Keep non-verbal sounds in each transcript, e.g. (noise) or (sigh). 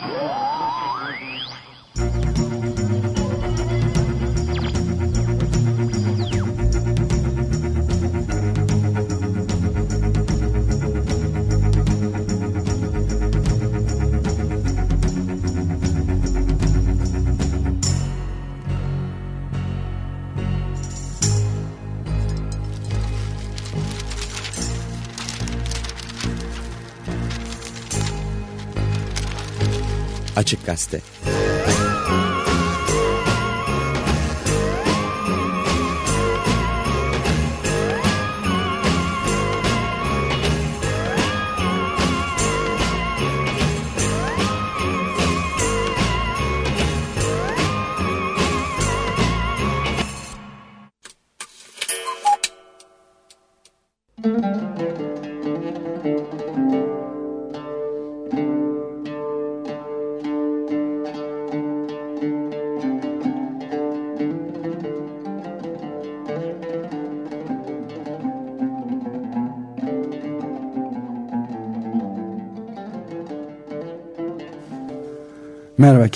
Gol! Açık Gazete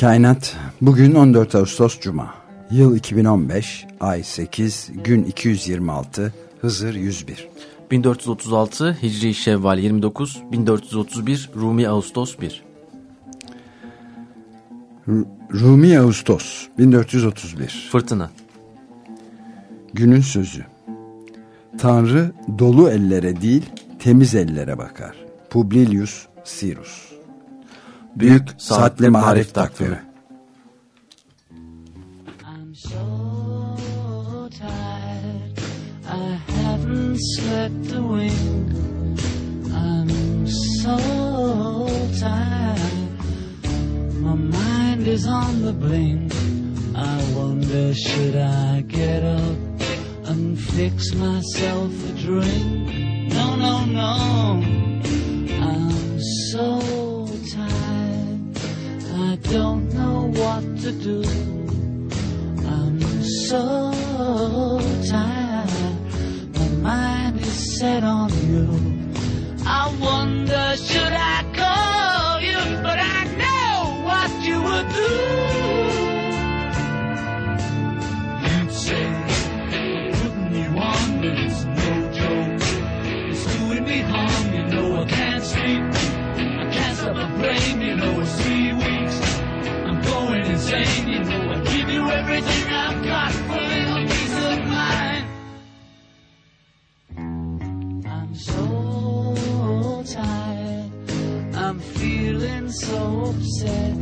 Kainat. Bugün 14 Ağustos Cuma. Yıl 2015, ay 8, gün 226, Hızır 101. 1436 Hicri Şevval 29, 1431 Rumi Ağustos 1. R Rumi Ağustos 1431. Fırtına. Günün sözü. Tanrı dolu ellere değil temiz ellere bakar. Publilius Sirus. Büyük Saatli Marif Takvimi. I'm so tired. I haven't slept a wink I'm so tired. My mind is on the blink. I wonder should I get up and fix myself a drink? No, no, no. I'm so don't know what to do. I'm so tired. My mind is set on you. I wonder should I call you, but I know what you would do. You'd say, putting you on, but it's no joke. It's doing me harm, you know I can't sleep. I can't stop the brain, you know it's three weeks going insane. You know I give you everything I've got for little peace of mind. I'm so tired. I'm feeling so upset.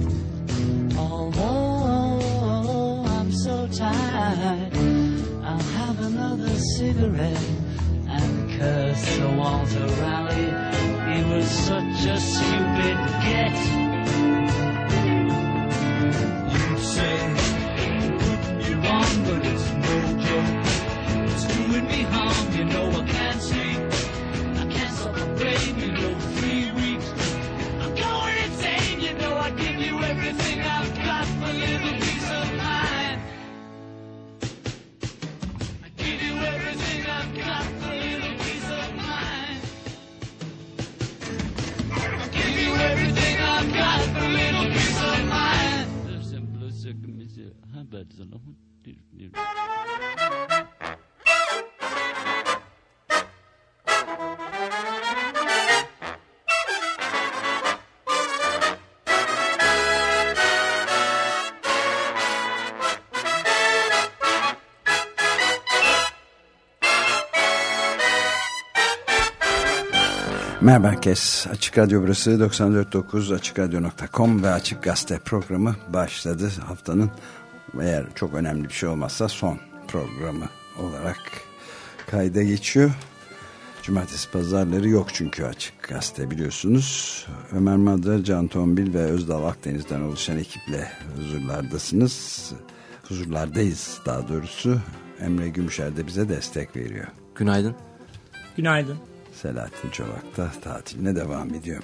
I'm so tired, I'll have another cigarette and curse Sir Walter Raleigh. Merhaba herkes. Açık Radyo burası 94.9 AçıkRadyo.com ve Açık Gazete programı başladı. Haftanın eğer çok önemli bir şey olmazsa son programı olarak kayda geçiyor. Cumartesi pazarları yok çünkü Açık Gazete biliyorsunuz. Ömer Madra, Can Tombil ve Özdal Akdeniz'den oluşan ekiple huzurlardasınız. Huzurlardayız daha doğrusu. Emre Gümüşer de bize destek veriyor. Günaydın. Günaydın. Selahattin Çolak da tatiline devam ediyor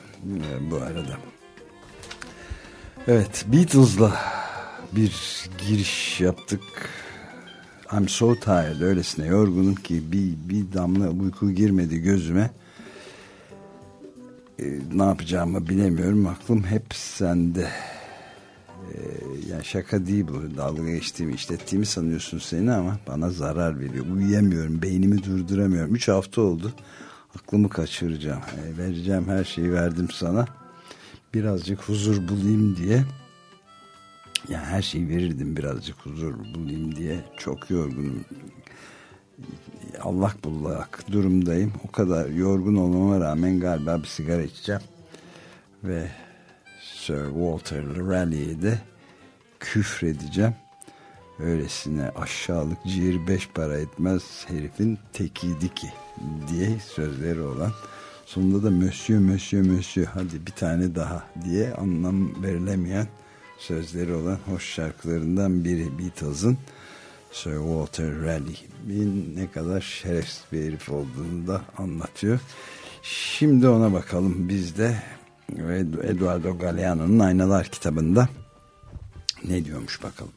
bu arada. Evet Beatles'la bir giriş yaptık. I'm so tired öylesine yorgunum ki bir, bir damla uyku girmedi gözüme. e, ne yapacağımı bilemiyorum. Aklım hep sende. E, yani şaka değil bu. Dalga geçtiğimi, işlettiğimi sanıyorsun seni ama bana zarar veriyor. Uyuyamıyorum, beynimi durduramıyorum. Üç hafta oldu. Aklımı kaçıracağım. E, vereceğim her şeyi verdim sana. Birazcık huzur bulayım diye. Yani her şeyi verirdim birazcık huzur bulayım diye. Çok yorgunum allak bullak durumdayım. O kadar yorgun olmama rağmen galiba bir sigara içeceğim. Ve Sir Walter Raleigh'e de küfredeceğim. Öylesine aşağılık ciğer beş para etmez herifin tekiydi ki diye sözleri olan. Sonunda da Monsieur Monsieur Monsieur hadi bir tane daha diye anlam verilemeyen sözleri olan hoş şarkılarından biri Beatles'ın Sir Walter Raleigh'in ne kadar şerefsiz bir herif olduğunu da anlatıyor. Şimdi ona bakalım biz de Eduardo Galeano'nun Aynalar kitabında ne diyormuş bakalım.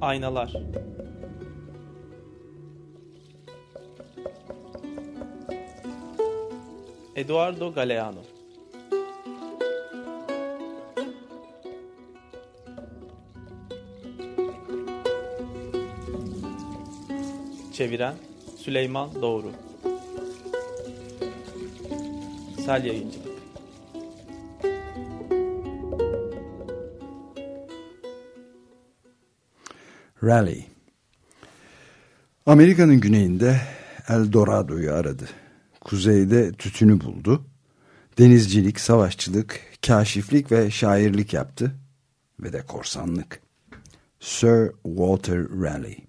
Aynalar Eduardo Galeano. Çeviren Süleyman Doğru. Sel Yayıncılık. Raleigh Amerika'nın güneyinde El Dorado'yu aradı kuzeyde tütünü buldu. Denizcilik, savaşçılık, kaşiflik ve şairlik yaptı. Ve de korsanlık. Sir Walter Raleigh.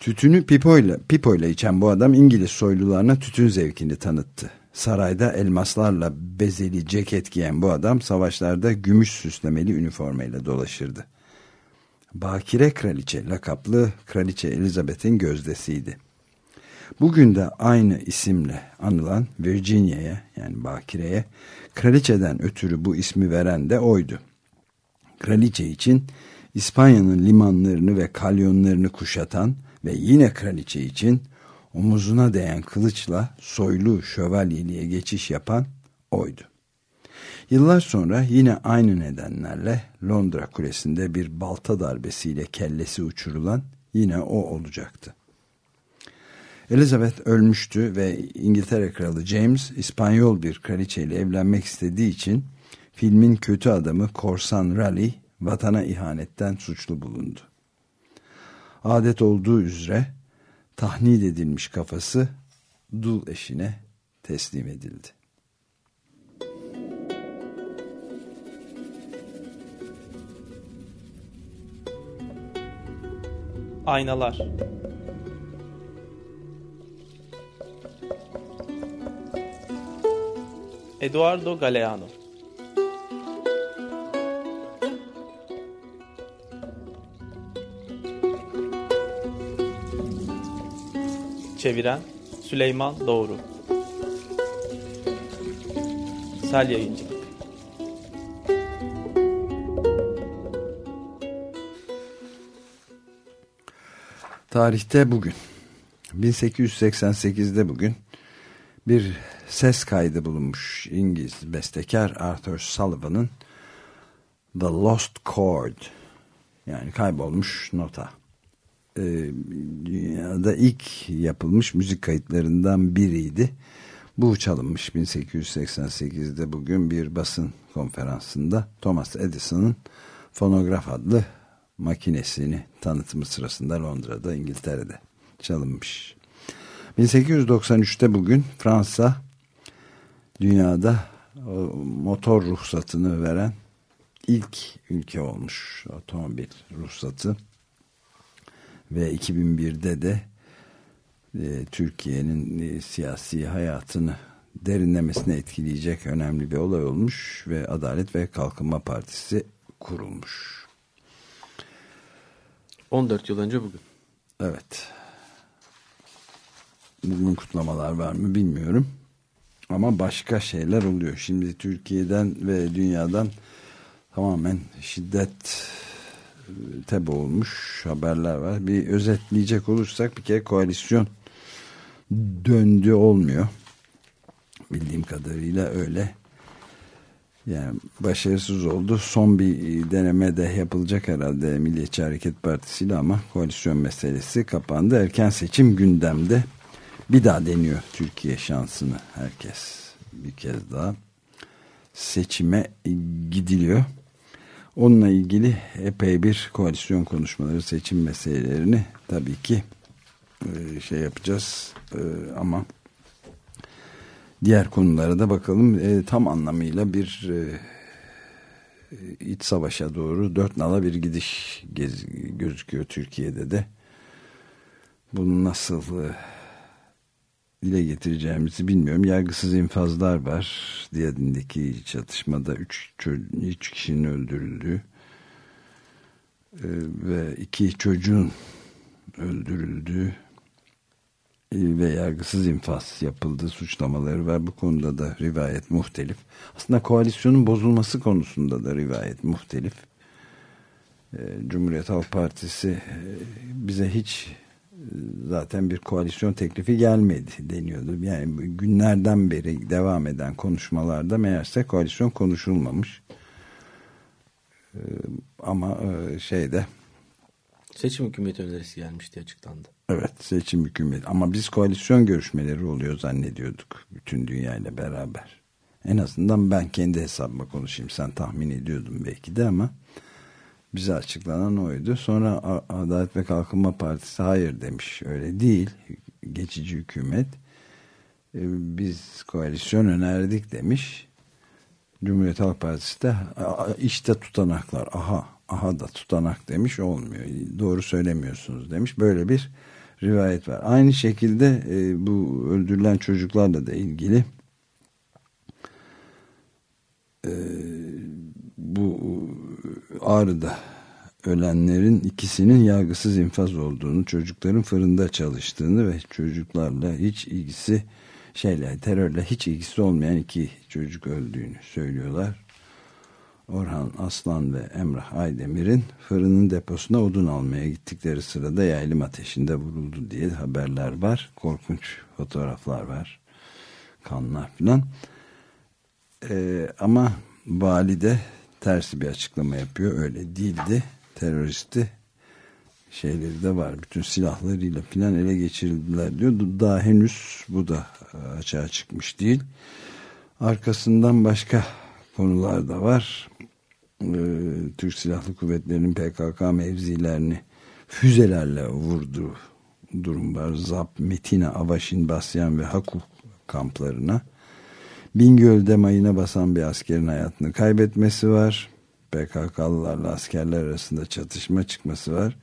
Tütünü pipoyla, pipoyla içen bu adam İngiliz soylularına tütün zevkini tanıttı. Sarayda elmaslarla bezeli ceket giyen bu adam savaşlarda gümüş süslemeli üniformayla dolaşırdı. Bakire Kraliçe lakaplı Kraliçe Elizabeth'in gözdesiydi. Bugün de aynı isimle anılan Virginia'ya yani Bakire'ye kraliçeden ötürü bu ismi veren de oydu. Kraliçe için İspanya'nın limanlarını ve kalyonlarını kuşatan ve yine kraliçe için omuzuna değen kılıçla soylu şövalyeliğe geçiş yapan oydu. Yıllar sonra yine aynı nedenlerle Londra Kulesi'nde bir balta darbesiyle kellesi uçurulan yine o olacaktı. Elizabeth ölmüştü ve İngiltere Kralı James İspanyol bir kraliçeyle evlenmek istediği için filmin kötü adamı Korsan Raleigh vatana ihanetten suçlu bulundu. Adet olduğu üzere tahnit edilmiş kafası dul eşine teslim edildi. Aynalar Eduardo Galeano. Çeviren Süleyman Doğru. Sel Yayıncı Tarihte bugün. 1888'de bugün bir ses kaydı bulunmuş İngiliz bestekar Arthur Sullivan'ın The Lost Chord yani kaybolmuş nota ee, dünyada ilk yapılmış müzik kayıtlarından biriydi. Bu çalınmış 1888'de bugün bir basın konferansında Thomas Edison'ın fonograf adlı makinesini tanıtımı sırasında Londra'da İngiltere'de çalınmış. 1893'te bugün Fransa dünyada motor ruhsatını veren ilk ülke olmuş otomobil ruhsatı ve 2001'de de e, Türkiye'nin e, siyasi hayatını derinlemesine etkileyecek önemli bir olay olmuş ve Adalet ve Kalkınma Partisi kurulmuş. 14 yıl önce bugün. Evet. Bugün kutlamalar var mı bilmiyorum. Ama başka şeyler oluyor. Şimdi Türkiye'den ve dünyadan tamamen şiddet te boğulmuş haberler var. Bir özetleyecek olursak bir kere koalisyon döndü olmuyor. Bildiğim kadarıyla öyle. Yani başarısız oldu. Son bir deneme de yapılacak herhalde Milliyetçi Hareket Partisi ile ama koalisyon meselesi kapandı. Erken seçim gündemde. Bir daha deniyor Türkiye şansını herkes bir kez daha seçime gidiliyor. Onunla ilgili epey bir koalisyon konuşmaları, seçim meselelerini tabii ki e, şey yapacağız e, ama diğer konulara da bakalım. E, tam anlamıyla bir iç savaşa doğru dört nala bir gidiş gözüküyor Türkiye'de de. Bunu nasıl dile getireceğimizi bilmiyorum. Yargısız infazlar var. Diyadin'deki çatışmada 3 üç kişinin öldürüldüğü e, ve iki çocuğun öldürüldüğü e, ve yargısız infaz yapıldığı suçlamaları var. Bu konuda da rivayet muhtelif. Aslında koalisyonun bozulması konusunda da rivayet muhtelif. E, Cumhuriyet Halk Partisi bize hiç zaten bir koalisyon teklifi gelmedi deniyordu. Yani günlerden beri devam eden konuşmalarda meğerse koalisyon konuşulmamış. Ee, ama e, şeyde seçim hükümeti önerisi gelmişti açıklandı. Evet seçim hükümeti ama biz koalisyon görüşmeleri oluyor zannediyorduk bütün dünyayla beraber. En azından ben kendi hesabıma konuşayım sen tahmin ediyordun belki de ama bize açıklanan oydu. Sonra Adalet ve Kalkınma Partisi hayır demiş. Öyle değil. Geçici hükümet. E, biz koalisyon önerdik demiş. Cumhuriyet Halk Partisi de işte tutanaklar. Aha, aha da tutanak demiş olmuyor. Doğru söylemiyorsunuz demiş. Böyle bir rivayet var. Aynı şekilde e, bu öldürülen çocuklarla da ilgili e, bu Ağrı'da ölenlerin ikisinin yargısız infaz olduğunu, çocukların fırında çalıştığını ve çocuklarla hiç ilgisi şeyle terörle hiç ilgisi olmayan iki çocuk öldüğünü söylüyorlar. Orhan Aslan ve Emrah Aydemir'in fırının deposuna odun almaya gittikleri sırada yaylım ateşinde vuruldu diye haberler var. Korkunç fotoğraflar var. Kanlar filan. Ee, ama valide tersi bir açıklama yapıyor. Öyle değildi. Teröristi şeyleri de var. Bütün silahlarıyla filan ele geçirildiler diyor. Daha henüz bu da e, açığa çıkmış değil. Arkasından başka konular da var. Ee, Türk Silahlı Kuvvetleri'nin PKK mevzilerini füzelerle vurduğu durum var. Zap, Metina, Avaşin, Basyan ve Hakuk kamplarına Bingöl'de mayına basan bir askerin hayatını kaybetmesi var. PKK'lılarla askerler arasında çatışma çıkması var.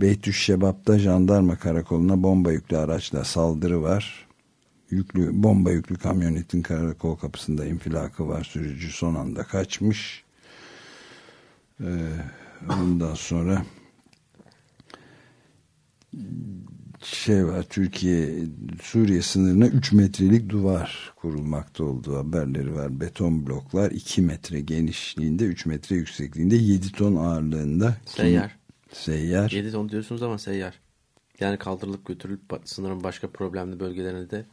Beytüşşebap'ta jandarma karakoluna bomba yüklü araçla saldırı var. Yüklü, bomba yüklü kamyonetin karakol kapısında infilakı var. Sürücü son anda kaçmış. Ee, ondan sonra şey var Türkiye Suriye sınırına 3 metrelik duvar kurulmakta olduğu haberleri var. Beton bloklar 2 metre genişliğinde 3 metre yüksekliğinde 7 ton ağırlığında. Seyyar. Seyyar. 7 ton diyorsunuz ama seyyar. Yani kaldırılıp götürülüp sınırın başka problemli bölgelerine de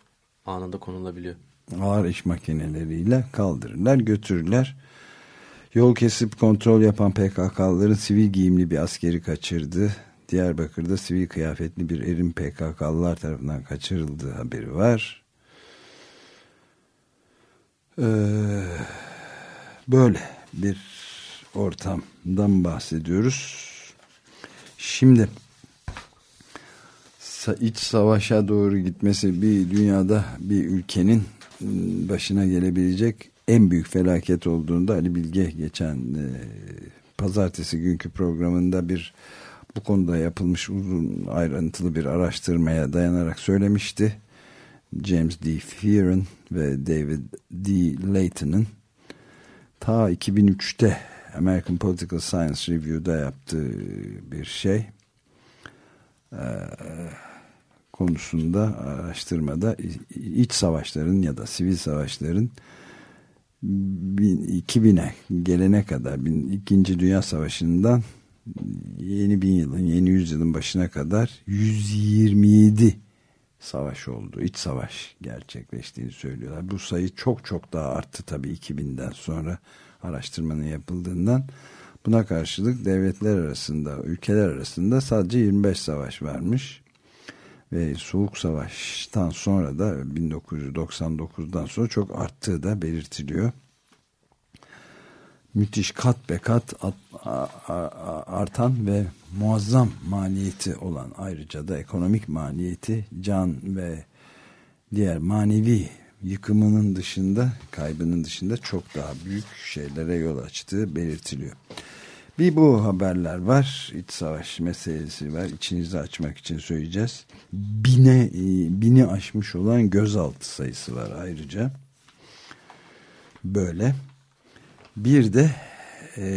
anında konulabiliyor. Ağır iş makineleriyle kaldırırlar götürürler. Yol kesip kontrol yapan PKK'ların sivil giyimli bir askeri kaçırdı Diyarbakır'da sivil kıyafetli bir erin PKK'lılar tarafından kaçırıldığı haberi var. Ee, böyle bir ortamdan bahsediyoruz. Şimdi iç savaşa doğru gitmesi bir dünyada bir ülkenin başına gelebilecek en büyük felaket olduğunda Ali Bilge geçen e, pazartesi günkü programında bir bu konuda yapılmış uzun ayrıntılı bir araştırmaya dayanarak söylemişti. James D. Fearon ve David D. Layton'ın ta 2003'te American Political Science Review'da yaptığı bir şey ee, konusunda araştırmada iç savaşların ya da sivil savaşların 2000'e gelene kadar 2. Dünya Savaşı'ndan yeni bin yılın, yeni yüzyılın başına kadar 127 savaş oldu. iç savaş gerçekleştiğini söylüyorlar. Bu sayı çok çok daha arttı tabii 2000'den sonra araştırmanın yapıldığından. Buna karşılık devletler arasında, ülkeler arasında sadece 25 savaş varmış. Ve Soğuk Savaş'tan sonra da 1999'dan sonra çok arttığı da belirtiliyor. Müthiş kat be kat artan ve muazzam maliyeti olan ayrıca da ekonomik maliyeti can ve diğer manevi yıkımının dışında kaybının dışında çok daha büyük şeylere yol açtığı belirtiliyor. Bir bu haberler var. İç savaş meselesi var. İçinizi açmak için söyleyeceğiz. Bine, e, bini aşmış olan gözaltı sayısı var ayrıca. Böyle. Bir de e,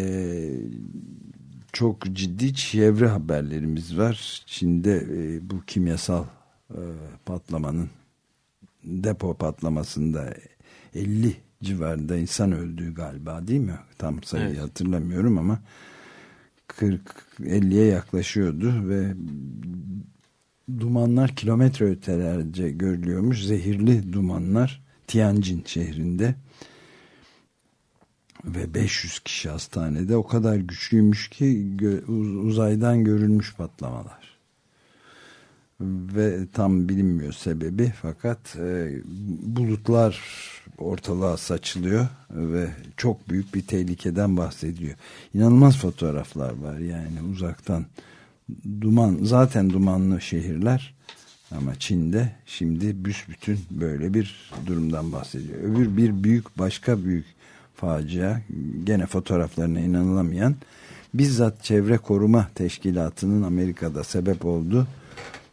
çok ciddi çevre haberlerimiz var. Çin'de e, bu kimyasal e, patlamanın depo patlamasında 50 civarında insan öldüğü galiba değil mi? Tam sayıyı evet. hatırlamıyorum ama 40-50'ye yaklaşıyordu ve dumanlar kilometre ötelerce görülüyormuş. Zehirli dumanlar Tianjin şehrinde ve 500 kişi hastanede o kadar güçlüymüş ki uzaydan görülmüş patlamalar ve tam bilinmiyor sebebi fakat e, bulutlar ortalığa saçılıyor ve çok büyük bir tehlikeden bahsediyor. İnanılmaz fotoğraflar var yani uzaktan duman zaten dumanlı şehirler ama Çin'de şimdi büsbütün böyle bir durumdan bahsediyor. Öbür bir büyük başka büyük facia gene fotoğraflarına inanılamayan bizzat çevre koruma teşkilatının Amerika'da sebep olduğu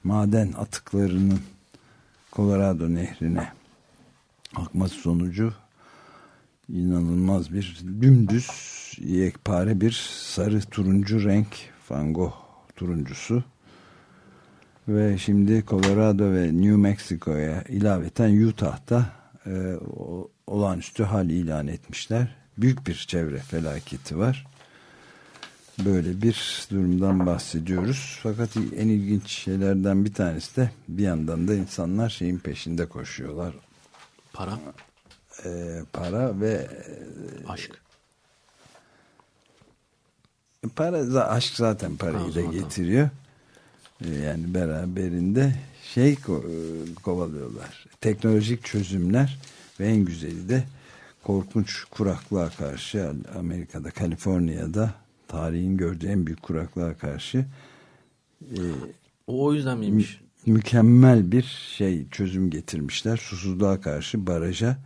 maden atıklarının Colorado nehrine akması sonucu inanılmaz bir dümdüz yekpare bir sarı turuncu renk Van Gogh turuncusu. Ve şimdi Colorado ve New Mexico'ya ilaveten Utah'ta e, olağanüstü hal ilan etmişler. Büyük bir çevre felaketi var. Böyle bir durumdan bahsediyoruz. Fakat en ilginç şeylerden bir tanesi de bir yandan da insanlar şeyin peşinde koşuyorlar. Para. Ee, para ve e, aşk. Para, aşk zaten parayı da getiriyor. Ee, yani beraberinde şey e, kovalıyorlar. Teknolojik çözümler ve en güzeli de korkunç kuraklığa karşı Amerika'da, Kaliforniya'da tarihin gördüğü en büyük kuraklığa karşı e, o, yüzden miymiş? Mü mükemmel bir şey çözüm getirmişler. Susuzluğa karşı baraja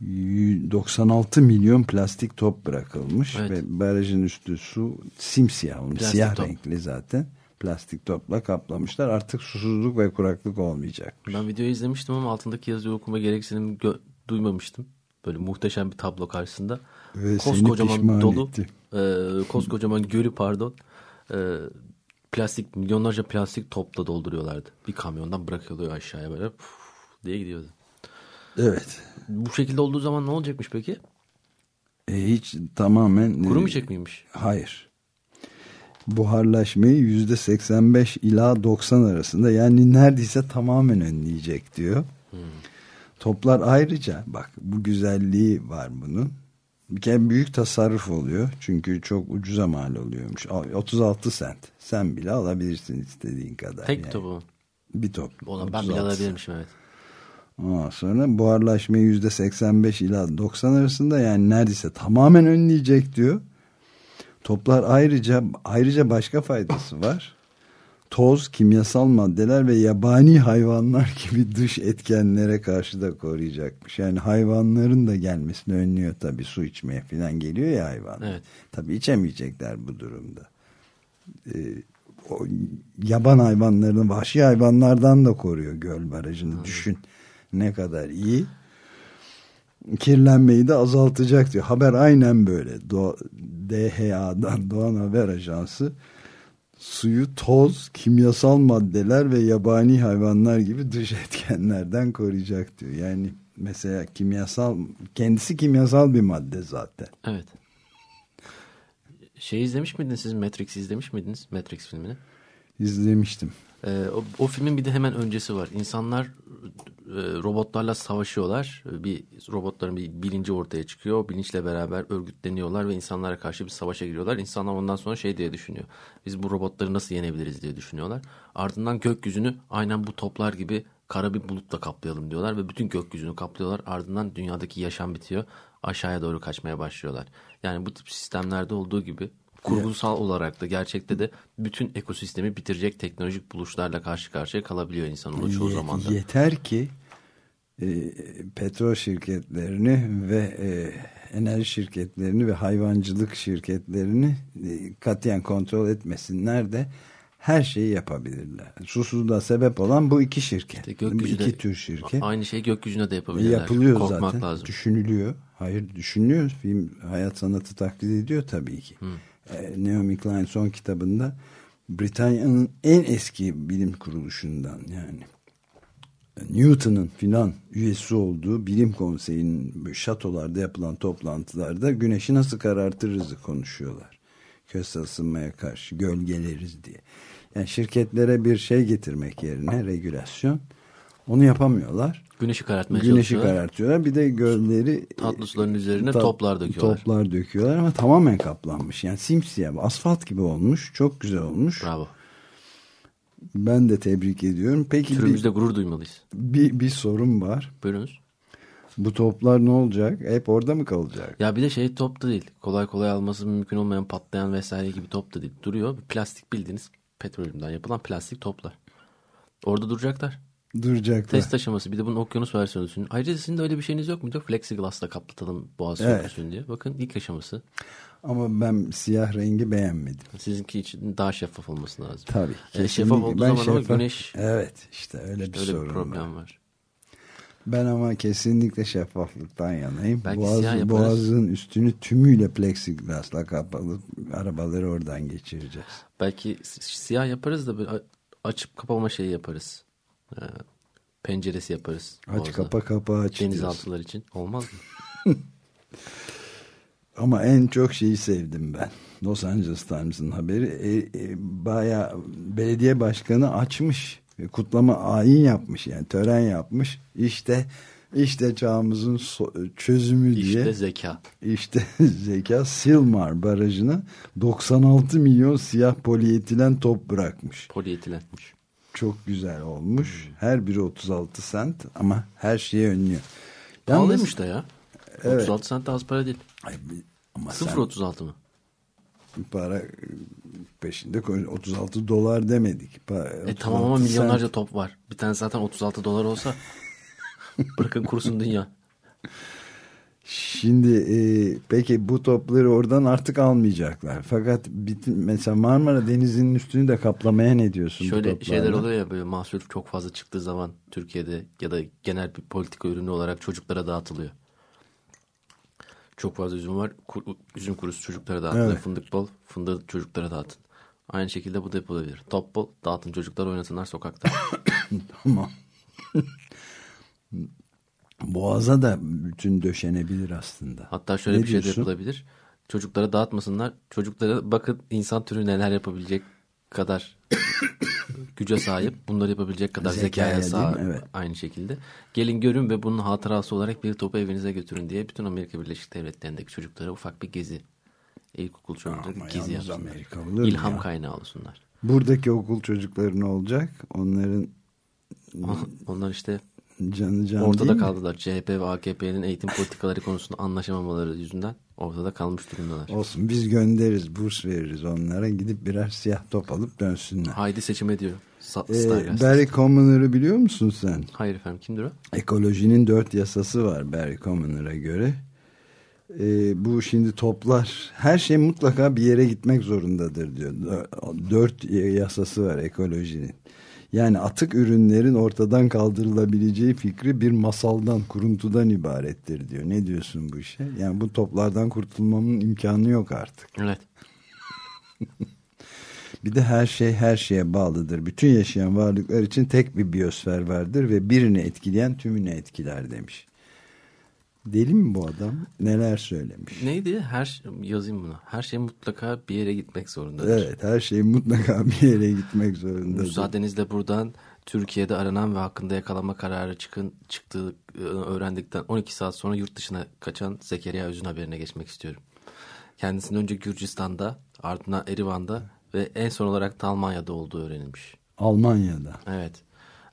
96 milyon plastik top bırakılmış evet. ve barajın üstü su simsiyah olmuş. Plastik siyah top. renkli zaten. Plastik topla kaplamışlar. Artık susuzluk ve kuraklık olmayacak. Ben videoyu izlemiştim ama altındaki yazıyı okuma gereksinim duymamıştım. Böyle muhteşem bir tablo karşısında. Ve koskocaman dolu. Etti e, koskocaman gölü pardon e, plastik milyonlarca plastik topla dolduruyorlardı. Bir kamyondan bırakılıyor aşağıya böyle puf, diye gidiyordu. Evet. Bu şekilde olduğu zaman ne olacakmış peki? E, hiç tamamen... Kurumayacak mıymış? Hayır. Buharlaşmayı yüzde 85 ila 90 arasında yani neredeyse tamamen önleyecek diyor. Hmm. Toplar ayrıca bak bu güzelliği var bunun bir kere büyük tasarruf oluyor. Çünkü çok ucuza mal oluyormuş. 36 sent. Sen bile alabilirsin istediğin kadar. Tek yani. topu Bir top. Olan ben bile alabilirmişim evet. Ondan sonra buharlaşmayı yüzde 85 ila 90 arasında yani neredeyse tamamen önleyecek diyor. Toplar ayrıca ayrıca başka faydası var toz, kimyasal maddeler ve yabani hayvanlar (laughs) gibi dış etkenlere karşı da koruyacakmış. Yani hayvanların da gelmesini önlüyor tabii su içmeye falan geliyor ya hayvan. Evet. Tabii içemeyecekler bu durumda. Ee, o yaban hayvanlarını vahşi hayvanlardan da koruyor göl barajını. Hmm. Düşün ne kadar iyi. Kirlenmeyi de azaltacak diyor. Haber aynen böyle. Do DHA'dan Doğan Haber Ajansı suyu toz, kimyasal maddeler ve yabani hayvanlar gibi dış etkenlerden koruyacak diyor. Yani mesela kimyasal kendisi kimyasal bir madde zaten. Evet. Şey izlemiş miydiniz siz Matrix izlemiş miydiniz Matrix filmini? İzlemiştim. Ee, o, o filmin bir de hemen öncesi var. İnsanlar e, robotlarla savaşıyorlar. Bir robotların bir bilinci ortaya çıkıyor. O bilinçle beraber örgütleniyorlar ve insanlara karşı bir savaşa giriyorlar. İnsanlar ondan sonra şey diye düşünüyor. Biz bu robotları nasıl yenebiliriz diye düşünüyorlar. Ardından gökyüzünü aynen bu toplar gibi kara bir bulutla kaplayalım diyorlar ve bütün gökyüzünü kaplıyorlar. Ardından dünyadaki yaşam bitiyor. Aşağıya doğru kaçmaya başlıyorlar. Yani bu tip sistemlerde olduğu gibi kurgusal olarak da gerçekte de bütün ekosistemi bitirecek teknolojik buluşlarla karşı karşıya kalabiliyor insanoğlu çoğu Ye- zaman da. Yeter ki e, petrol şirketlerini ve e, enerji şirketlerini ve hayvancılık şirketlerini e, katiyen kontrol etmesinler de her şeyi yapabilirler. Susuzluğa sebep olan bu iki şirket. İşte bu iki tür şirket. Aynı şeyi gökyüzüne de yapabilirler. Yapılıyor Korkmak zaten. lazım. Düşünülüyor. Hayır düşünülüyor. Film hayat sanatı taklit ediyor tabii ki. Ee, Naomi Klein son kitabında Britanya'nın en eski bilim kuruluşundan yani Newton'un filan üyesi olduğu bilim konseyinin şatolarda yapılan toplantılarda güneşi nasıl karartırızı konuşuyorlar. Küresel ısınmaya karşı gölgeleriz diye. Yani şirketlere bir şey getirmek yerine regülasyon onu yapamıyorlar. Güneşi karartmaya Güneşi çalışıyorlar. karartıyorlar. Bir de gölleri Tatlı suların üzerine ta- toplar döküyorlar. Toplar döküyorlar ama tamamen kaplanmış. Yani simsiyah asfalt gibi olmuş. Çok güzel olmuş. Bravo. Ben de tebrik ediyorum. Peki bir, Türümüzde gurur duymalıyız. bir, bir sorun var. Buyurunuz. Bu toplar ne olacak? Hep orada mı kalacak? Ya bir de şey top da değil. Kolay kolay alması mümkün olmayan patlayan vesaire gibi top da değil. Duruyor. Plastik bildiğiniz petrolümden yapılan plastik toplar. Orada duracaklar. Duracaklar. Test aşaması. Bir de bunun okyanus versiyonu düşünün. Ayrıca sizin de öyle bir şeyiniz yok muydu? Plexiglass'la kaplatalım boğaz Evet. sürtüsün diye. Bakın ilk aşaması. Ama ben siyah rengi beğenmedim. Sizinki için daha şeffaf olması lazım. Tabii. E, şeffaf olduğu Ben zaman ama şeffaf- güneş Evet işte öyle bir öyle bir sorun var. problem var. Ben ama kesinlikle şeffaflıktan yanayım. Belki Boğaz, boğazın üstünü tümüyle plexiglasla kapalı arabaları oradan geçireceğiz. Belki si- siyah yaparız da böyle açıp kapama şeyi yaparız. Ee, penceresi yaparız. Aç boğaza. kapa kapa aç. Denizaltılar için. Olmaz mı? (laughs) Ama en çok şeyi sevdim ben. Los Angeles Times'ın haberi. E, e, bayağı belediye başkanı açmış. E, Kutlama ayin yapmış yani tören yapmış. İşte işte çağımızın so- çözümü diye. İşte zeka. İşte (laughs) zeka Silmar barajına 96 milyon siyah polietilen top bırakmış. Polietilenmiş. Çok güzel olmuş. Her biri 36 sent ama her şeyi önlüyor. Pahalıymış da ya. Evet. 36 sent de az para değil. Ay, ama 0.36 mı? para peşinde koy- 36 dolar demedik. Pa- E tamam 36 ama milyonlarca sent. top var. Bir tane zaten 36 dolar olsa bırakın kursun dünya. (laughs) Şimdi e, peki bu topları oradan artık almayacaklar. Fakat bütün, mesela Marmara Denizi'nin üstünü de kaplamaya ne diyorsun Şöyle şeyler oluyor ya böyle mahsul çok fazla çıktığı zaman Türkiye'de ya da genel bir politika ürünü olarak çocuklara dağıtılıyor. Çok fazla üzüm var. Kur, üzüm kurusu çocuklara dağıtılıyor. Evet. Fındık bol, fındığı çocuklara dağıtın. Aynı şekilde bu da yapılabilir. Top bol, dağıtın çocuklar oynasınlar sokakta. (coughs) Tamam. (laughs) Boğaza da bütün döşenebilir aslında. Hatta şöyle Ne bir şey de diyorsun? yapılabilir. Çocuklara dağıtmasınlar. Çocuklara bakın insan türü neler yapabilecek kadar (coughs) güce sahip. Bunları yapabilecek kadar Zekaya zekaya, sahip. Evet. Aynı şekilde. Gelin görün ve bunun hatırası olarak bir topu evinize götürün diye bütün Amerika Birleşik Devletleri'ndeki çocuklara ufak bir gezi. İlkokul çocukları gezi yapsınlar. İlham ya? kaynağı olsunlar. Buradaki okul çocukları ne olacak? Onların Onlar işte canı can ortada mi? kaldılar. CHP ve AKP'nin eğitim politikaları konusunda anlaşamamaları yüzünden ortada kalmış durumdalar. Olsun biz göndeririz, burs veririz onlara. Gidip birer siyah top alıp dönsünler. Haydi seçime diyor. Sa- Ee. Barry Commoner'ı biliyor musun sen? Hayır efendim kimdir o? Ekolojinin dört yasası var Barry Commoner'a göre. Ee, bu şimdi toplar her şey mutlaka bir yere gitmek zorundadır diyor. Dö- Dört yasası var ekolojinin. Yani atık ürünlerin ortadan kaldırılabileceği fikri bir masaldan, kuruntudan ibarettir diyor. Ne diyorsun bu işe? Yani bu toplardan kurtulmamın imkanı yok artık. Evet. (laughs) Bir de her şey her şeye bağlıdır. Bütün yaşayan varlıklar için tek bir biyosfer vardır ve birini etkileyen tümünü etkiler demiş. Deli mi bu adam? Neler söylemiş? Neydi? Her yazayım bunu. Her şey mutlaka bir yere gitmek zorundadır. Evet her şey mutlaka bir yere gitmek zorundadır. Müsaadenizle buradan Türkiye'de aranan ve hakkında yakalanma kararı çıkın, çıktığı e, öğrendikten 12 saat sonra yurt dışına kaçan Zekeriya Öz'ün haberine geçmek istiyorum. Kendisinin önce Gürcistan'da, ardından Erivan'da ve en son olarak da Almanya'da olduğu öğrenilmiş. Almanya'da. Evet.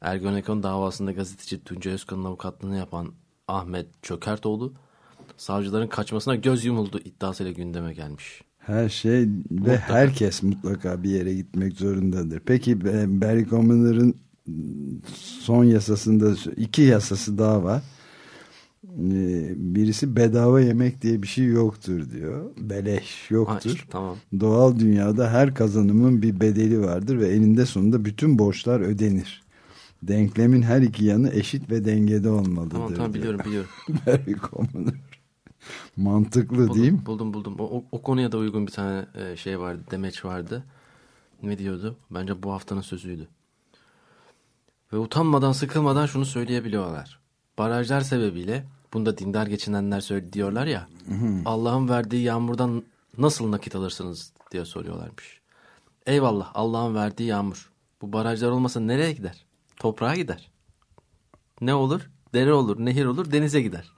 Ergenekon davasında gazeteci Tuncay Özkan'ın avukatlığını yapan Ahmet Çökertoğlu, savcıların kaçmasına göz yumuldu iddiasıyla gündeme gelmiş. Her şey ve herkes mutlaka bir yere gitmek zorundadır. Peki Be- Barry Commoner'ın son yasasında iki yasası daha var. Ee, Birisi bedava yemek diye bir şey yoktur diyor. Beleş Ha, yoktur. işte, tamam. Doğal dünyada her kazanımın bir bedeli vardır ve eninde sonunda bütün borçlar ödenir. Denklemin her iki yanı eşit ve dengede olmalıdır. Tamam tamam biliyorum biliyorum. (laughs) Barry Commoner. Mantıklı buldum, değil mi? Buldum buldum. O, o, o konuya da uygun bir tane e, şey vardı. Demeç vardı. Ne diyordu? Bence bu haftanın sözüydü. Ve utanmadan sıkılmadan şunu söyleyebiliyorlar. Barajlar sebebiyle bunda dindar geçinenler diyorlar ya. Allah'ın verdiği yağmurdan nasıl nakit alırsınız diye soruyorlarmış. Eyvallah Allah'ın verdiği yağmur. Bu barajlar olmasa nereye gider? Toprağa gider. Ne olur? Dere olur, nehir olur, denize gider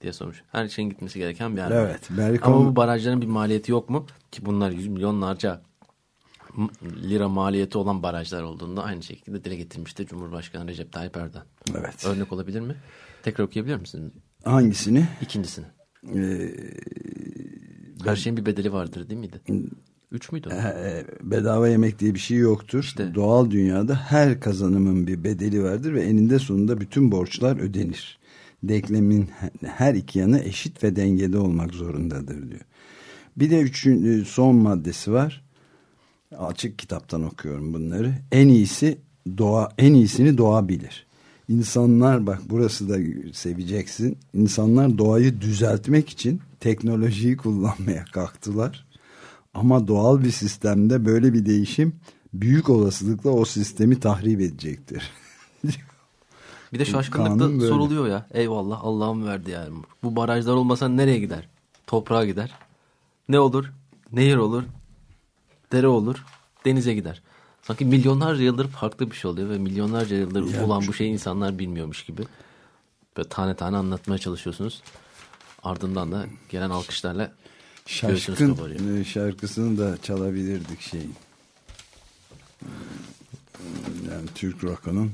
diye sormuş. Her şeyin gitmesi gereken bir yer. Evet. Barry Ama bu barajların bir maliyeti yok mu? Ki bunlar yüz milyonlarca lira maliyeti olan barajlar olduğunda aynı şekilde dile getirmişti Cumhurbaşkanı Recep Tayyip Erdoğan. Evet. Örnek olabilir mi? Tekrar okuyabilir misiniz? Hangisini? İkincisini. Ee, Her şeyin bir bedeli vardır değil miydi? Üç müydü? o? e, bedava yemek diye bir şey yoktur. İşte. Doğal dünyada her kazanımın bir bedeli vardır ve eninde sonunda bütün borçlar ödenir. Denklemin her iki yanı eşit ve dengede olmak zorundadır diyor. Bir de üçün, son maddesi var. Açık kitaptan okuyorum bunları. En iyisi doğa, en iyisini doğa bilir. İnsanlar bak burası da seveceksin. İnsanlar doğayı düzeltmek için teknolojiyi kullanmaya kalktılar. Ama doğal bir sistemde böyle bir değişim büyük olasılıkla o sistemi tahrip edecektir. (laughs) Bir de böyle. soruluyor ya. Eyvallah Allah'ım verdi yağmur. Bu barajlar olmasa nereye gider? Toprağa gider. Ne olur? Nehir olur. Dere olur. Denize gider. Sanki milyonlarca yıldır farklı bir şey oluyor ve milyonlarca yıldır Ya olan bu şeyi insanlar bilmiyormuş gibi. Böyle tane tane anlatmaya çalışıyorsunuz. Ardından da gelen alkışlarla Şaşkın e, şarkısını da çalabilirdik şeyin. Yani Türk rock'ının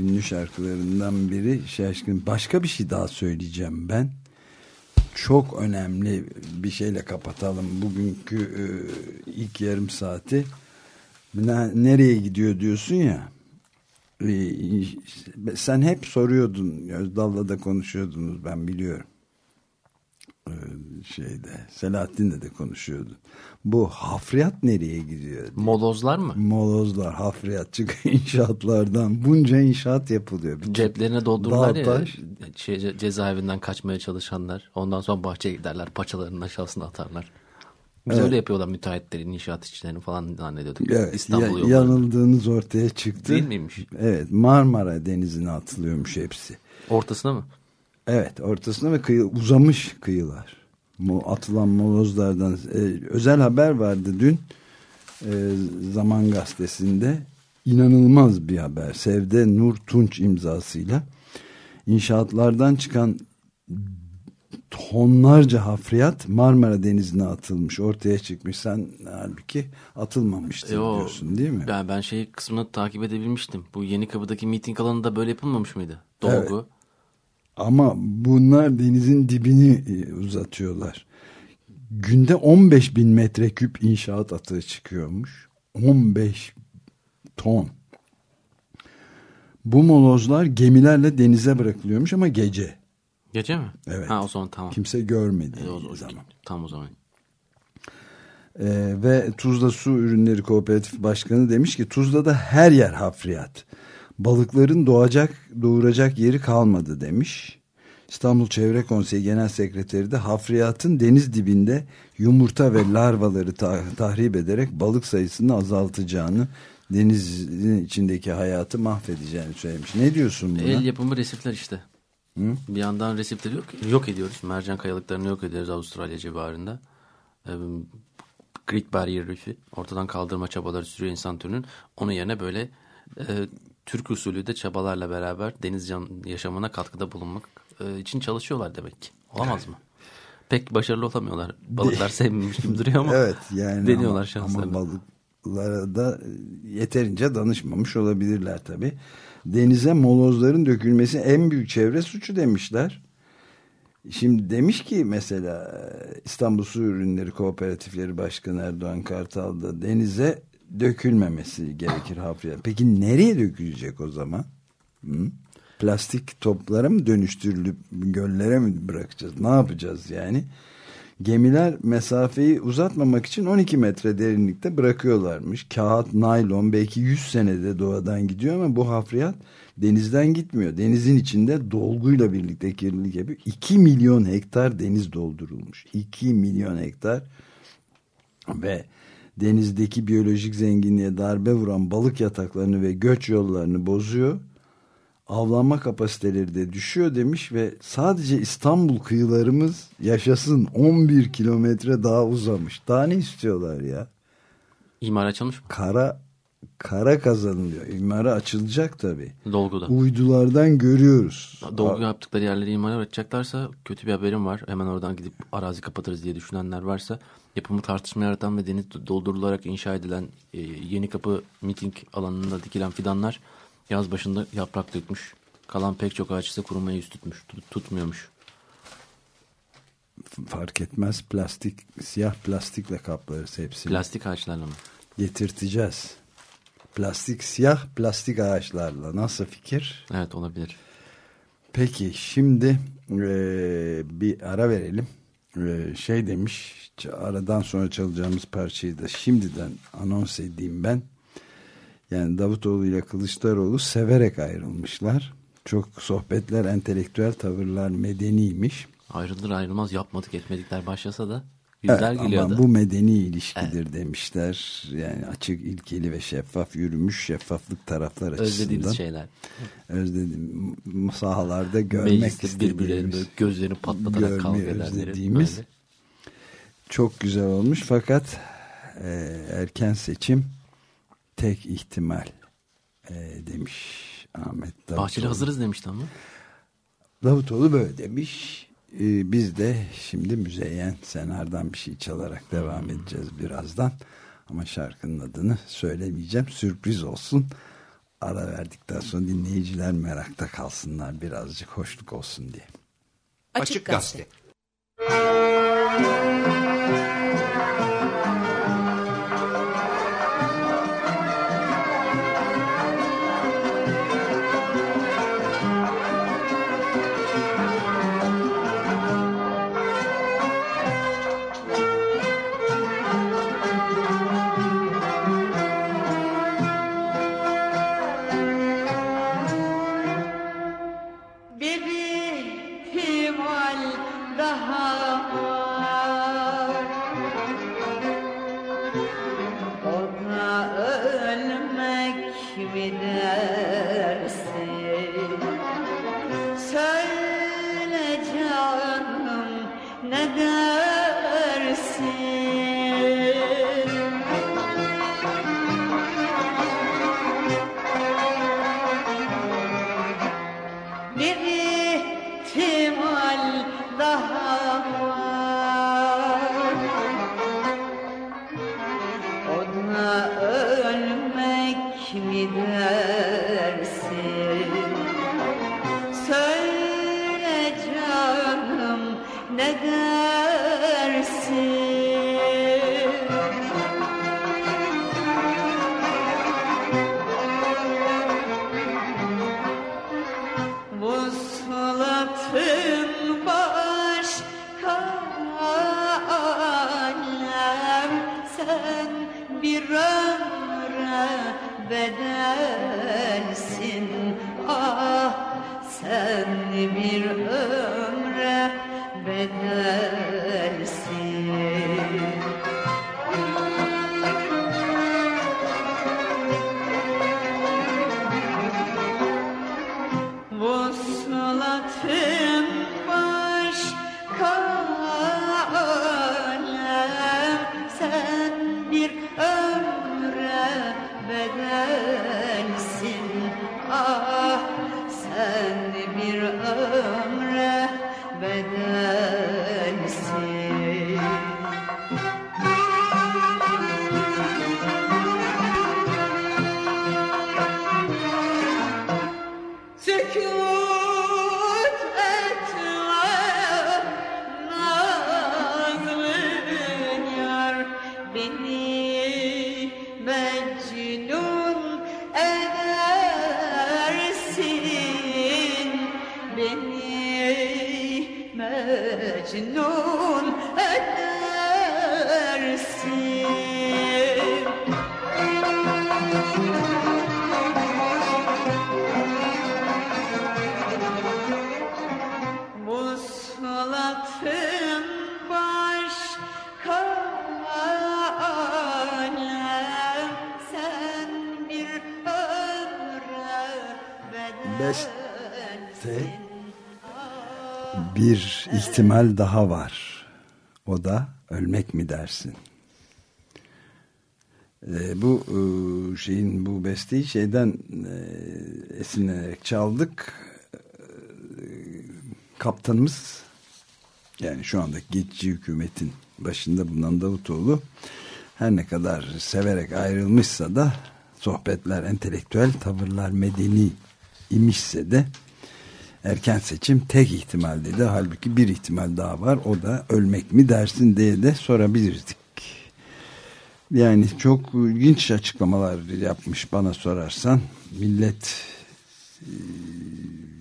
ünlü şarkılarından biri Şaşkın. Başka bir şey daha söyleyeceğim ben. Çok önemli bir şeyle kapatalım bugünkü e, ilk yarım saati. Ne- Nereye gidiyor diyorsun ya. E, sen hep soruyordun. Özdal'la da konuşuyordunuz ben biliyorum şeyde Selahattin'le de konuşuyordu. Bu hafriyat nereye gidiyor? diye. Molozlar mı? Molozlar, hafriyatçı (laughs) inşaatlardan bunca inşaat yapılıyor. Bir Ceplerine doldururlar Dağ, ya şey, ce- cezaevinden kaçmaya çalışanlar. Ondan sonra bahçeye giderler. Paçalarının aşağısına atarlar. Biz Evet. öyle yapıyorlar müteahhitlerin, inşaat işçilerini falan zannediyorduk. Evet, İstanbul ya- yanıldığınız ortaya çıktı. Değil miymiş? Evet, Marmara Denizi'ne atılıyormuş hepsi. Ortasına mı? Evet, ortasına ve kıyı, uzamış kıyılar. Mo, atılan molozlardan e, özel haber vardı dün e, Zaman Gazetesi'nde. inanılmaz bir haber. Sevde Nur Tunç imzasıyla inşaatlardan çıkan tonlarca hafriyat Marmara Denizi'ne atılmış. Ortaya çıkmış. Sen halbuki atılmamıştın E, o- diyorsun değil mi? Ben, ben şey kısmını takip edebilmiştim. Bu yeni kapıdaki miting alanında böyle yapılmamış mıydı? Dolgu. Ama bunlar denizin dibini e, uzatıyorlar. Günde 15 bin metreküp inşaat atığı çıkıyormuş. 15 ton. Bu molozlar gemilerle denize bırakılıyormuş ama gece. Gece mi? Evet. Ha o zaman tamam. Kimse görmedi E, o, o- zaman. Tam o zaman. Ee, ve Tuzla Su Ürünleri Kooperatif Başkanı demiş ki Tuzla'da her yer hafriyat. Balıkların doğacak, doğuracak yeri kalmadı demiş. İstanbul Çevre Konseyi Genel Sekreteri de hafriyatın deniz dibinde yumurta ve larvaları ta- tahrip ederek balık sayısını azaltacağını, denizin içindeki hayatı mahvedeceğini söylemiş. Ne diyorsun buna? El yapımı resifler işte. Bir yandan resifleri yok, yok ediyoruz. Mercan kayalıklarını yok ediyoruz Avustralya civarında. Ee, Great Barrier Reef'i ortadan kaldırma çabaları sürüyor insan türünün. Onun yerine böyle e, Türk usulü de çabalarla beraber deniz yaşamına katkıda bulunmak e, için çalışıyorlar demek ki. Olamaz mı? (laughs) Pek başarılı olamıyorlar. Balıklar sevmemiş gibi duruyor ama (laughs) evet, yani deniyorlar ama, şanslarını. Ama balıklara da yeterince danışmamış olabilirler tabii. Denize molozların dökülmesi en büyük çevre suçu demişler. Şimdi demiş ki mesela İstanbul Su Ürünleri Kooperatifleri Başkanı Erdoğan Kartal da denize dökülmemesi gerekir hafriyat. Peki nereye dökülecek o zaman? Hı? Plastik toplara mı dönüştürülüp göllere mi bırakacağız? Ne yapacağız yani? Gemiler mesafeyi uzatmamak için 12 metre derinlikte bırakıyorlarmış. Kağıt, naylon belki 100 senede doğadan gidiyor ama bu hafriyat denizden gitmiyor. Denizin içinde dolguyla birlikte kirlilik yapıyor. 2 milyon hektar deniz doldurulmuş. 2 milyon hektar ve denizdeki biyolojik zenginliğe darbe vuran balık yataklarını ve göç yollarını bozuyor. Avlanma kapasiteleri de düşüyor demiş ve sadece İstanbul kıyılarımız yaşasın 11 kilometre daha uzamış. Daha ne istiyorlar ya? İmar açılmış mı? Kara kara kazanılıyor. İmarı açılacak tabii. Dolguda. Uydulardan görüyoruz. Dolgu yaptıkları yerleri imara açacaklarsa kötü bir haberim var. Hemen oradan gidip arazi kapatırız diye düşünenler varsa yapımı tartışma yaratan ve deniz doldurularak inşa edilen e, yeni kapı miting alanında dikilen fidanlar yaz başında yaprak dökmüş. Kalan pek çok ağaç ise kurumaya yüz tutmuş, tut, tutmuyormuş. Fark etmez plastik, siyah plastikle kaplarız hepsini. Plastik ağaçlarla mı? Getirteceğiz. Plastik, siyah plastik ağaçlarla. Nasıl fikir? Evet olabilir. Peki şimdi e, bir ara verelim. Şey demiş, aradan sonra çalacağımız parçayı da şimdiden anons edeyim ben. Yani Davutoğlu ile Kılıçdaroğlu severek ayrılmışlar. Çok sohbetler, entelektüel tavırlar medeniymiş. Ayrılır ayrılmaz yapmadık etmedikler başlasa da yüzler evet, geliyordu. Ama bu medeni ilişkidir evet. demişler. Yani açık, ilkeli ve şeffaf yürümüş şeffaflık taraflar açısından. Özlediğimiz şeyler. Özlediğim sahalarda görmek Mecliste istediğimiz. gözlerini patlatarak kavga edenleri. Çok güzel olmuş fakat e, erken seçim tek ihtimal e, demiş Ahmet Davutoğlu. Bahçeli hazırız demişti ama. Davutoğlu böyle demiş. Ee, biz de şimdi Müzeyyen Senar'dan bir şey çalarak devam edeceğiz birazdan. Ama şarkının adını söylemeyeceğim. Sürpriz olsun. Ara verdikten sonra dinleyiciler merakta kalsınlar. Birazcık hoşluk olsun diye. Açık Gazete. Vosla Bir ihtimal daha var. O da ölmek mi dersin? Ee, bu e, şeyin bu besteyi şeyden e, esinlenerek çaldık. Ee, kaptanımız yani şu andaki geçici hükümetin başında bulunan Davutoğlu her ne kadar severek ayrılmışsa da sohbetler entelektüel tavırlar medeni imişse de erken seçim tek ihtimal dedi. Halbuki bir ihtimal daha var. O da ölmek mi dersin diye de sorabilirdik. Yani çok ilginç açıklamalar yapmış bana sorarsan. Millet e,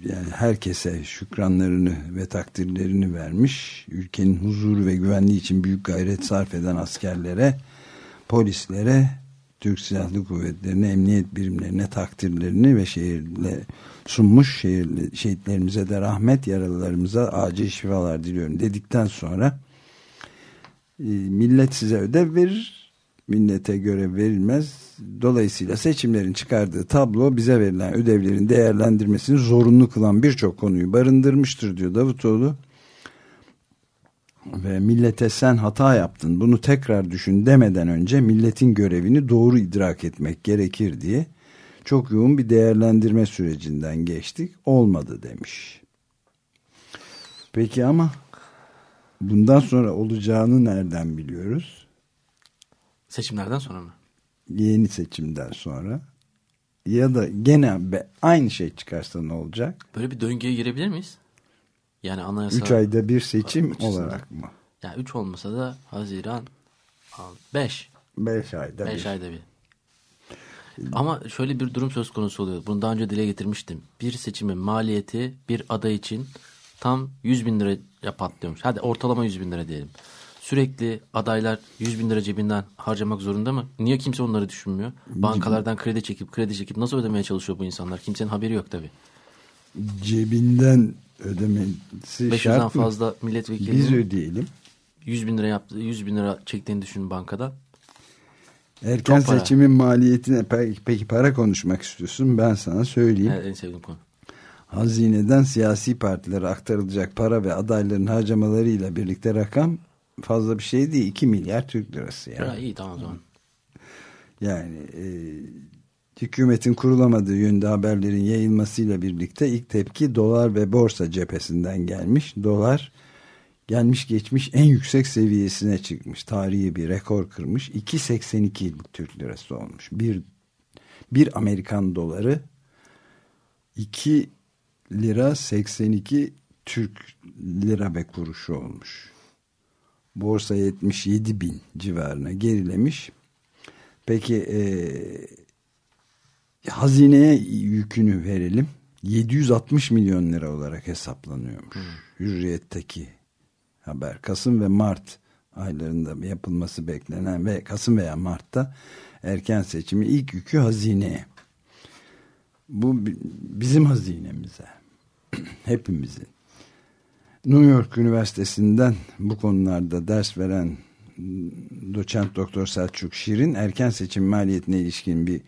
yani herkese şükranlarını ve takdirlerini vermiş. Ülkenin huzuru ve güvenliği için büyük gayret sarf eden askerlere, polislere, Türk Silahlı Kuvvetleri'ne, emniyet birimlerine takdirlerini ve şehirle sunmuş. Şehirli, şehitlerimize de rahmet, yaralılarımıza acil şifalar diliyorum dedikten sonra e, millet size ödev verir, millete göre verilmez. Dolayısıyla seçimlerin çıkardığı tablo bize verilen ödevlerin değerlendirmesini zorunlu kılan birçok konuyu barındırmıştır diyor Davutoğlu. Ve millete sen hata yaptın bunu tekrar düşün demeden önce milletin görevini doğru idrak etmek gerekir diye çok yoğun bir değerlendirme sürecinden geçtik. Olmadı demiş. Peki ama bundan sonra olacağını nereden biliyoruz? Seçimlerden sonra mı? Yeni seçimden sonra ya da gene aynı şey çıkarsa ne olacak? Böyle bir döngüye girebilir miyiz? Yani anayasa... 3 ayda bir seçim açısından. olarak mı? Yani 3 olmasa da Haziran 5. 5 ayda 5 bir. ayda bir. Ama şöyle bir durum söz konusu oluyor. Bunu daha önce dile getirmiştim. Bir seçimin maliyeti bir aday için tam 100 bin liraya patlıyormuş. Hadi ortalama 100 bin lira diyelim. Sürekli adaylar 100 bin lira cebinden harcamak zorunda mı? Niye kimse onları düşünmüyor? Bankalardan kredi çekip kredi çekip nasıl ödemeye çalışıyor bu insanlar? Kimsenin haberi yok tabii. Cebinden ödemesi 500'den şart mı? fazla Biz milletvekili ödeyelim. 100 bin lira yaptı, 100 bin lira çektiğini düşünün bankadan. Erken Çok para. seçimin maliyetine peki, peki para konuşmak istiyorsun. Ben sana söyleyeyim. Evet, en sevdiğim konu. Hazineden siyasi partilere aktarılacak para ve adayların harcamalarıyla birlikte rakam fazla bir şey değil. 2 milyar Türk lirası yani. Ya, iyi tamam o zaman. Yani e, hükümetin kurulamadığı yönde haberlerin yayılmasıyla birlikte ilk tepki dolar ve borsa cephesinden gelmiş. Dolar gelmiş geçmiş en yüksek seviyesine çıkmış. Tarihi bir rekor kırmış. 2.82 Türk lirası olmuş. Bir, bir Amerikan doları 2 lira 82 Türk lira ve kuruşu olmuş. Borsa 77 bin civarına gerilemiş. Peki e, hazineye yükünü verelim. 760 milyon lira olarak hesaplanıyormuş. Hürriyetteki haber. Kasım ve Mart aylarında yapılması beklenen ve Kasım veya Mart'ta erken seçimi ilk yükü hazineye. Bu bi- bizim hazinemize. (clears throat) Hepimizin. New York Üniversitesi'nden bu konularda ders veren doçent doktor Selçuk Şirin erken seçim maliyetine ilişkin bir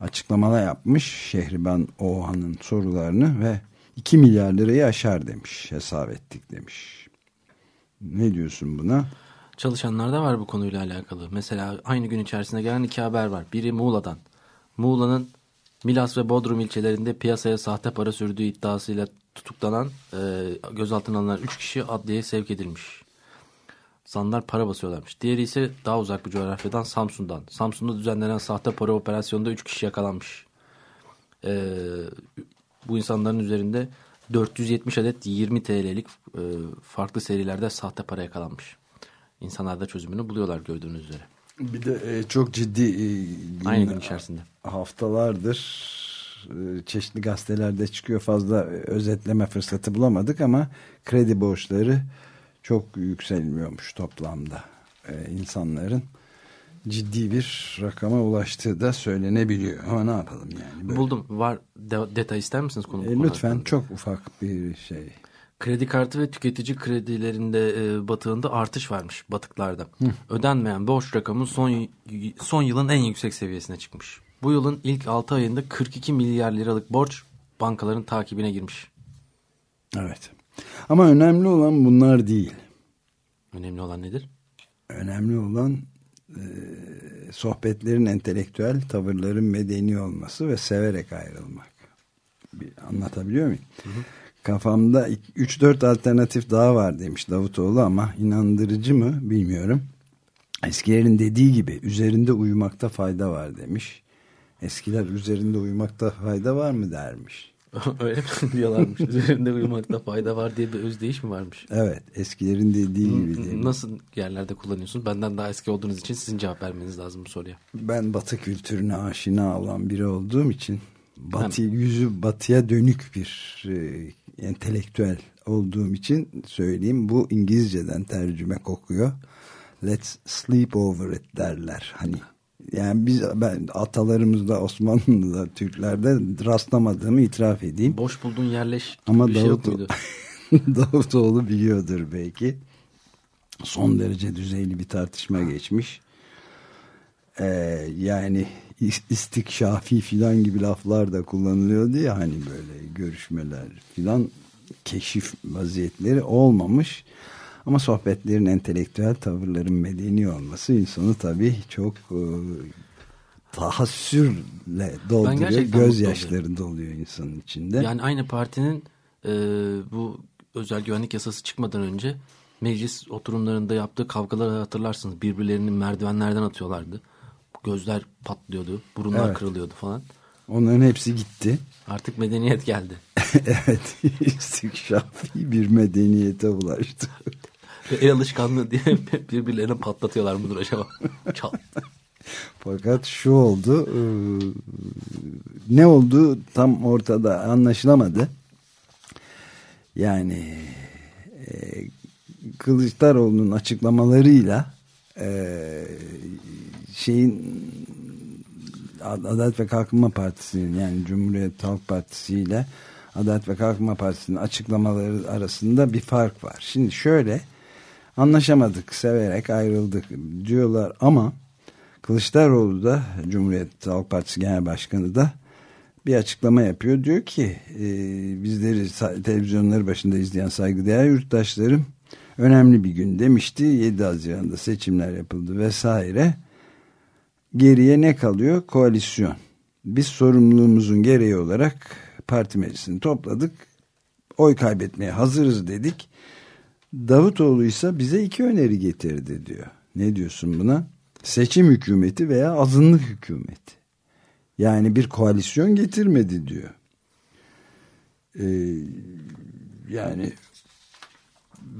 açıklamalar yapmış. Şehriban Oğan'ın sorularını ve 2 milyar lirayı aşar demiş. Hesap ettik demiş. Ne diyorsun buna? Çalışanlar da var bu konuyla alakalı. Mesela aynı gün içerisinde gelen iki haber var. Biri Muğla'dan. Muğla'nın Milas ve Bodrum ilçelerinde piyasaya sahte para sürdüğü iddiasıyla tutuklanan, e, gözaltına alınan 3 kişi adliyeye sevk edilmiş. Zanlar para basıyorlarmış. Diğeri ise daha uzak bir coğrafyadan Samsun'dan. Samsun'da düzenlenen sahte para operasyonunda 3 kişi yakalanmış. E, bu insanların üzerinde 470 adet 20 TL'lik e, farklı serilerde sahte para yakalanmış. İnsanlar da çözümünü buluyorlar gördüğünüz üzere. Bir de e, çok ciddi e, Aynı gün içerisinde. haftalardır e, çeşitli gazetelerde çıkıyor fazla e, özetleme fırsatı bulamadık ama kredi borçları çok yükselmiyormuş toplamda E, insanların ciddi bir rakama ulaştığı da söylenebiliyor ama ne yapalım yani böyle. Buldum. Var de- detay ister misiniz konu? E, lütfen hakkında? çok ufak bir şey Kredi kartı ve tüketici kredilerinde e, batığında artış varmış batıklarda. Ödenmeyen borç rakamı son son yılın en yüksek seviyesine çıkmış. Bu yılın ilk 6 ayında 42 milyar liralık borç bankaların takibine girmiş. evet ama önemli olan bunlar değil Önemli olan nedir? önemli olan e, sohbetlerin entelektüel, tavırların medeni olması ve severek ayrılmak. Bir anlatabiliyor muyum? Kafamda 3-4 alternatif daha var demiş Davutoğlu ama inandırıcı mı bilmiyorum. Eskilerin dediği gibi üzerinde uyumakta fayda var demiş. Eskiler üzerinde uyumakta fayda var mı dermiş. (laughs) Öyle mi (laughs) diyorlarmış? Üzerinde uyumakta fayda var diye bir özdeyiş mi varmış? Evet eskilerin dediği gibi. Nasıl yerlerde kullanıyorsunuz? Benden daha eski olduğunuz için sizin cevap vermeniz lazım bu soruya. Ben batı kültürüne aşina olan biri olduğum için batı, yüzü batıya dönük bir e, entelektüel olduğum için söyleyeyim. Bu İngilizceden tercüme kokuyor. Let's sleep over it derler. Hani yani biz ben atalarımızda Osmanlı'da Türklerde rastlamadığımı itiraf edeyim. Boş bulduğun yerleş Ama bir şey Davut- muydu? (laughs) Davutoğlu biliyordur belki. Son derece düzeyli bir tartışma geçmiş. Ee, yani is- istikşafi filan gibi laflar da kullanılıyordu ya hani böyle görüşmeler filan keşif vaziyetleri olmamış. Ama sohbetlerin entelektüel tavırların medeni olması insanı tabii çok e, tahassürle dolduruyor. gerçekten Gözyaşları doluyor insanın içinde. Yani aynı partinin e, bu özel güvenlik yasası çıkmadan önce meclis oturumlarında yaptığı kavgaları hatırlarsınız. Birbirlerini merdivenlerden atıyorlardı. Gözler patlıyordu, burunlar Evet. kırılıyordu falan. Onların hepsi gitti. Artık medeniyet geldi. (laughs) evet (laughs) istikşafi bir medeniyete ulaştı. El alışkanlığı diye (laughs) birbirlerine patlatıyorlar mıdır acaba? (laughs) Çal. Fakat şu oldu e, ne oldu tam ortada anlaşılamadı. Yani e, Kılıçdaroğlu'nun açıklamalarıyla e, şeyin Adalet ve Kalkınma Partisi'nin yani Cumhuriyet Halk Partisi ile Adalet ve Kalkınma Partisi'nin açıklamaları arasında bir fark var. Şimdi şöyle anlaşamadık, severek ayrıldık diyorlar ama Kılıçdaroğlu da Cumhuriyet Halk Partisi Genel Başkanı da bir açıklama yapıyor. Diyor ki e, bizleri televizyonları başında izleyen saygıdeğer yurttaşlarım önemli bir gün demişti. 7 Haziran'da seçimler yapıldı vesaire. Geriye ne kalıyor? Koalisyon. Biz sorumluluğumuzun gereği olarak parti meclisini topladık. Oy kaybetmeye hazırız dedik. Davutoğlu ise bize iki öneri getirdi diyor. Ne diyorsun buna? Seçim hükümeti veya azınlık hükümeti. Yani bir koalisyon getirmedi diyor. Ee, yani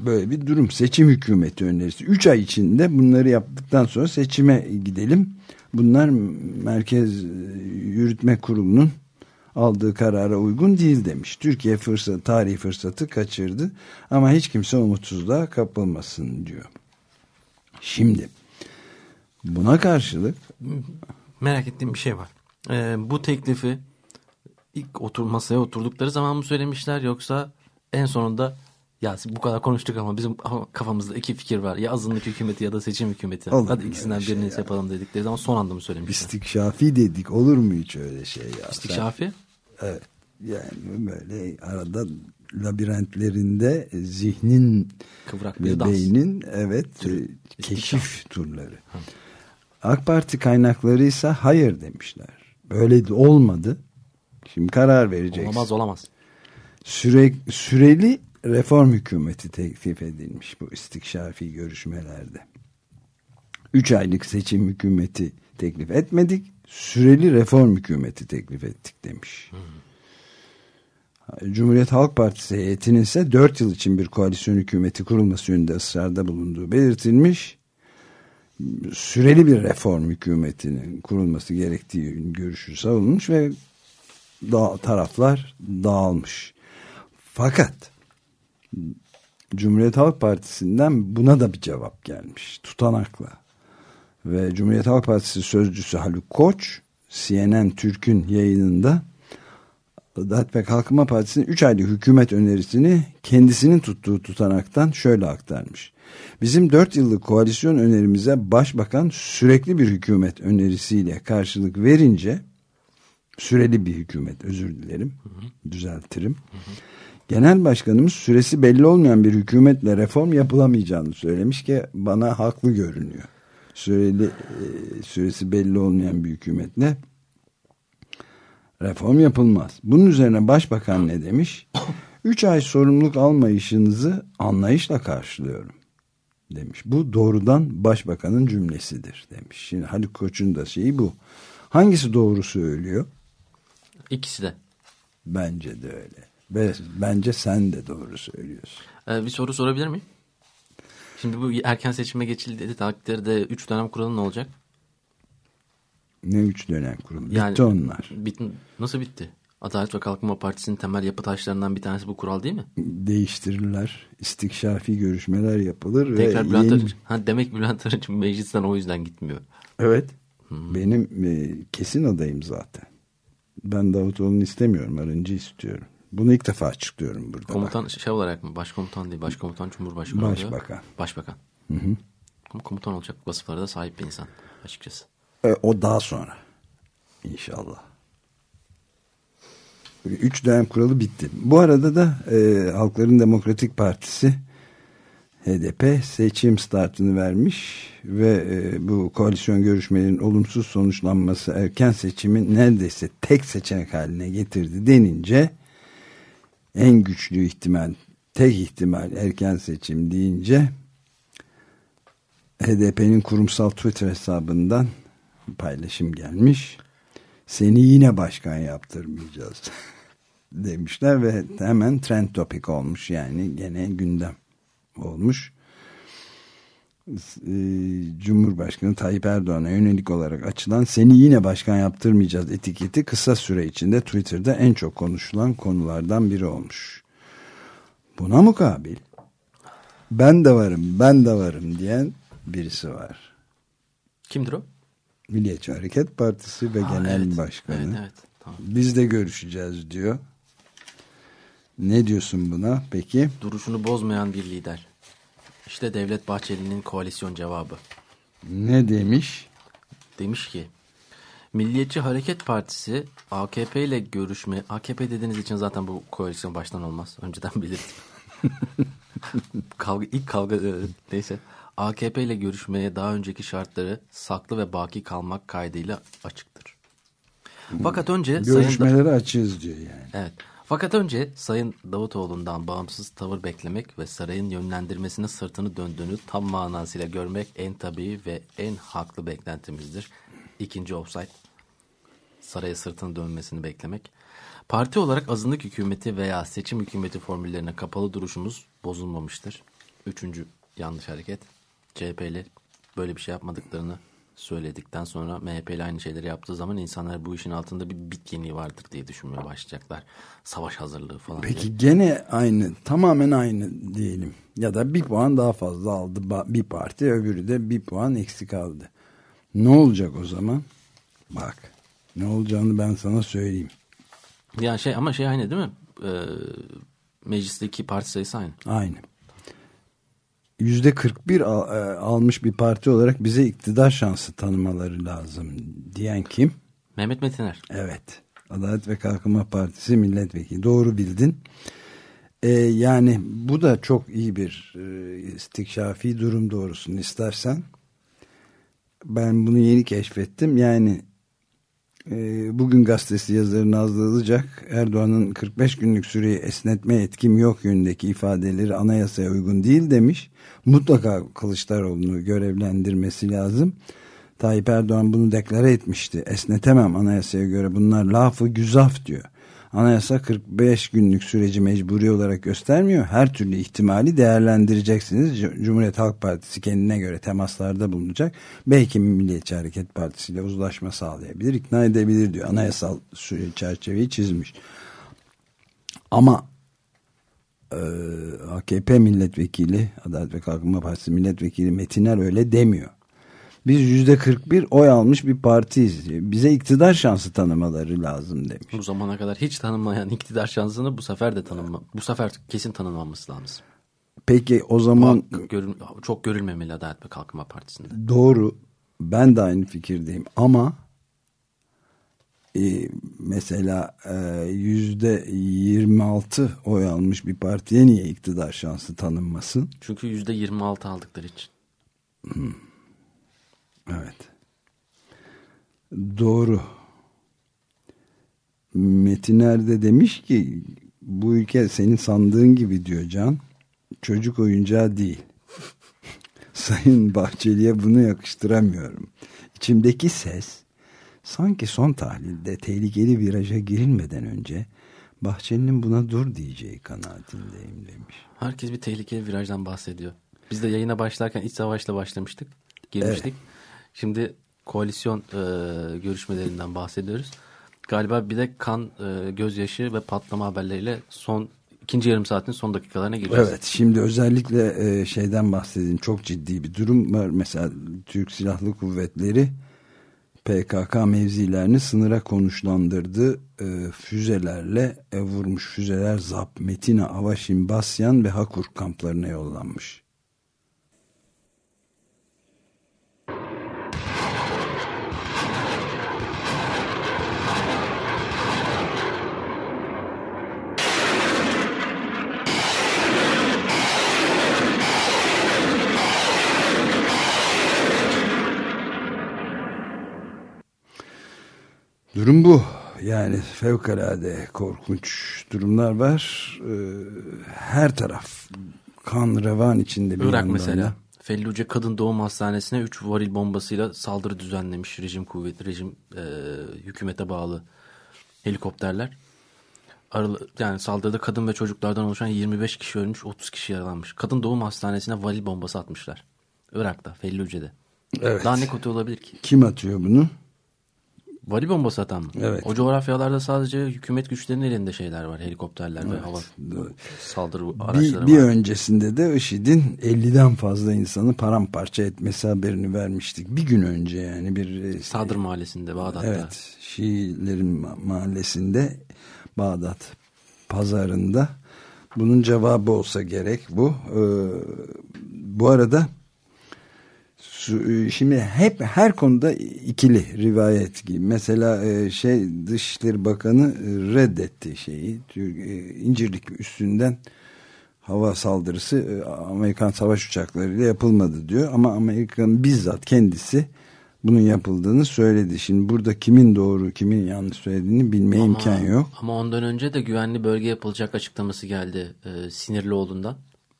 böyle bir durum. Seçim hükümeti önerisi. Üç ay içinde bunları yaptıktan sonra seçime gidelim. Bunlar Merkez Yürütme Kurulu'nun aldığı karara uygun değil demiş. Türkiye fırsat, tarihi fırsatı kaçırdı ama hiç kimse umutsuzluğa kapılmasın diyor. Şimdi buna karşılık Merak ettiğim bir şey var. Ee, bu teklifi ilk otur masaya oturdukları zaman mı söylemişler yoksa en sonunda ya bu kadar konuştuk ama bizim kafamızda iki fikir var. Ya azınlık hükümeti ya da seçim hükümeti. Olur Hadi ikisinden şey birini ya? yapalım dedikleri zaman son anda mı söylemişler? istikşafi dedik olur mu hiç öyle şey ya? İstikşafi? Sen- evet. Yani böyle arada labirentlerinde zihnin Kıvrak bir ve dans. beynin evet e, keşif turları. AK Parti kaynakları ise hayır demişler. Böyle de olmadı. Şimdi karar vereceksin. Olamaz olamaz. Süre, süreli reform hükümeti teklif edilmiş bu istikşafi görüşmelerde. Üç aylık seçim hükümeti teklif etmedik. Süreli reform hükümeti teklif ettik demiş. Cumhuriyet Halk Partisi heyetinin ise 4 yıl için bir koalisyon hükümeti kurulması yönünde ısrarda bulunduğu belirtilmiş. Süreli bir reform hükümetinin kurulması gerektiği görüşü savunmuş ve da taraflar dağılmış. Fakat Cumhuriyet Halk Partisi'nden buna da bir cevap gelmiş. Tutanakla. Ve Cumhuriyet Halk Partisi sözcüsü Haluk Koç CNN Türk'ün yayınında Adalet ve Kalkınma Partisi'nin 3 aylık hükümet önerisini kendisinin tuttuğu tutanaktan şöyle aktarmış. Bizim 4 yıllık koalisyon önerimize başbakan sürekli bir hükümet önerisiyle karşılık verince süreli bir hükümet özür dilerim düzeltirim. Genel başkanımız süresi belli olmayan bir hükümetle reform yapılamayacağını söylemiş ki bana haklı görünüyor. Süreli e, süresi belli olmayan bir hükümetle reform yapılmaz. Bunun üzerine başbakan ne demiş? Üç ay sorumluluk almayışınızı anlayışla karşılıyorum demiş. Bu doğrudan başbakanın cümlesidir demiş. Şimdi Haluk Koç'un da şeyi bu. Hangisi doğru söylüyor? İkisi de. Bence de öyle. Ve bence sen de doğru söylüyorsun. Ee, bir soru sorabilir miyim? Şimdi bu erken seçime geçildiği takdirde 3 dönem kuralı ne olacak? Ne üç dönem kurulu. Bitti Yani- onlar. Bit, nasıl bitti? Adalet ve Kalkınma Partisi'nin temel yapı taşlarından bir tanesi bu kural değil mi? Değiştirirler. istikşafi görüşmeler yapılır. Tekrar ve Bülent yeni- Arınç. Ha, demek Bülent Arınç meclisten o yüzden gitmiyor. Evet. Benim e, kesin adayım zaten. Ben Davutoğlu'nu istemiyorum. Arıncı istiyorum. Bunu ilk defa açıklıyorum burada. Komutan şey olarak mı? Başkomutan değil. Başkomutan Cumhurbaşkanı oluyor. Başbakan. Başbakan. Ama komutan olacak vasıflara da sahip bir insan açıkçası. E, o daha sonra. İnşallah. Üç dönem kuralı bitti. Bu arada da e, Halkların Demokratik Partisi HDP seçim startını vermiş ve e, bu koalisyon görüşmelerinin olumsuz sonuçlanması erken seçimin neredeyse tek seçenek haline getirdi denince en güçlü ihtimal tek ihtimal erken seçim deyince HDP'nin kurumsal Twitter hesabından paylaşım gelmiş. Seni yine başkan yaptırmayacağız (laughs) demişler ve hemen trend topic olmuş yani gene gündem olmuş. Ee, Cumhurbaşkanı Tayyip Erdoğan'a yönelik olarak açılan seni yine başkan yaptırmayacağız etiketi kısa süre içinde Twitter'da en çok konuşulan konulardan biri olmuş. Buna mukabil ben de varım ben de varım diyen birisi var. Kimdir o? Milliyetçi Hareket Partisi ve Ha, Genel evet. Başkanı. Evet, evet. Tamam. Biz de görüşeceğiz diyor. Ne diyorsun buna peki? Duruşunu bozmayan bir lider. İşte Devlet Bahçeli'nin koalisyon cevabı. Ne demiş? Demiş ki Milliyetçi Hareket Partisi AKP ile görüşme AKP dediğiniz için zaten bu koalisyon baştan olmaz. Önceden belirttim. (laughs) kavga, ilk kavga e, neyse. AKP ile görüşmeye daha önceki şartları saklı ve baki kalmak kaydıyla açıktır. Fakat önce Sayın Görüşmeleri açığız diyor yani. Evet. Fakat önce Sayın Davutoğlu'ndan bağımsız tavır beklemek ve sarayın yönlendirmesine sırtını döndüğünü tam manasıyla görmek en tabii ve en haklı beklentimizdir. İkinci offside. Saraya sırtını dönmesini beklemek. Parti olarak azınlık hükümeti veya seçim hükümeti formüllerine kapalı duruşumuz bozulmamıştır. Üçüncü yanlış hareket. CHP'li böyle bir şey yapmadıklarını söyledikten sonra MHP ile aynı şeyleri yaptığı zaman insanlar bu işin altında bir bit yeniği vardır diye düşünmeye başlayacaklar. Savaş hazırlığı falan diye. Peki gene aynı tamamen aynı diyelim. Ya da bir puan daha fazla aldı bir parti öbürü de bir puan eksik aldı. Ne olacak o zaman? Bak ne olacağını ben sana söyleyeyim. Yani şey ama şey aynı değil mi? Ee, meclisteki parti sayısı aynı. Aynı. Yüzde 41 al- e, almış bir parti olarak bize iktidar şansı tanımaları lazım diyen kim? Mehmet Metiner. Evet. Adalet ve Kalkınma Partisi milletvekili. Doğru bildin. Ee, yani bu da çok iyi bir e, istikşafi durum doğrusunu istersen. Ben bunu yeni keşfettim. Yani e, bugün gazetesi yazarı Nazlı Ilıcak Erdoğan'ın 45 günlük süreyi esnetme etkim yok yönündeki ifadeleri anayasaya uygun değil demiş. Mutlaka Kılıçdaroğlu'nu görevlendirmesi lazım. Tayyip Erdoğan bunu deklare etmişti. Esnetemem anayasaya göre bunlar lafı güzaf diyor. Anayasa 45 günlük süreci mecburi olarak göstermiyor. Her türlü ihtimali değerlendireceksiniz. Cumhuriyet Halk Partisi kendine göre temaslarda bulunacak. Belki Milliyetçi Hareket Partisi ile uzlaşma sağlayabilir, ikna edebilir diyor. Anayasal çerçeveyi çizmiş. Ama e, AKP milletvekili, Adalet ve Kalkınma Partisi milletvekili Metiner öyle demiyor. Biz yüzde 41 oy almış bir partiyiz. Bize iktidar şansı tanımaları lazım demiş. Bu zamana kadar hiç tanınmayan iktidar şansını bu sefer de tanınma, bu sefer kesin tanınmaması lazım. Peki o zaman görül, çok görülmemeli Adalet ve Kalkınma Partisi'nde. Doğru. Ben de aynı fikirdeyim ama e, mesela yüzde 26 oy almış bir partiye niye iktidar şansı tanınmasın? Çünkü yüzde 26 aldıkları için. Hmm. Evet. Doğru. Metiner de demiş ki bu ülke senin sandığın gibi diyor Can. Çocuk oyuncağı değil. (laughs) Sayın Bahçeli'ye bunu yakıştıramıyorum. İçimdeki ses sanki son tahlilde tehlikeli viraja girilmeden önce Bahçeli'nin buna dur diyeceği kanaatindeyim demiş. Herkes bir tehlikeli virajdan bahsediyor. Biz de yayına başlarken iç savaşla başlamıştık. Girmiştik. Evet. Şimdi koalisyon e, görüşmelerinden bahsediyoruz. Galiba bir de kan, e, gözyaşı ve patlama haberleriyle son ikinci yarım saatin son dakikalarına gireceğiz. Evet şimdi özellikle e, şeyden bahsedeyim. Çok ciddi bir durum var. Mesela Türk Silahlı Kuvvetleri PKK mevzilerini sınıra konuşlandırdı. E, füzelerle e, vurmuş füzeler Zap, Metina, Avaşin, Basyan ve Hakur kamplarına yollanmış. Durum bu. Yani fevkalade korkunç durumlar var. Ee, her taraf kan revan içinde bir Irak mesela. Felluce Kadın Doğum Hastanesi'ne 3 varil bombasıyla saldırı düzenlemiş rejim kuvveti, rejim e, hükümete bağlı helikopterler. Aralı, yani saldırıda kadın ve çocuklardan oluşan 25 kişi ölmüş, 30 kişi yaralanmış. Kadın Doğum Hastanesi'ne varil bombası atmışlar. Irak'ta, Felluce'de. Evet. Daha ne kötü olabilir ki? Kim atıyor bunu? Vali bombası atan mı? Evet. O coğrafyalarda sadece hükümet güçlerinin elinde şeyler var. Helikopterler evet. ve hava saldırı araçları bir, bir var. öncesinde de IŞİD'in 50'den fazla insanı paramparça etmesi haberini vermiştik. Bir gün önce yani bir... E, Sadr mahallesinde Bağdat'ta. Evet. Şiilerin mahallesinde Bağdat pazarında. Bunun cevabı olsa gerek bu. Ee, bu arada şimdi hep her konuda ikili rivayet gibi. Mesela e, şey Dışişleri Bakanı e, reddetti şeyi. İncirlik üstünden hava saldırısı Amerikan savaş uçaklarıyla yapılmadı diyor. Ama Amerika'nın bizzat kendisi bunun yapıldığını söyledi. Şimdi burada kimin doğru kimin yanlış söylediğini bilmeye ama, imkan yok. Ama ondan önce de güvenli bölge yapılacak açıklaması geldi e, Sinirlioğlu'ndan.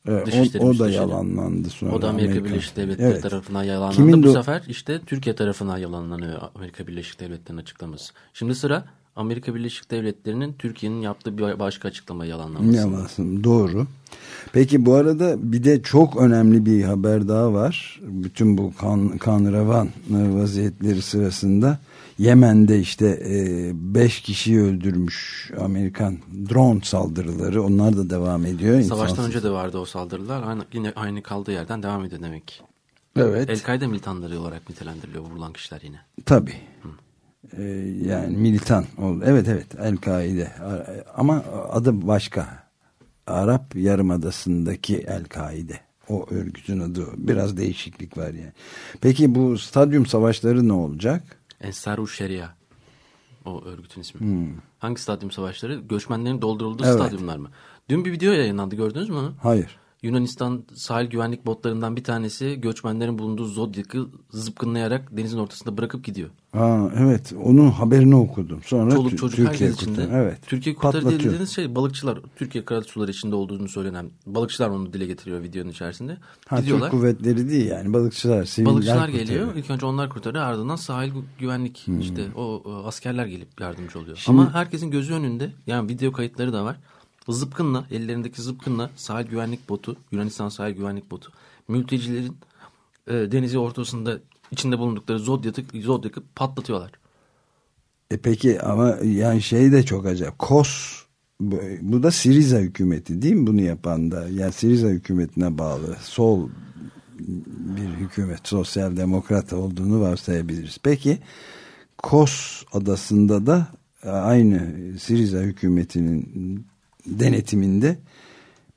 Evet, o, o da yalanlandı sonra. O da Amerika, Amerika. Birleşik Devletleri evet. tarafından yalanlandı. Kimin Bu sefer işte Türkiye tarafından yalanlanıyor Amerika Birleşik Devletleri'nin açıklaması. Şimdi sıra Amerika Birleşik Devletleri'nin Türkiye'nin yaptığı bir başka açıklama yalanlaması. Yalanlasın doğru. Peki bu arada bir de çok önemli bir haber daha var. Bütün bu kan, kan revan vaziyetleri sırasında Yemen'de işte 5 e, kişiyi öldürmüş Amerikan drone saldırıları onlar da devam ediyor. Savaştan İnsansız. önce de vardı o saldırılar. Aynı, yine aynı kaldığı yerden devam ediyor demek Evet. El-Kaide militanları olarak nitelendiriliyor vurulan kişiler yine. Tabii. Ee, yani militan. Evet evet El-Kaide. Ama adı başka. Arap Yarımadası'ndaki El-Kaide. O örgütün adı. Biraz değişiklik var yani. Peki bu stadyum savaşları ne olacak? Ensaru Şeria. o örgütün ismi. Hangi stadyum savaşları? Göçmenlerin doldurulduğu Evet. stadyumlar mı? Dün bir video yayınlandı gördünüz mü onu? Hayır. Yunanistan sahil güvenlik botlarından bir tanesi göçmenlerin bulunduğu Zodyak'ı zıpkınlayarak denizin ortasında bırakıp gidiyor. Aa, evet onun haberini okudum. Sonra Çoluk çocuk Türkiye herkes içinde. Evet. Türkiye kurtarı dediğiniz şey balıkçılar. Türkiye kara suları içinde olduğunu söylenen balıkçılar onu dile getiriyor videonun içerisinde. Ha, Türk Gidiyorlar. kuvvetleri değil yani balıkçılar, siviller Balıkçılar kurtarıyor. geliyor. İlk önce onlar kurtarıyor. Ardından sahil gü- güvenlik işte o, o askerler gelip yardımcı oluyor. Ama herkesin gözü önünde yani video kayıtları da var. Zıpkınla ellerindeki zıpkınla sahil güvenlik botu Yunanistan sahil güvenlik botu mültecilerin e, denizi ortasında içinde bulundukları Zodyak'ı Zodyak'ı patlatıyorlar. E peki ama yani şey de çok acayip. KOS bu, bu da Siriza hükümeti değil mi bunu yapan da? Yani Siriza hükümetine bağlı sol bir hükümet, sosyal demokrat olduğunu varsayabiliriz. Peki Kos adasında da aynı Siriza hükümetinin denetiminde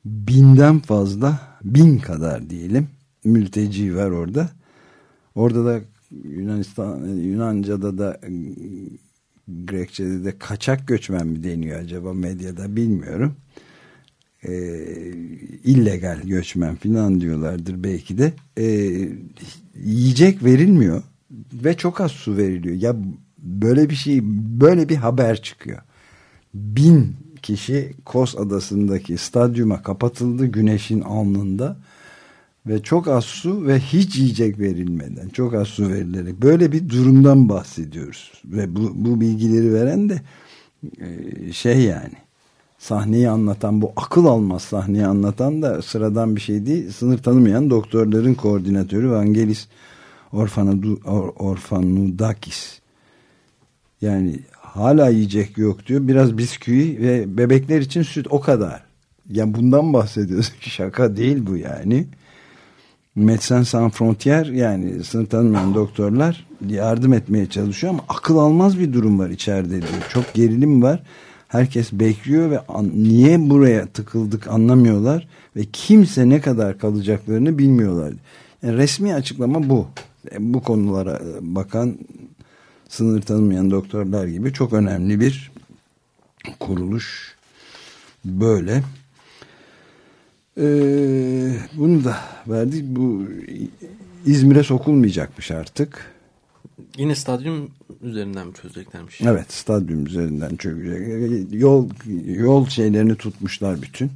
binden fazla, bin kadar diyelim mülteci var orada. Orada da Yunanistan, Yunanca'da da Grekçe'de de kaçak göçmen mi deniyor acaba medyada bilmiyorum. Ee, illegal göçmen falan diyorlardır belki de. Ee, yiyecek verilmiyor ve çok az su veriliyor. Ya böyle bir şey, böyle bir haber çıkıyor. Bin kişi Kos adasındaki stadyuma kapatıldı güneşin alnında ve çok az su ve hiç yiyecek verilmeden çok az su verilerek. Böyle bir durumdan bahsediyoruz ve bu, bu bilgileri veren de e, şey yani sahneyi anlatan bu akıl almaz sahneyi anlatan da sıradan bir şey değil sınır tanımayan doktorların koordinatörü Vangelis Orfanudakis. Yani hala yiyecek yok diyor biraz bisküvi ve bebekler için süt o kadar yani bundan bahsediyoruz (laughs) şaka değil bu yani Médecins Sans Frontières yani sınır tanımayan doktorlar yardım etmeye çalışıyor ama akıl almaz bir durum var içeride diyor. Çok gerilim var. Herkes bekliyor ve niye buraya tıkıldık anlamıyorlar ve kimse ne kadar kalacaklarını bilmiyorlar. Yani resmi açıklama bu. Bu konulara bakan sınır tanımayan doktorlar gibi çok önemli bir kuruluş böyle. Ee, bunu da verdik. Bu İzmir'e sokulmayacakmış artık. Yine stadyum üzerinden mi çözeceklermiş? Evet stadyum üzerinden çökecek. Yol, yol şeylerini tutmuşlar bütün.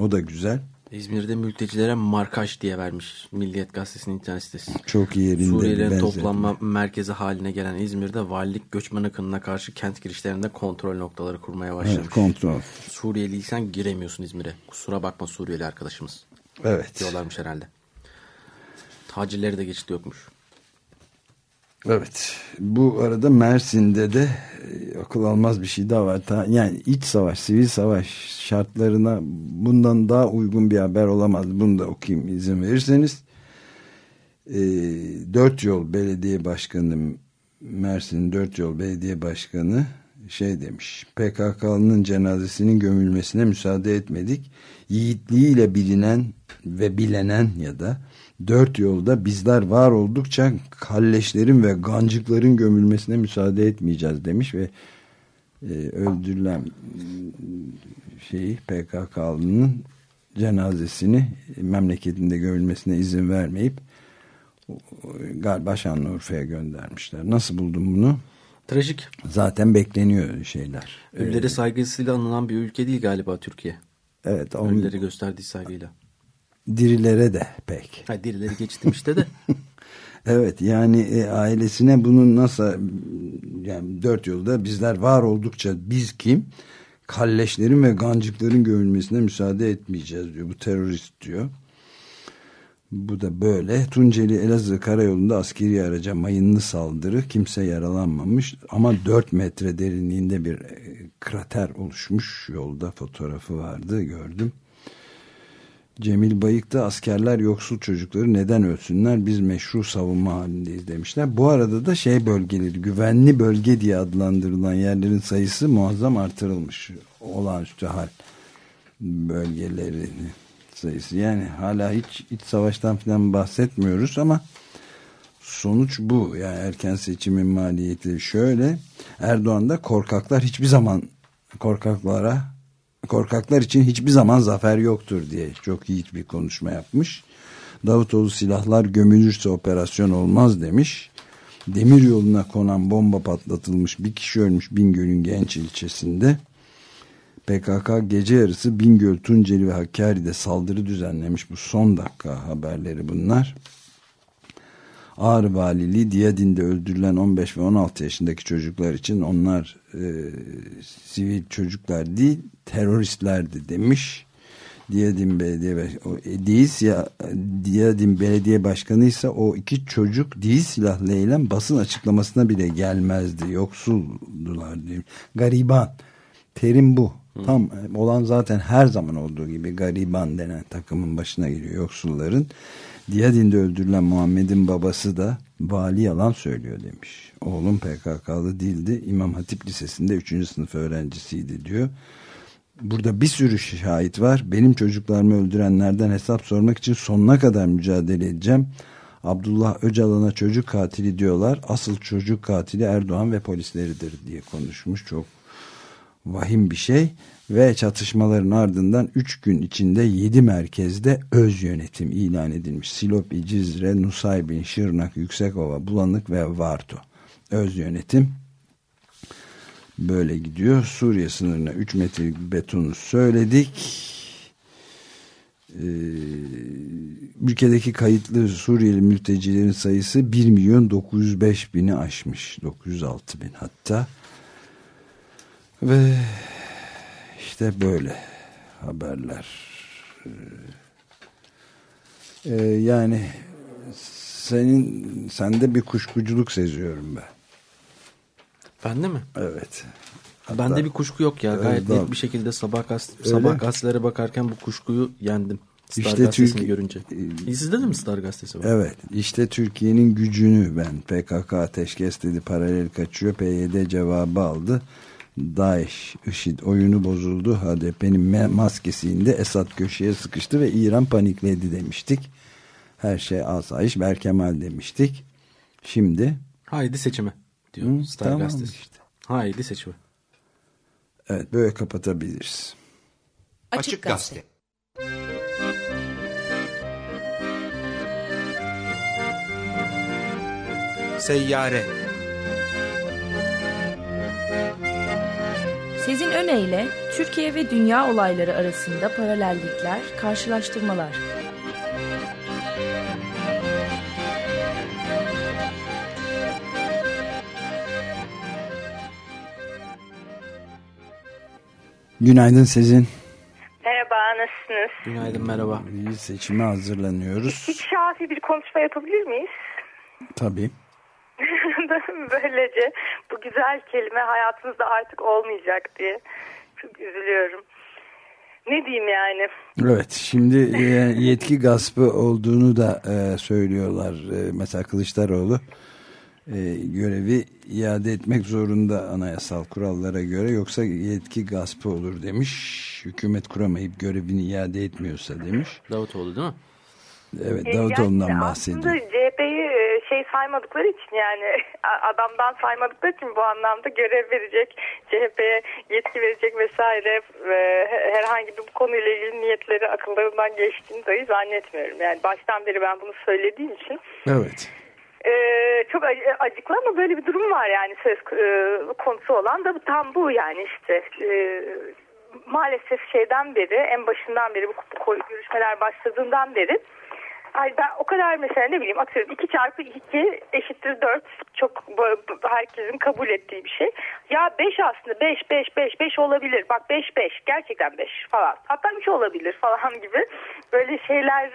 O da güzel. İzmir'de mültecilere markaj diye vermiş Milliyet Gazetesi'nin internet sitesi. Çok yerinde. Suriyelilerin toplanma merkezi haline gelen İzmir'de valilik göçmen akınına karşı kent girişlerinde kontrol noktaları kurmaya başlamış. Evet, kontrol. Suriyeliysen giremiyorsun İzmir'e. Kusura bakma Suriyeli arkadaşımız Evet. diyorlarmış herhalde. Tacirleri de geçit yokmuş. Evet. Bu arada Mersin'de de e, akıl almaz bir şey daha var. Yani iç savaş, sivil savaş şartlarına bundan daha uygun bir haber olamaz. Bunu da okuyayım izin verirseniz. E, Dört Yol Belediye Başkanı Mersin Dört Yol Belediye Başkanı şey demiş. PKK'nın cenazesinin gömülmesine müsaade etmedik. Yiğitliğiyle bilinen ve bilenen ya da dört yolda bizler var oldukça kalleşlerin ve gancıkların gömülmesine müsaade etmeyeceğiz demiş ve e, öldürülen şeyi PKK'lının cenazesini memleketinde gömülmesine izin vermeyip galiba Şanlıurfa'ya göndermişler. Nasıl buldun bunu? Trajik. Zaten bekleniyor şeyler. Ölülere saygısıyla anılan bir ülke değil galiba Türkiye. Evet. Onun Ölüleri gösterdiği saygıyla. Dirilere de pek. Ha, dirileri geçtim işte de. (laughs) Evet yani e, ailesine bunun nasıl yani dört yılda bizler var oldukça biz kim? Kalleşlerin ve gancıkların gömülmesine müsaade etmeyeceğiz diyor. Bu terörist diyor. Bu da böyle. Tunceli Elazığ Karayolu'nda askeri araca mayınlı saldırı. Kimse yaralanmamış ama 4 metre derinliğinde bir e, krater oluşmuş. Yolda fotoğrafı vardı gördüm. Cemil Bayık'ta askerler yoksul çocukları neden ölsünler biz meşru savunma halindeyiz demişler. Bu arada da şey bölgeleri güvenli bölge diye adlandırılan yerlerin sayısı muazzam artırılmış. Olağanüstü hal bölgeleri sayısı. Yani hala hiç iç savaştan falan bahsetmiyoruz ama Sonuç bu. Yani erken seçimin maliyeti şöyle. Erdoğan da korkaklar hiçbir zaman korkaklara korkaklar için hiçbir zaman zafer yoktur diye çok iyi bir konuşma yapmış. Davutoğlu silahlar gömülürse operasyon olmaz demiş. Demir yoluna konan bomba patlatılmış bir kişi ölmüş Bingöl'ün genç ilçesinde. PKK gece yarısı Bingöl, Tunceli ve Hakkari'de saldırı düzenlemiş. Bu son dakika haberleri bunlar. Ağrı Valiliği Diyadin'de öldürülen 15 ve 16 yaşındaki çocuklar için onlar e, sivil çocuklar değil teröristlerdi demiş. Diyadin Belediye o, e, ya Diyadin Belediye Başkanı ise o iki çocuk değil silahlı eylem basın açıklamasına bile gelmezdi. Yoksuldular diyor. Gariban. Terim bu. Hı. Tam olan zaten her zaman olduğu gibi gariban denen takımın başına geliyor yoksulların. Diyadin'de öldürülen Muhammed'in babası da vali yalan söylüyor demiş. Oğlum PKK'lı değildi. İmam Hatip Lisesi'nde 3. sınıf öğrencisiydi diyor. Burada bir sürü şahit var. Benim çocuklarımı öldürenlerden hesap sormak için sonuna kadar mücadele edeceğim. Abdullah Öcalan'a çocuk katili diyorlar. Asıl çocuk katili Erdoğan ve polisleridir diye konuşmuş. Çok vahim bir şey ve çatışmaların ardından 3 gün içinde 7 merkezde öz yönetim ilan edilmiş. Silopi, Cizre, Nusaybin, Şırnak, Yüksekova, Bulanık ve Varto. Öz yönetim böyle gidiyor. Suriye sınırına 3 metrelik betonu söyledik. Ee, ülkedeki kayıtlı Suriyeli mültecilerin sayısı 1 milyon 905 bini aşmış. 906 bin hatta. Ve işte böyle haberler. Ee, yani senin sende bir kuşkuculuk seziyorum ben. Bende mi? Evet. Hatta, Bende bir kuşku yok ya. Gayet net bir şekilde sabah, gaz sabah gazetelere bakarken bu kuşkuyu yendim. Star işte gazetesini Türk... görünce. E, sizde de mi Star gazetesi var? Evet. İşte Türkiye'nin gücünü ben PKK ateşkes dedi paralel kaçıyor. PYD cevabı aldı. Daesh, IŞİD oyunu bozuldu. HDP'nin maskesinde Esad köşeye sıkıştı ve İran panikledi demiştik. Her şey asayiş Berkemal demiştik. Şimdi haydi seçime diyor Hı, Star tamam Gazetesi. Işte. Haydi seçime. Evet böyle kapatabiliriz. Açık, Açık Gazete. Seyyare Sezin Öne Türkiye ve dünya olayları arasında paralellikler, karşılaştırmalar. Günaydın Sezin. Merhaba, nasılsınız? Günaydın, merhaba. İyi seçime hazırlanıyoruz. Hiç şafi bir konuşma yapabilir miyiz? Tabii. (laughs) Böylece bu güzel kelime hayatımızda artık olmayacak diye çok üzülüyorum. Ne diyeyim yani? Evet şimdi e, yetki gaspı olduğunu da e, söylüyorlar. E, mesela Kılıçdaroğlu görevi iade etmek zorunda anayasal kurallara göre yoksa yetki gaspı olur demiş. Hükümet kuramayıp görevini iade etmiyorsa demiş. Davutoğlu değil mi? Evet Davutoğlu'ndan yani bahsediyor. Aslında CHP'yi şey saymadıkları için yani (laughs) adamdan saymadıkları için bu anlamda görev verecek, CHP'ye yetki verecek vesaire ve herhangi bir bu konuyla ilgili niyetleri akıllarından geçtiğini dahi zannetmiyorum. Yani baştan beri ben bunu söylediğim için. Evet. Ee, çok acıklı ama böyle bir durum var yani söz e, konusu olan da tam bu yani işte e, maalesef şeyden beri en başından beri bu, bu görüşmeler başladığından beri Ay ben o kadar mesela ne bileyim atıyorum 2 çarpı 2 eşittir 4 çok herkesin kabul ettiği bir şey. Ya 5 aslında 5 5 5 5 olabilir. Bak 5 5 gerçekten 5 falan. Hatta 3 olabilir falan (laughs) gibi böyle şeyler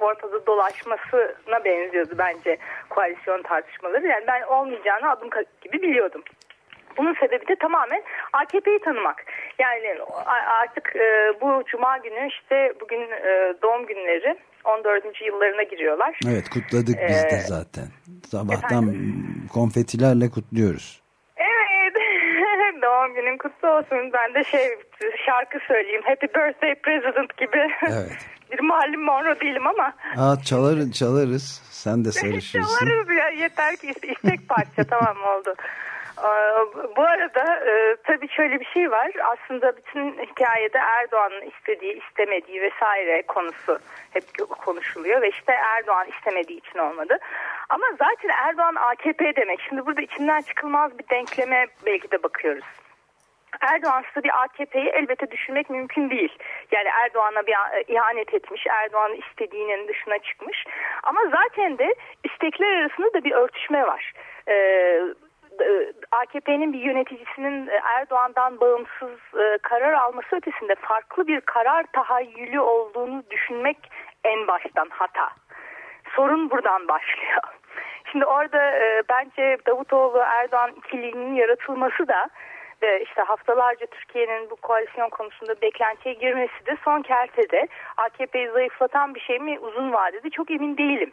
ortada dolaşmasına benziyordu bence koalisyon tartışmaları. Yani ben olmayacağını adım gibi biliyordum. Bunun sebebi de tamamen AKP'yi tanımak. Yani artık e, bu cuma günü işte bugün e, doğum günleri 14. yıllarına giriyorlar. Evet kutladık ee, biz de zaten. Sabahtan efendim? konfetilerle kutluyoruz. Evet (laughs) doğum günün kutlu olsun. Ben de şey şarkı söyleyeyim. Happy Birthday President gibi. Evet. (laughs) bir Marilyn Monroe değilim ama. Aa, çalar, çalarız. Sen de (laughs) sarışırsın. Çalarız ya yeter ki iste- istek parça tamam oldu. Bu arada e, tabii şöyle bir şey var. Aslında bütün hikayede Erdoğan'ın istediği, istemediği vesaire konusu hep konuşuluyor ve işte Erdoğan istemediği için olmadı. Ama zaten Erdoğan AKP demek. Şimdi burada içinden çıkılmaz bir denkleme belki de bakıyoruz. Erdoğansız bir AKP'yi elbette düşünmek mümkün değil. Yani Erdoğan'a bir e, ihanet etmiş, Erdoğan'ın istediğinin dışına çıkmış. Ama zaten de istekler arasında da bir örtüşme var. Ee, AKP'nin bir yöneticisinin e, Erdoğan'dan bağımsız e, karar alması ötesinde farklı bir karar tahayyülü olduğunu düşünmek en baştan hata. Sorun buradan başlıyor. Şimdi orada e, bence Davutoğlu Erdoğan ikiliğinin yaratılması da ve işte haftalarca Türkiye'nin bu koalisyon konusunda beklentiye girmesi de son kertede AKP'yi zayıflatan bir şey mi uzun vadede çok emin değilim.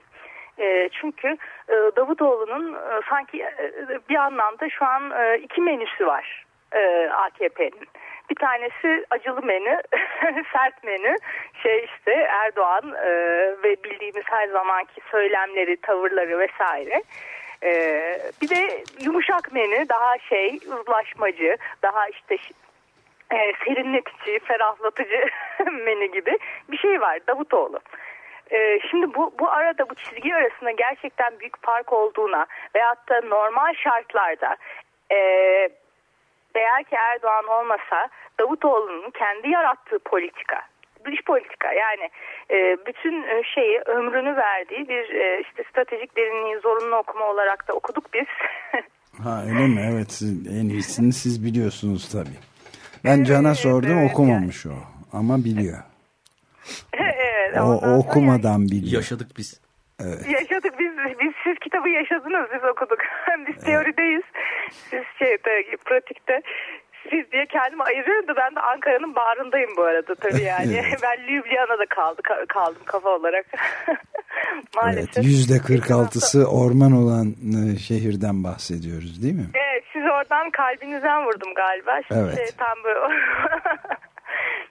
E, çünkü e, Davutoğlu'nun e, sanki e, bir anlamda şu an e, iki menüsü var e, AKP'nin. Bir tanesi acılı menü, (laughs) sert menü. Şey işte Erdoğan e, ve bildiğimiz her zamanki söylemleri, tavırları vesaire. E, bir de yumuşak menü, daha şey uzlaşmacı, daha işte e, serinletici, ferahlatıcı (laughs) menü gibi bir şey var Davutoğlu. Ee, şimdi bu, bu arada bu çizgi arasında gerçekten büyük fark olduğuna veyahut da normal şartlarda e, eğer ki Erdoğan olmasa Davutoğlu'nun kendi yarattığı politika dış politika yani e, bütün e, şeyi ömrünü verdiği bir e, işte stratejik derinliği zorunlu okuma olarak da okuduk biz. (laughs) Ha öyle mi? Evet en iyisini siz biliyorsunuz tabii. Ben Can'a sordum evet, okumamış o ama biliyor. (laughs) evet, O, okumadan biliyor. Yaşadık biz. Yaşadık biz, biz siz kitabı yaşadınız biz okuduk. (laughs) biz teorideyiz. Siz şeyde pratikte. Siz diye kendimi ayırıyorum da ben de Ankara'nın bağrındayım bu arada tabii (laughs) yani. Evet. ben Ljubljana'da kaldı, ka- kaldım kafa olarak. Evet, Maalesef. yüzde 46'sı orman olan e, şehirden bahsediyoruz değil mi? Evet siz oradan kalbinizden vurdum galiba. Şimdi Evet. şey, tam böyle...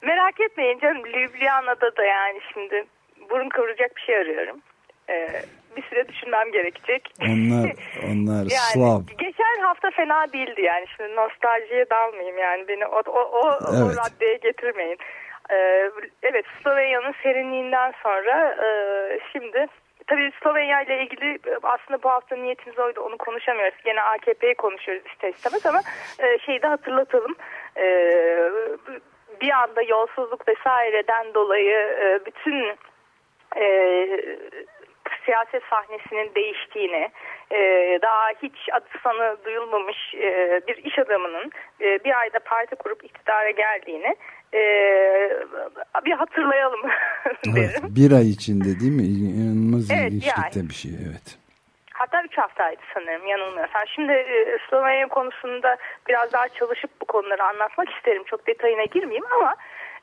Merak etmeyin canım Ljubljana'da da yani şimdi burun kıvıracak bir şey arıyorum. Ee, bir süre düşünmem gerekecek. Onlar (laughs) onlar Yani Slav. geçen hafta fena değildi yani şimdi nostaljiye dalmayayım yani beni o, o, o, o Evet. raddeye getirmeyin. Ee, evet Slovenya'nın serinliğinden sonra e, şimdi tabii Slovenya ile ilgili e, aslında bu hafta niyetimiz oydu onu konuşamıyoruz. Gene AKP'yi konuşuyoruz ister istemez ama e, şeyi de hatırlatalım. E, bir anda yolsuzluk vesaireden dolayı e, bütün e, siyaset sahnesinin değiştiğini, e, daha hiç adı sanı duyulmamış e, bir iş adamının e, bir ayda parti kurup iktidara geldiğini e, bir hatırlayalım (laughs) Evet, derim. bir ay içinde değil mi? İnanılmaz Evet, ilginçlikte bir bir şey. Evet. Hatta 3 haftaydı sanırım yanılmıyorsam. Şimdi e, Slovenya konusunda biraz daha çalışıp bu konuları anlatmak isterim. Çok detayına girmeyeyim ama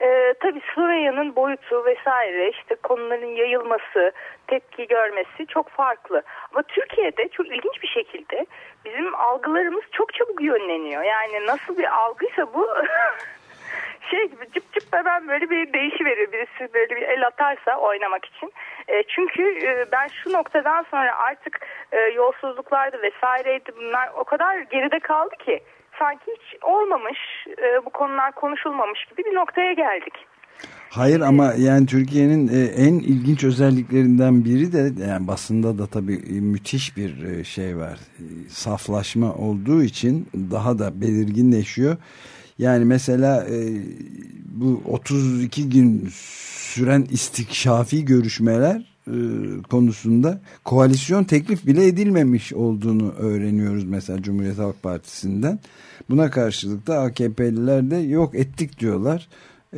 e, tabii Slovenya'nın boyutu vesaire işte konuların yayılması, tepki görmesi çok farklı. Ama Türkiye'de çok ilginç bir şekilde bizim algılarımız çok çabuk yönleniyor. Yani nasıl bir algıysa bu (laughs) şey gibi cıp cıp hemen böyle bir değişiveriyor. Birisi böyle bir el atarsa oynamak için. E, çünkü e, ben şu noktadan sonra artık e, yolsuzluklardı vesaireydi bunlar o kadar geride kaldı ki sanki hiç olmamış e, bu konular konuşulmamış gibi bir noktaya geldik. Hayır ama yani Türkiye'nin e, en ilginç özelliklerinden biri de yani basında da tabii müthiş bir e, şey var. E, Saflaşma olduğu için daha da belirginleşiyor. Yani mesela e, bu 32 gün süren istikşafi görüşmeler e, konusunda koalisyon teklif bile edilmemiş olduğunu öğreniyoruz mesela Cumhuriyet Halk Partisi'nden. Buna karşılık da AKP'liler de yok ettik diyorlar.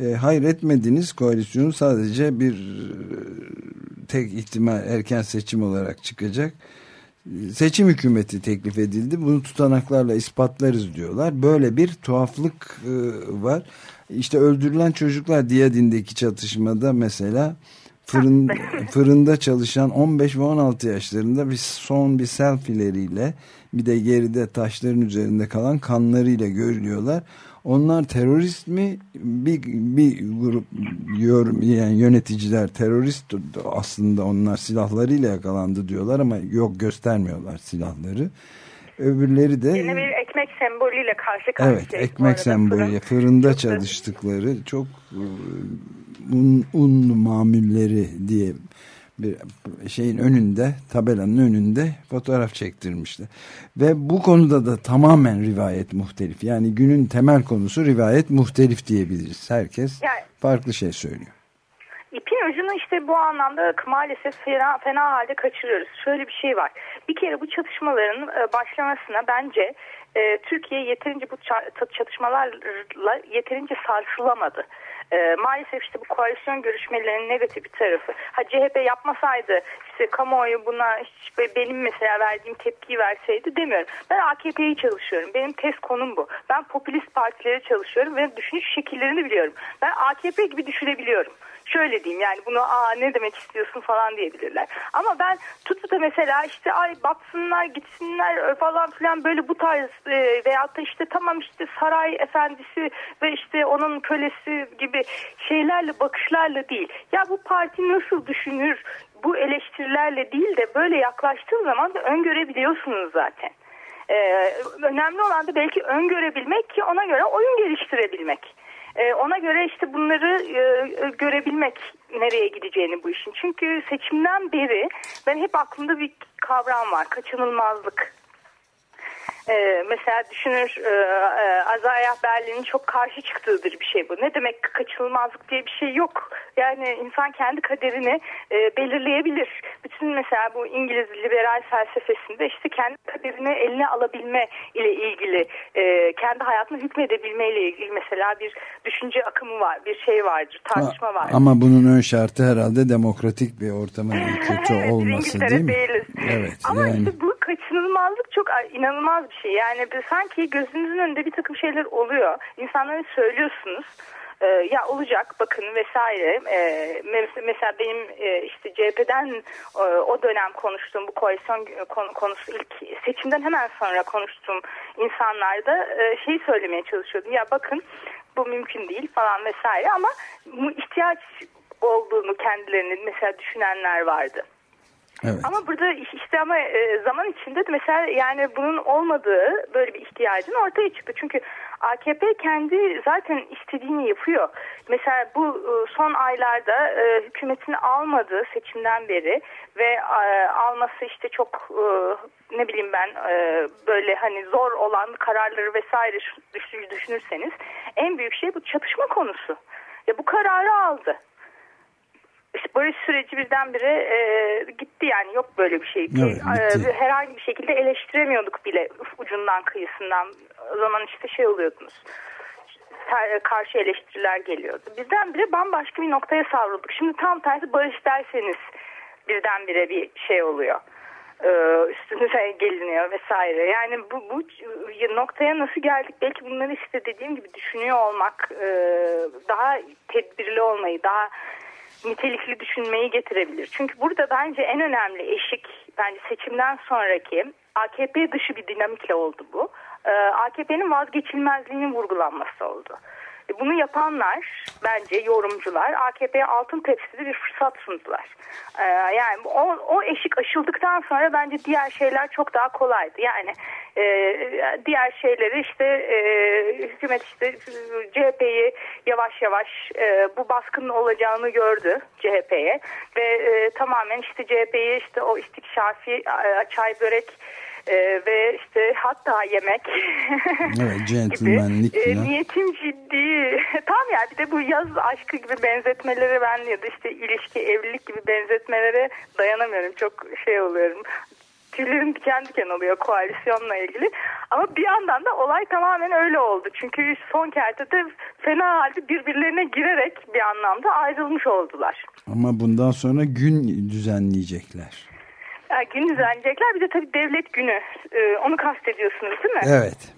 E, hayır etmediniz koalisyonu sadece bir e, tek ihtimal erken seçim olarak çıkacak. Seçim hükümeti teklif edildi. Bunu tutanaklarla ispatlarız diyorlar. Böyle bir tuhaflık e, var. İşte öldürülen çocuklar Diyadin'deki çatışmada mesela fırın, (laughs) fırında çalışan 15 ve 16 yaşlarında bir son bir selfieleriyle bir de geride taşların üzerinde kalan kanlarıyla görülüyorlar. Onlar terörist mi bir, bir grup yorum, yani yöneticiler terörist aslında onlar silahlarıyla yakalandı diyorlar ama yok göstermiyorlar silahları. Öbürleri de Yine bir ekmek sembolüyle karşı karşıya. evet ekmek sembolü fırında çalıştıkları çok e, un, un mamulleri diye bir şeyin önünde tabelanın önünde fotoğraf çektirmişler. Ve bu konuda da tamamen rivayet muhtelif. Yani günün temel konusu rivayet muhtelif diyebiliriz. Herkes Yani- farklı şey söylüyor. İpin ucunu işte bu anlamda maalesef fena, fena halde kaçırıyoruz. Şöyle bir şey var. Bir kere bu çatışmaların e, başlamasına bence e, Türkiye yeterince bu ça- çatışmalarla yeterince sarsılamadı. E, maalesef işte bu koalisyon görüşmelerinin negatif bir tarafı. Ha CHP yapmasaydı işte kamuoyu buna hiç be- benim mesela verdiğim tepkiyi verseydi demiyorum. Ben AKP'yi çalışıyorum. Benim test konum bu. Ben popülist partilere çalışıyorum ve düşünüş şekillerini biliyorum. Ben AKP gibi düşünebiliyorum şöyle diyeyim yani bunu aa ne demek istiyorsun falan diyebilirler. Ama ben tutup da mesela işte ay batsınlar gitsinler e, falan filan böyle bu tarz e, veyahut da işte tamam işte saray efendisi ve işte onun kölesi gibi şeylerle bakışlarla değil. Ya bu parti nasıl düşünür bu eleştirilerle değil de böyle yaklaştığın zaman da öngörebiliyorsunuz zaten. Ee, önemli olan da belki öngörebilmek ki ona göre oyun geliştirebilmek. Ee, ona göre işte bunları e, e, görebilmek nereye gideceğini bu işin. Çünkü seçimden beri ben hep aklımda bir kavram var. Kaçınılmazlık. Ee, mesela düşünür e, e, Azaya Berlin'in çok karşı çıktığıdır bir şey bu. Ne demek kaçınılmazlık diye bir şey yok. Yani insan kendi kaderini e, belirleyebilir. Bütün mesela bu İngiliz liberal felsefesinde işte kendi kaderini eline alabilme ile ilgili, e, kendi hayatını hükmedebilme ile ilgili mesela bir düşünce akımı var, bir şey vardır, tartışma var. Ama bunun ön şartı herhalde demokratik bir ortamın (laughs) kötü Evet, olması değil mi? değiliz. Evet Ama yani işte bu kaçınılmazlık çok inanılmaz bir şey. Yani sanki gözünüzün önünde bir takım şeyler oluyor. İnsanlara söylüyorsunuz. Ee, ya olacak bakın vesaire. Mes- mesela benim e, işte CHP'den e, o dönem konuştuğum bu koalisyon konu- konusu ilk seçimden hemen sonra konuştuğum insanlarda e, şeyi söylemeye çalışıyordum. Ya bakın bu mümkün değil falan vesaire ama bu ihtiyaç olduğunu kendilerinin mesela düşünenler vardı. Evet. Ama burada iş- işte ama e, zaman içinde de mesela yani bunun olmadığı böyle bir ihtiyacın ortaya çıktı. Çünkü AKP kendi zaten istediğini yapıyor. Mesela bu e, son aylarda e, hükümetini almadığı seçimden beri ve alması işte çok ne bileyim ben böyle hani zor olan kararları vesaire düşünürseniz en büyük şey bu çatışma konusu. Ya bu kararı aldı. Barış süreci birdenbire e, gitti yani yok böyle bir şey. Evet, E, herhangi bir şekilde eleştiremiyorduk bile ucundan kıyısından. O zaman işte şey oluyordunuz. karşı eleştiriler geliyordu. Birdenbire bambaşka bir noktaya savrulduk. Şimdi tam tersi barış derseniz birdenbire bir şey oluyor. Ee, üstünüze (laughs) geliniyor vesaire. Yani bu, bu noktaya nasıl geldik? Belki bunları işte dediğim gibi düşünüyor olmak, e, daha tedbirli olmayı, daha nitelikli düşünmeyi getirebilir. Çünkü burada bence en önemli eşik bence seçimden sonraki AKP dışı bir dinamikle oldu bu. Ee, AKP'nin vazgeçilmezliğinin vurgulanması oldu. E, Bunu yapanlar bence yorumcular AKP'ye altın tepside bir fırsat sundular. Ee, yani o, o eşik aşıldıktan sonra bence diğer şeyler çok daha kolaydı. Yani e, diğer şeyleri işte e, hükümet işte CHP'yi yavaş yavaş e, bu baskının olacağını gördü CHP'ye ve e, tamamen işte CHP'yi işte o istikşafi e, çay börek e, ve işte hatta yemek (laughs) Evet, gibi e, niyetim ciddi. (laughs) Tam ya bir de bu yaz aşkı gibi benzetmelere ben ya da işte ilişki evlilik gibi benzetmelere dayanamıyorum. Çok şey oluyorum. Tüylerim diken diken oluyor koalisyonla ilgili. Ama bir yandan da olay tamamen öyle oldu. Çünkü son kertede fena halde birbirlerine girerek bir anlamda ayrılmış oldular. Ama bundan sonra gün düzenleyecekler. Yani gün düzenleyecekler. Bir de tabii devlet günü. Ee, onu kastediyorsunuz değil mi? Evet.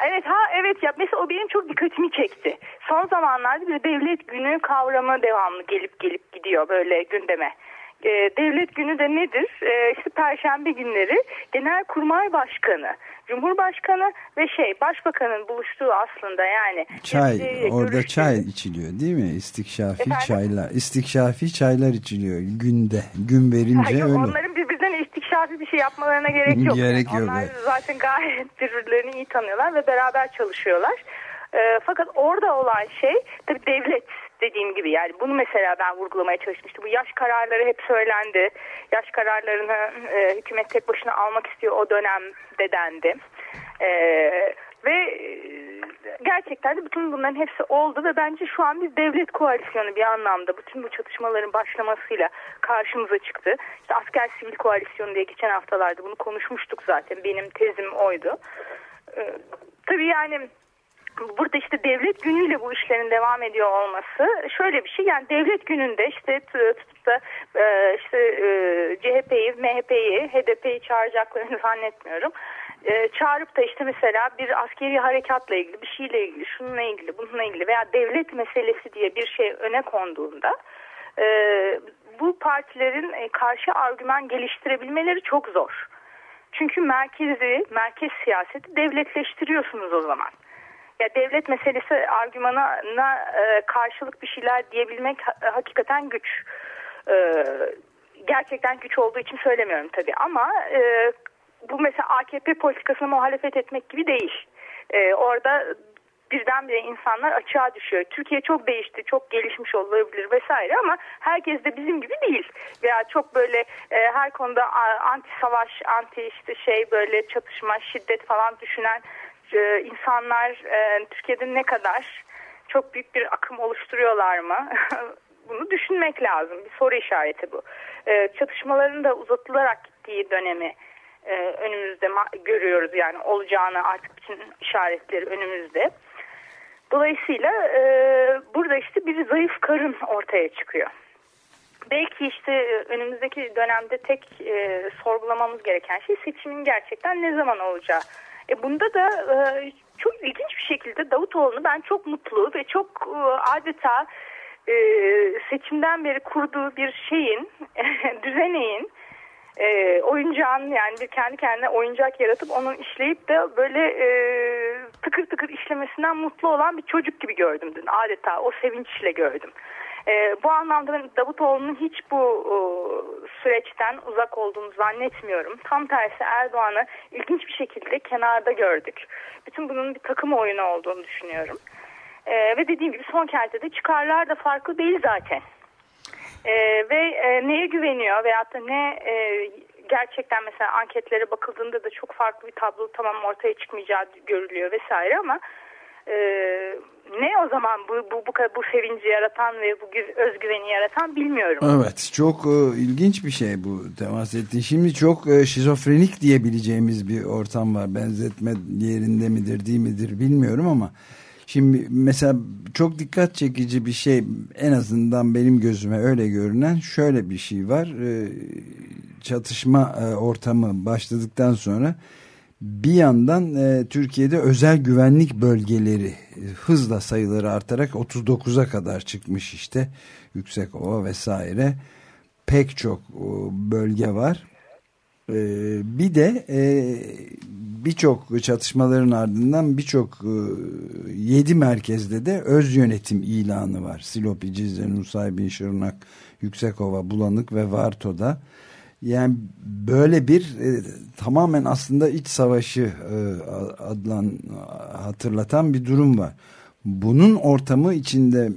Evet ha evet ya mesela o benim çok dikkatimi çekti. Son zamanlarda bir devlet günü kavramı devamlı gelip gelip gidiyor böyle gündeme. E, devlet günü de nedir? E, işte Perşembe günleri Genelkurmay Başkanı, Cumhurbaşkanı ve şey Başbakanın buluştuğu aslında yani. Çay, Geleceği orada çay içiliyor değil mi? İstikşafi Efendim? çaylar. İstikşafi çaylar içiliyor günde. Gün verince Hayır, öyle. onların birbirlerine istikşafi bir şey yapmalarına gerek yok. Gerek Yani yok, Onlar evet. zaten gayet birbirlerini iyi tanıyorlar ve beraber çalışıyorlar. Ee, fakat orada olan şey tabii devlet dediğim gibi yani bunu mesela ben vurgulamaya çalışmıştım. Bu yaş kararları hep söylendi. Yaş kararlarını e, hükümet tek başına almak istiyor o dönemde dendi. Ee, ve e, gerçekten de bütün bunların hepsi oldu ve bence şu an bir devlet koalisyonu bir anlamda bütün bu çatışmaların başlamasıyla karşımıza çıktı. İşte asker sivil koalisyonu diye geçen haftalarda bunu konuşmuştuk zaten. Benim tezim oydu. Ee, tabii yani burada işte devlet günüyle bu işlerin devam ediyor olması şöyle bir şey yani devlet gününde işte tutup da e, işte e, CHP'yi, MHP'yi, HDP'yi çağıracaklarını (laughs) zannetmiyorum. E, çağırıp da işte mesela bir askeri harekatla ilgili bir şeyle ilgili şununla ilgili bununla ilgili veya devlet meselesi diye bir şey öne konduğunda e, bu partilerin e, karşı argüman geliştirebilmeleri çok zor. Çünkü merkezi, merkez siyaseti devletleştiriyorsunuz o zaman. Ya devlet meselesi argümanına e, karşılık bir şeyler diyebilmek ha- hakikaten güç. E, gerçekten güç olduğu için söylemiyorum tabii ama e, bu mesela AKP politikasına muhalefet etmek gibi değil. E, orada birdenbire insanlar açığa düşüyor. Türkiye çok değişti, çok gelişmiş olabilir vesaire ama herkes de bizim gibi değil. Veya çok böyle e, her konuda anti savaş, anti işte şey böyle çatışma, şiddet falan düşünen e, insanlar e, Türkiye'de ne kadar çok büyük bir akım oluşturuyorlar mı? (laughs) Bunu düşünmek lazım. Bir soru işareti bu. E, çatışmaların da uzatılarak gittiği dönemi e, önümüzde görüyoruz yani olacağını artık bütün işaretleri önümüzde. Dolayısıyla burada işte bir zayıf karın ortaya çıkıyor. Belki işte önümüzdeki dönemde tek e, sorgulamamız gereken şey seçimin gerçekten ne zaman olacağı. E, bunda da e, çok ilginç bir şekilde Davutoğlu'nu ben çok mutlu ve çok e, adeta e, seçimden beri kurduğu bir şeyin, (laughs) düzeneğin e, oyuncağın yani bir kendi kendine oyuncak yaratıp onu işleyip de böyle e, tıkır tıkır işlemesinden mutlu olan bir çocuk gibi gördüm dün. Adeta o sevinçle gördüm. E, bu anlamda ben Davutoğlu'nun hiç bu e, süreçten uzak olduğunu zannetmiyorum. Tam tersi Erdoğan'ı ilginç bir şekilde kenarda gördük. Bütün bunun bir takım oyunu olduğunu düşünüyorum. E, ve dediğim gibi son kertede çıkarlar da farklı değil zaten. Ee, ve e, neye güveniyor veyahut da ne e, gerçekten mesela anketlere bakıldığında da çok farklı bir tablo tamam ortaya çıkmayacağı görülüyor vesaire ama e, ne o zaman bu, bu, bu, bu sevinci yaratan ve bu gü- özgüveni yaratan bilmiyorum. Evet çok e, ilginç bir şey bu temas ettiğin. Şimdi çok e, şizofrenik diyebileceğimiz bir ortam var. Benzetme yerinde midir değil midir bilmiyorum ama şimdi mesela çok dikkat çekici bir şey en azından benim gözüme öyle görünen şöyle bir şey var. E, çatışma e, ortamı başladıktan sonra bir yandan e, Türkiye'de özel güvenlik bölgeleri e, hızla sayıları artarak 39'a kadar çıkmış işte Yüksekova vesaire pek çok o, bölge var. E, bir de e, birçok çatışmaların ardından birçok e, 7 merkezde de öz yönetim ilanı var. Silopi, Cizre, Nusaybin, Şırnak, Yüksekova, Bulanık ve Varto'da. Yani böyle bir e, tamamen aslında iç savaşı e, adlan hatırlatan bir durum var. Bunun ortamı içinde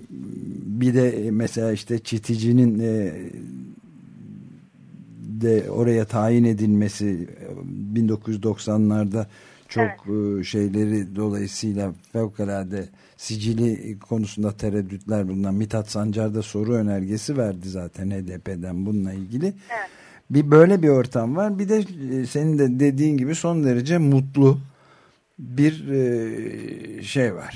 bir de mesela işte Çiticinin e, de oraya tayin edilmesi 1990'larda çok e, şeyleri dolayısıyla fevkalade sicili konusunda tereddütler bulunan Mithat Sancar da soru önergesi verdi zaten HDP'den bununla ilgili. Evet. Bir böyle bir ortam var. Bir de e, senin de dediğin gibi son derece mutlu bir e, şey var.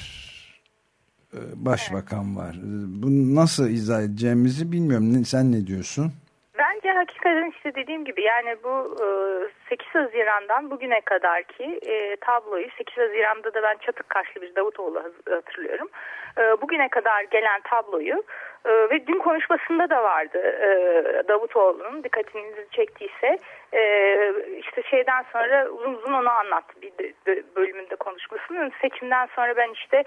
E, Başbakan var. Bunu nasıl izah edeceğimizi bilmiyorum. Sen ne diyorsun? Bence hakikaten işte dediğim gibi yani bu e, 8 Haziran'dan bugüne kadarki tabloyu 8 Haziran'da da ben çatık kaşlı bir Davutoğlu hatırlıyorum. E, bugüne kadar gelen tabloyu e, ve dün konuşmasında da vardı e, Davutoğlu'nun dikkatinizi çektiyse. E, işte şeyden sonra uzun uzun onu anlattı bir de- de- bölümünde konuşmasının seçimden sonra ben işte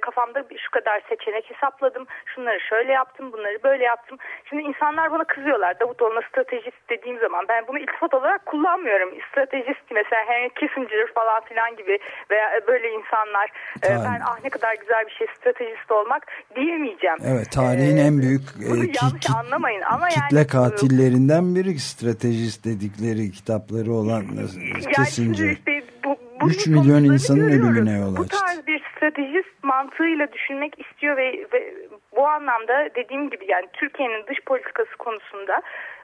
kafamda şu kadar seçenek hesapladım şunları şöyle yaptım bunları böyle yaptım. Şimdi insanlar bana kızıyorlar. Davutoğlu'na stratejist dediğim zaman ben bunu iltifat olarak kullanmıyorum. Stratejist mesela Henry Kissinger falan filan gibi veya böyle insanlar. Ben ah ne kadar güzel bir şey stratejist olmak diyemeyeceğim. Evet tarihin Ee, en büyük e, ki- yanlış ki- anlamayın ama kitle yani katillerinden biri stratejist dedikleri kitapları olan yani Kissinger. işte bu, bunun 3 milyon insanın görüyoruz. ölümüne yol Bu açtı. tarz bir stratejist mantığıyla düşünmek istiyor ve, ve bu anlamda dediğim gibi yani Türkiye'nin dış politikası konusunda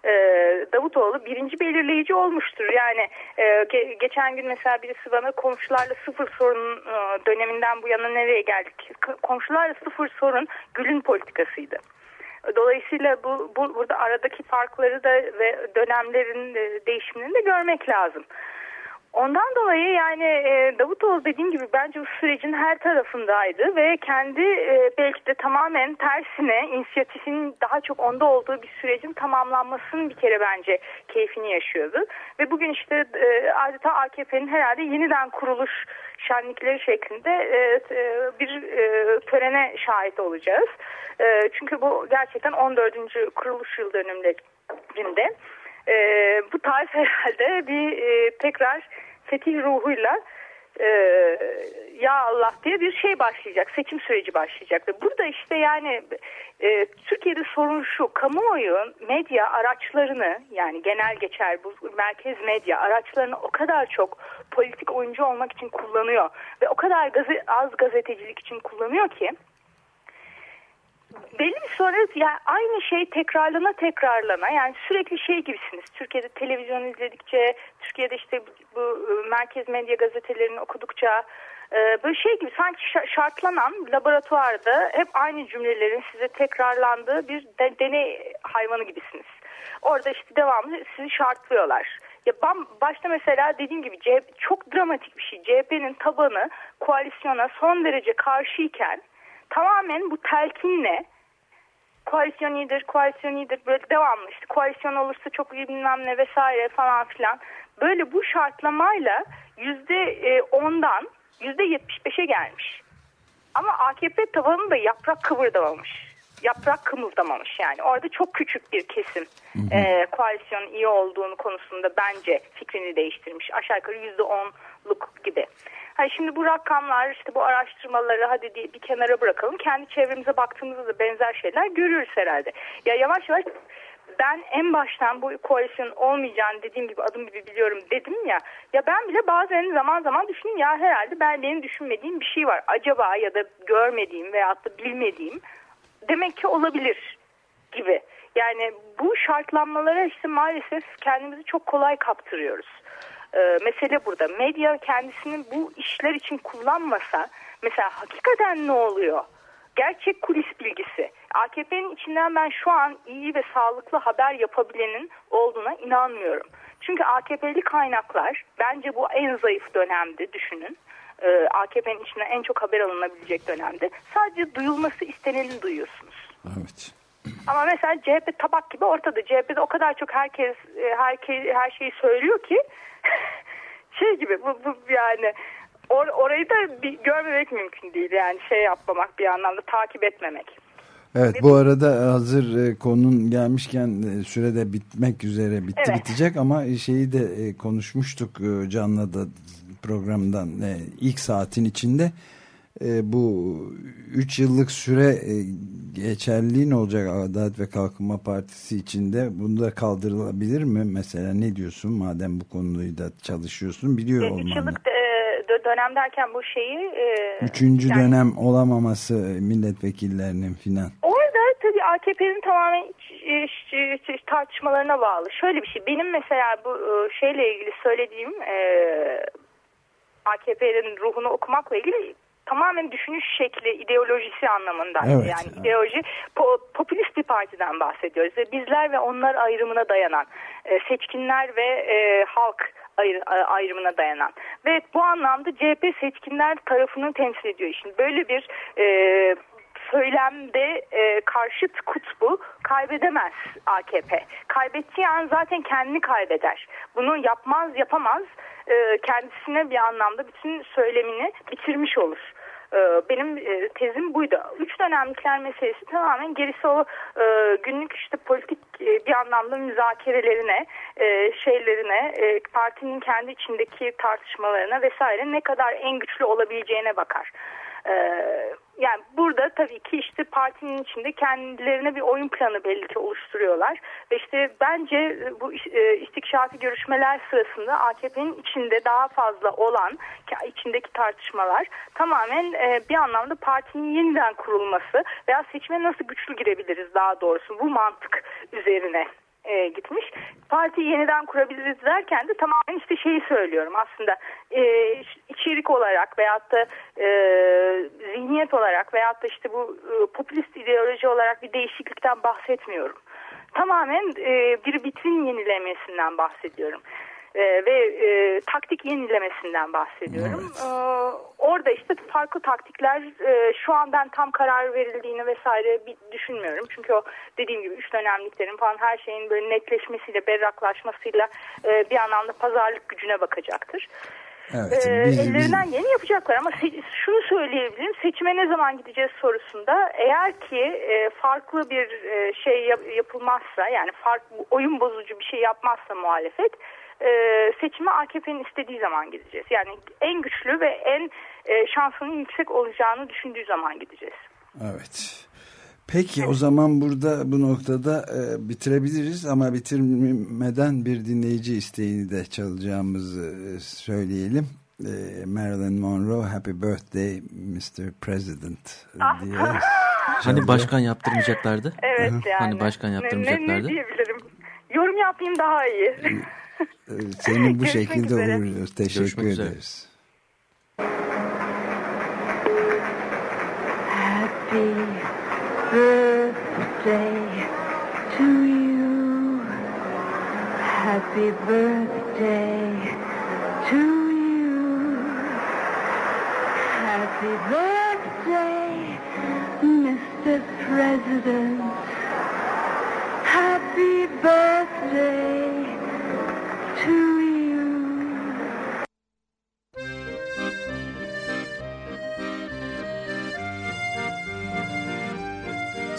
e, Davutoğlu birinci belirleyici olmuştur. Yani e, ge- geçen gün mesela birisi bana komşularla sıfır sorun e, döneminden bu yana nereye geldik? Komşularla sıfır sorun Gül'ün politikasıydı. Dolayısıyla bu, bu burada aradaki farkları da ve dönemlerin değişimini de görmek lazım. Ondan dolayı yani e, Davutoğlu dediğim gibi bence bu sürecin her tarafındaydı ve kendi e, belki de tamamen tersine inisiyatifin daha çok onda olduğu bir sürecin tamamlanmasının bir kere bence keyfini yaşıyordu. Ve bugün işte e, adeta AKP'nin herhalde yeniden kuruluş şenlikleri şeklinde bir törene şahit olacağız. Çünkü bu gerçekten 14. kuruluş yıl dönümlerinde. Bu tarz herhalde bir tekrar fetih ruhuyla e, ya Allah diye bir şey başlayacak. Seçim süreci başlayacak. Ve burada işte yani e, Türkiye'de sorun şu. Kamuoyu medya araçlarını yani genel geçer bu merkez medya araçlarını o kadar çok politik oyuncu olmak için kullanıyor. Ve o kadar gaze, az gazetecilik için kullanıyor ki belli bir sonra yani aynı şey tekrarlana tekrarlana yani sürekli şey gibisiniz. Türkiye'de televizyon izledikçe, Türkiye'de işte bu, e, merkez medya gazetelerini okudukça e, böyle şey gibi sanki şa- şartlanan laboratuvarda hep aynı cümlelerin size tekrarlandığı bir de- deney hayvanı gibisiniz. Orada işte devamlı sizi şartlıyorlar. Ya ben başta mesela dediğim gibi CHP, çok dramatik bir şey. CHP'nin tabanı koalisyona son derece karşıyken tamamen bu telkinle koalisyon iyidir, koalisyon iyidir böyle devamlı işte koalisyon olursa çok iyi bilmem ne vesaire falan filan. Böyle bu şartlamayla yüzde e, ondan yüzde yetmiş beşe gelmiş. Ama AKP tabanında yaprak kıvırdamamış. Yaprak kımıldamamış yani. Orada çok küçük bir kesim e, koalisyonun iyi olduğunu konusunda bence fikrini değiştirmiş. Aşağı yukarı yüzde onluk gibi. Hani şimdi bu rakamlar işte bu araştırmaları hadi diye bir kenara bırakalım. Kendi çevremize baktığımızda da benzer şeyler görüyoruz herhalde. Ya yavaş yavaş ben en baştan bu koalisyon olmayacağını dediğim gibi adım gibi biliyorum dedim ya. Ya ben bile bazen zaman zaman düşünüyorum ya herhalde ben benim düşünmediğim bir şey var. Acaba ya da görmediğim veyahut da bilmediğim demek ki olabilir gibi. Yani bu şartlanmalara işte maalesef kendimizi çok kolay kaptırıyoruz. Ee, mesele burada. Medya kendisini bu işler için kullanmasa mesela hakikaten ne oluyor? Gerçek kulis bilgisi. AKP'nin içinden ben şu an iyi ve sağlıklı haber yapabilenin olduğuna inanmıyorum. Çünkü AKP'li kaynaklar bence bu en zayıf dönemde düşünün. Ee, AKP'nin içinden en çok haber alınabilecek dönemde. Sadece duyulması isteneni duyuyorsunuz. Evet. Ama mesela CHP tabak gibi ortada. CHP'de o kadar çok herkes e, herkes her şeyi söylüyor ki (laughs) şey gibi bu, bu yani or, orayı da bir görmemek mümkün değil yani şey yapmamak bir anlamda takip etmemek. Evet bu arada hazır e, konun gelmişken e, sürede bitmek üzere bitti Evet. bitecek ama şeyi de konuşmuştuk Can'la da programdan ilk saatin içinde E, bu 3 yıllık süre e, geçerliği ne olacak Adalet ve Kalkınma Partisi içinde bunu da kaldırılabilir mi mesela ne diyorsun madem bu konuyu da çalışıyorsun biliyor E, olman üç lazım. yıllık e, dö- dönem derken bu şeyi e, Üçüncü yani dönem olamaması milletvekillerinin filan. Orada tabii AKP'nin tamamen tartışmalarına bağlı. Şöyle bir şey. Benim mesela bu e, şeyle ilgili söylediğim e, AKP'nin ruhunu okumakla ilgili tamamen düşünüş şekli, ideolojisi anlamında. Evet. Yani ideoloji po- popülist bir partiden bahsediyoruz. Ve bizler ve onlar ayrımına dayanan e, seçkinler ve e, halk ayrı- ayrımına dayanan. Ve bu anlamda CHP seçkinler tarafını temsil ediyor. Şimdi böyle bir e, söylemde e, karşıt kutbu kaybedemez AKP. Kaybettiği an zaten kendini kaybeder. Bunu yapmaz yapamaz e, kendisine bir anlamda bütün söylemini bitirmiş olur. E, Benim e, tezim buydu. Üç dönemlikler meselesi tamamen gerisi o e, günlük işte politik e, bir anlamda müzakerelerine, şeylerine, partinin kendi içindeki tartışmalarına vesaire ne kadar en güçlü olabileceğine bakar. Yani burada tabii ki işte partinin içinde kendilerine bir oyun planı belli ki oluşturuyorlar. Ve işte bence bu e, istikşafi görüşmeler sırasında AKP'nin içinde daha fazla olan ki- içindeki tartışmalar tamamen e, bir anlamda partinin yeniden kurulması veya seçime nasıl güçlü girebiliriz daha doğrusu bu mantık üzerine e, gitmiş. Parti yeniden kurabiliriz derken de tamamen işte şeyi söylüyorum aslında e, içerik olarak veyahut da e, zihniyet olarak veyahut da işte bu e, popülist ideoloji olarak bir değişiklikten bahsetmiyorum. Tamamen e, bir vitrin yenilemesinden bahsediyorum. E, ve e, taktik yenilemesinden bahsediyorum. E, orada işte farklı taktikler e, şu an ben tam karar verildiğini vesaire düşünmüyorum. Çünkü o dediğim gibi üç dönemliklerin falan her şeyin böyle netleşmesiyle, berraklaşmasıyla e, bir anlamda pazarlık gücüne bakacaktır. Evet, Ee, biz- biz- ellerinden yeni yapacaklar ama şunu söyleyebilirim seçime ne zaman gideceğiz sorusunda eğer ki e, farklı bir e, şey yap- yapılmazsa yani farklı oyun bozucu bir şey yapmazsa muhalefet e, seçime AKP'nin istediği zaman gideceğiz. Yani en güçlü ve en e, şansının yüksek olacağını düşündüğü zaman gideceğiz. Evet. Peki o zaman burada bu noktada e, bitirebiliriz ama bitirmeden bir dinleyici isteğini de çalacağımızı e, söyleyelim. E, Marilyn Monroe Happy Birthday Mr. President Ah. diye. (laughs) Hani başkan yaptırmayacaklardı? Evet yani. Hani başkan Ne- Ne, yaptırmayacaklardı? ne diyebilirim? Yorum yapayım daha iyi. E, Seni bu (laughs) şekilde uğurluyoruz. Teşekkür Görüşmek üzere. ederiz. Happy birthday to you. Happy birthday to you. Happy birthday, Mr. President. Happy birthday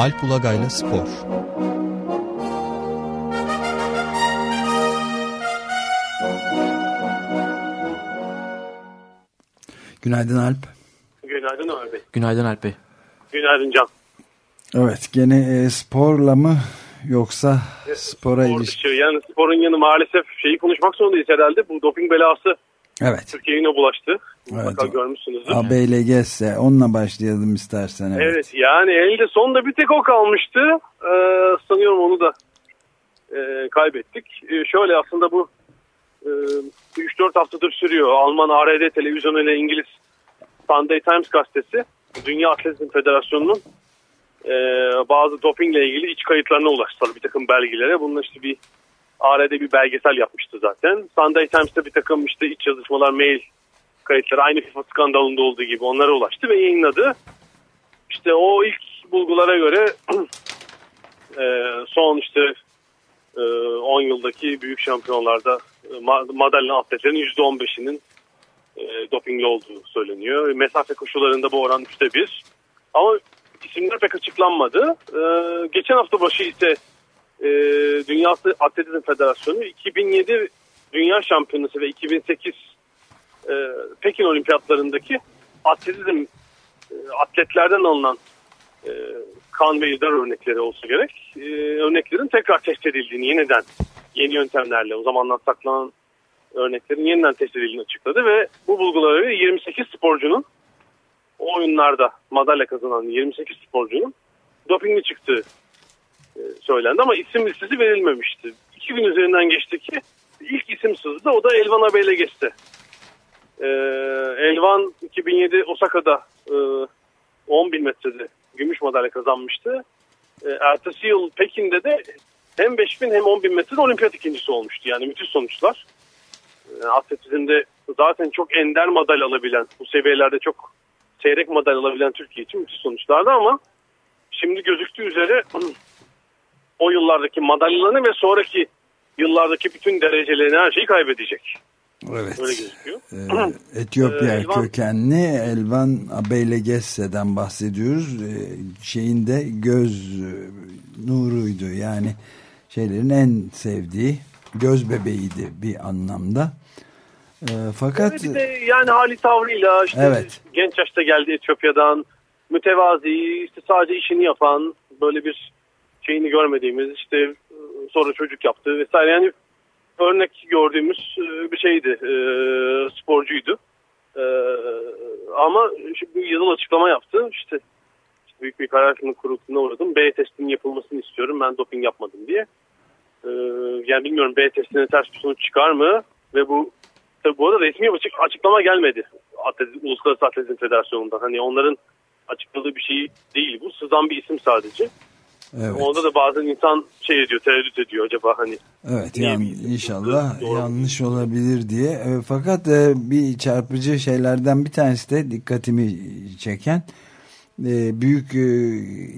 Alp Ulagay'la Spor Günaydın Alp. Günaydın Ömer Bey. Günaydın Alp Bey. Günaydın Can. Evet gene e, sporla mı yoksa spora Spor ilişkin? dışı. Yani sporun yanı maalesef şeyi konuşmak zorundayız herhalde. Bu doping belası Evet. Türkiye'ye yine bulaştı. Evet, Mutlaka o- görmüşsünüzdür. ABLG'se onunla başlayalım istersen. Evet. Evet yani elde sonda bir tek o kalmıştı. Ee, sanıyorum onu da e, kaybettik. Ee, şöyle aslında bu e, 3-4 haftadır sürüyor. Alman ARD televizyonu ile İngiliz Sunday Times gazetesi Dünya Atletizm Federasyonu'nun e, bazı dopingle ilgili iç kayıtlarına ulaştılar bir takım belgelere. Bunun işte bir ARD bir belgesel yapmıştı zaten. Sunday Times'ta bir takım işte iç yazışmalar, mail kayıtları aynı FIFA skandalında olduğu gibi onlara ulaştı ve yayınladı. İşte o ilk bulgulara göre (clears throat) e, son işte e, 10 yıldaki büyük şampiyonlarda e, ma- madalya atletlerin %15'inin e, dopingli olduğu söyleniyor. Mesafe koşularında bu oran üçte bir. Ama isimler pek açıklanmadı. E, geçen hafta başı ise e, Dünya Atletizm Federasyonu 2007 Dünya Şampiyonası ve 2008 e, Pekin Olimpiyatlarındaki atletizm e, atletlerden alınan e, kan ve idrar örnekleri olsa gerek. E, örneklerin tekrar test edildiğini yeniden yeni yöntemlerle o zamandan saklanan örneklerin yeniden test edildiğini açıkladı ve bu bulgulara göre 28 sporcunun o oyunlarda madalya kazanan 28 sporcunun dopingli çıktığı e, söylendi ama isim listesi verilmemişti. İki gün üzerinden geçti ki ilk isim sızdı o da Elvan Abeyleges'ti. Ee, Elvan 2007 Osaka'da e, 10 bin metrede gümüş madalya kazanmıştı. E, ertesi yıl Pekin'de de hem 5 bin hem 10 bin metrede olimpiyat ikincisi olmuştu. Yani müthiş sonuçlar. E, atletizmde zaten çok ender madalya alabilen, bu seviyelerde çok seyrek madalya alabilen Türkiye için müthiş sonuçlardı ama şimdi gözüktüğü üzere (clears throat) o yıllardaki madalyalarını ve sonraki yıllardaki bütün derecelerini her şeyi kaybedecek. Evet. Öyle gözüküyor. Ee, (clears throat) Etiyopya Ee, Elvan- kökenli Elvan Abeylegesse'den bahsediyoruz. Ee, şeyin de göz e, nuruydu. Yani şeylerin en sevdiği göz bebeğiydi bir anlamda. Ee, fakat Bir de yani hali tavrıyla işte Evet. genç yaşta geldi Etiyopya'dan mütevazi işte sadece işini yapan böyle bir şeyini görmediğimiz işte e, sonra çocuk yaptı vesaire yani örnek gördüğümüz e, bir şeydi e, sporcuydu E, ama şimdi yıl açıklama yaptı işte, işte büyük bir karar kuruluna uğradım B testinin yapılmasını istiyorum ben doping yapmadım diye yani bilmiyorum B testine ters bir sonuç çıkar mı ve bu Tabii bu arada resmi açık, açıklama gelmedi Atletizm, Uluslararası Atletizm Federasyonu'ndan. Hani onların açıkladığı bir şey değil bu. Sızan bir isim sadece. Evet. Onda da bazen insan şey ediyor, tereddüt ediyor acaba hani. Evet Niye yan, bilmiyorum. inşallah Doğru. yanlış olabilir diye. E, fakat e, bir çarpıcı şeylerden bir tanesi de dikkatimi çeken e, büyük e,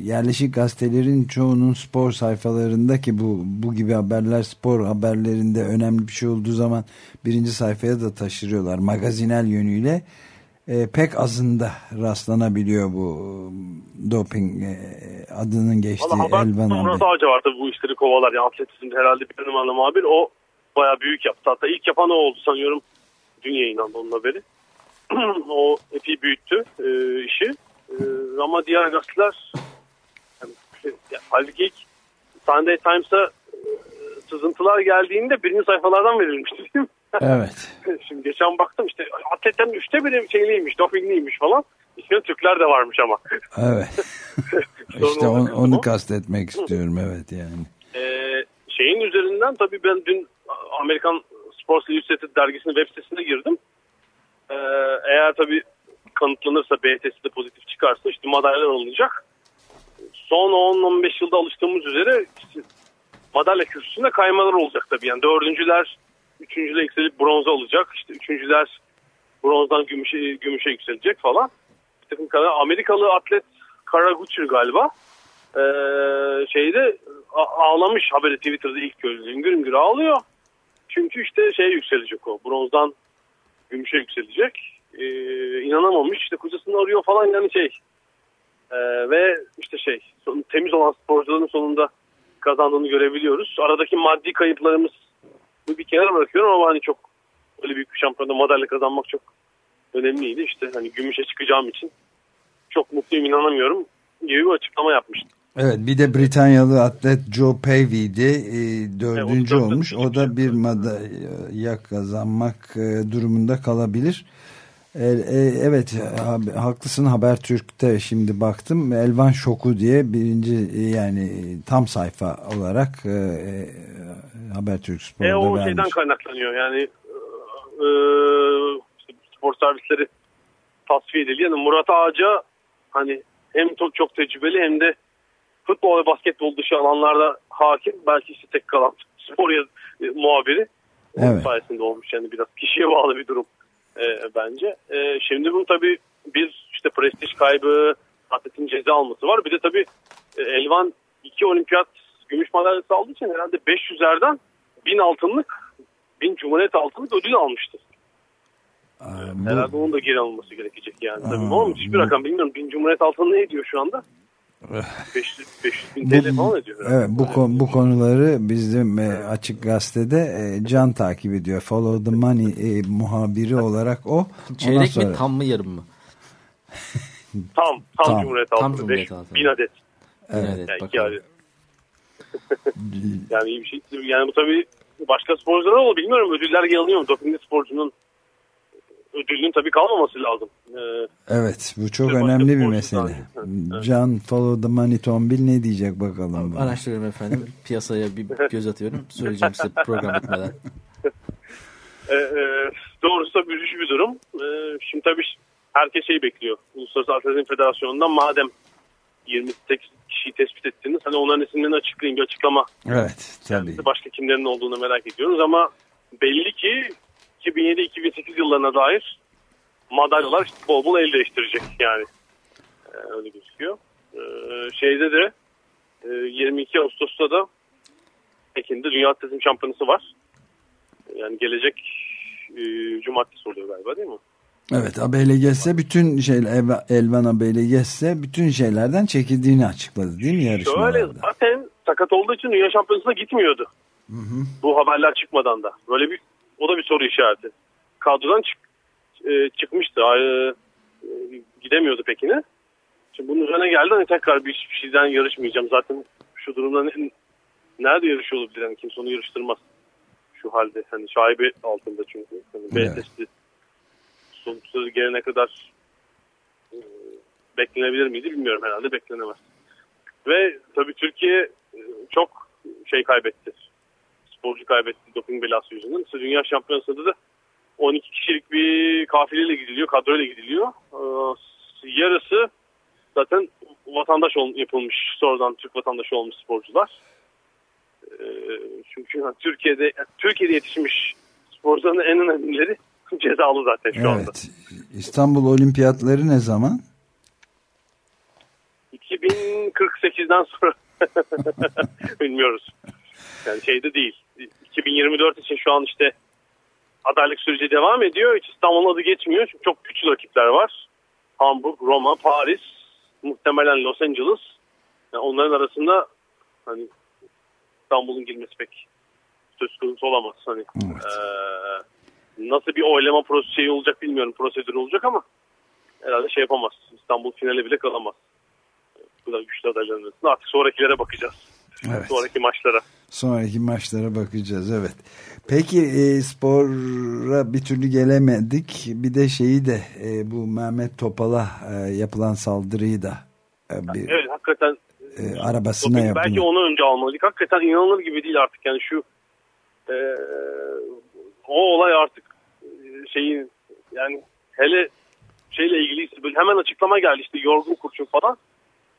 yerleşik gazetelerin çoğunun spor sayfalarındaki bu bu gibi haberler spor haberlerinde önemli bir şey olduğu zaman birinci sayfaya da taşırıyorlar magazinel yönüyle. E, pek azında rastlanabiliyor bu e, doping e, adının geçtiği Elvan Murat abi. Ağaca vardı bu işleri kovalar. Yani atletizmde herhalde bir numaralı muhabir. O bayağı büyük yaptı. Hatta ilk yapan o oldu sanıyorum. Dün yayınlandı onun haberi. (clears throat) o epey büyüttü e, işi. E, ama diğer gazeteler yani, yani, halbuki ilk Sunday Times'a e, sızıntılar geldiğinde birinci sayfalardan verilmişti değil (laughs) mi? Evet. (laughs) Şimdi geçen baktım işte atletlerin üçte biri şeyliymiş, dopingliymiş falan. İçinde Türkler de varmış ama. Evet. (laughs) İşte on- onu kastetmek istiyorum evet yani. Ee, şeyin üzerinden tabii ben dün Amerikan Sports Illustrated dergisinin web sitesine girdim. Ee, eğer tabii kanıtlanırsa B testi de pozitif çıkarsa işte madalyalar alınacak. Son 10-15 yılda alıştığımız üzere işte madalya kürsüsünde kaymalar olacak tabii. Yani dördüncüler üçüncüler yükselip bronza alacak. İşte üçüncüler bronzdan gümüşe, gümüşe yükselecek falan. Bir takım kadar Amerikalı atlet Karaguchi galiba ee, şeyde ağlamış haberi Twitter'da ilk gördüğünde hüngür hüngür ağlıyor. Çünkü işte şey yükselecek o bronzdan gümüşe yükselecek. Ee, inanamamış işte kocasını arıyor falan yani şey. Ee, ve işte şey son- temiz olan sporcuların sonunda kazandığını görebiliyoruz. Aradaki maddi kayıplarımız bir kenara bırakıyorum ama hani çok öyle büyük bir şampiyonda madalya kazanmak çok önemliydi. İşte hani gümüşe çıkacağım için çok mutluyum inanamıyorum gibi bir açıklama yapmıştı. Evet bir de Britanyalı atlet Joe Pavey'di e, dördüncü Evet, olmuş. O da bir madalya kazanmak e, durumunda kalabilir. E, e, evet ha- haklısın Habertürk'te şimdi baktım Elvan Şoku diye birinci e, yani tam sayfa olarak e, Habertürk Spor'da E o vermiş. şeyden kaynaklanıyor yani e, işte spor servisleri tasfiye edildi. Yani Murat Ağaca hani hem çok, çok tecrübeli hem de futbol ve basketbol dışı alanlarda hakim. Belki işte tek kalan (laughs) spor yaz, e, muhabiri. Evet. sayesinde olmuş yani biraz kişiye bağlı bir durum e, bence. E, şimdi bu tabii bir işte prestij kaybı, atletin ceza alması var. Bir de tabii e, Elvan iki olimpiyat gümüş madalyası aldığı için herhalde 500'lerden 1000 altınlık 1000 cumhuriyet altınlık ödül almıştı. Aa, bu- Herhalde onun da geri alınması gerekecek yani. Tabii Aa, ama müthiş bir bu- rakam bilmiyorum. 1000 cumhuriyet altını ne ediyor şu anda? 500, 500 bin TL falan ediyor. Evet bu konu, bu konuları bizim e, açık gazetede e, Can takip ediyor. Follow the Money e, muhabiri olarak o. Ondan Çeyrek sonra mi tam mı yarım mı? (laughs) Tam, tam, Tam. cumhuriyet Tam altını. cumhuriyet 5 altını. bin adet. Evet, Yani iki adet. (laughs) yani iyi bir şey. Yani bu tabii başka sporculara oldu bilmiyorum. Ödüller geliniyor mu? Dopingli sporcunun ödülünün tabii kalmaması lazım. Ee, Evet bu çok önemli bir mesele. Can Follow the Money Tombil ne diyecek bakalım. buna. Araştırıyorum efendim. (laughs) Piyasaya bir göz atıyorum. Söyleyeceğim size program bitmeden. (laughs) E, e, doğrusu da üzücü bir durum. E, şimdi tabii herkes şey bekliyor. Uluslararası Atletizm Federasyonu'ndan madem 28 kişiyi tespit ettiniz hani onların isimlerini açıklayın bir açıklama. Evet tabii. Başka kimlerin olduğunu merak ediyoruz ama belli ki 2007-2008 yıllarına dair madalyalar işte bol bol el değiştirecek yani. E, öyle gözüküyor. E, şeyde de e, 22 Ağustos'ta da Pekin'de Dünya Atletizm Şampiyonası var. Yani gelecek e, cumartesi oluyor galiba değil mi? Evet ABLGS bütün şeyler Elva- Elvan ABLGS bütün şeylerden çekildiğini açıkladı değil mi Şöyle yarışmalarda? zaten sakat olduğu için Dünya Şampiyonası'na gitmiyordu. Bu haberler çıkmadan da. Böyle bir o da bir soru işareti. Kadrodan çık, e, çıkmıştı. E, gidemiyordu Pekin'e. Şimdi bunun üzerine geldi hani tekrar bir, şeyden yarışmayacağım. Zaten şu durumda ne- nerede yarışıyor olabilir? Yani kimse onu yarıştırmaz. Şu halde. Hani şaibe altında çünkü. Hani B Evet. testi sonuçları gelene kadar e, beklenebilir miydi bilmiyorum herhalde beklenemez. Ve tabii Türkiye e, çok şey kaybetti. Sporcu kaybetti doping belası yüzünden. İşte Dünya Şampiyonası'nda da 12 kişilik bir kafileyle gidiliyor, kadroyla gidiliyor. Ee, yarısı zaten vatandaş ol, yapılmış, sonradan Türk vatandaşı olmuş sporcular. Ee, çünkü Türkiye'de Türkiye'de yetişmiş sporcuların en önemlileri (laughs) cezalı zaten şu anda. Evet. İstanbul Olimpiyatları ne zaman? 2048'den sonra (laughs) bilmiyoruz. Yani şeyde değil. 2024 için şu an işte adaylık süreci devam ediyor. Hiç İstanbul'un adı geçmiyor. Çünkü çok güçlü rakipler var. Hamburg, Roma, Paris, muhtemelen Los Angeles. Yani onların arasında hani İstanbul'un girmesi pek söz konusu olamaz. Hani Evet. eee, nasıl bir oylama prosedürü şey olacak bilmiyorum. Prosedür olacak ama herhalde şey yapamaz. İstanbul finale bile kalamaz. Bu kadar güçlü adayların arasında. Artık sonrakilere bakacağız. Evet. Sonraki maçlara. Sonraki maçlara bakacağız evet. Peki e, spora bir türlü gelemedik. Bir de şeyi de e, bu Mehmet Topal'a e, yapılan saldırıyı da e, bir Evet hakikaten e, arabasına Belki yapılan. onu önce almalıydık. Hakikaten inanılır gibi değil artık. Yani şu e, o olay artık e, şeyin yani hele şeyle ilgili böyle hemen açıklama geldi işte yorgun kurşun falan.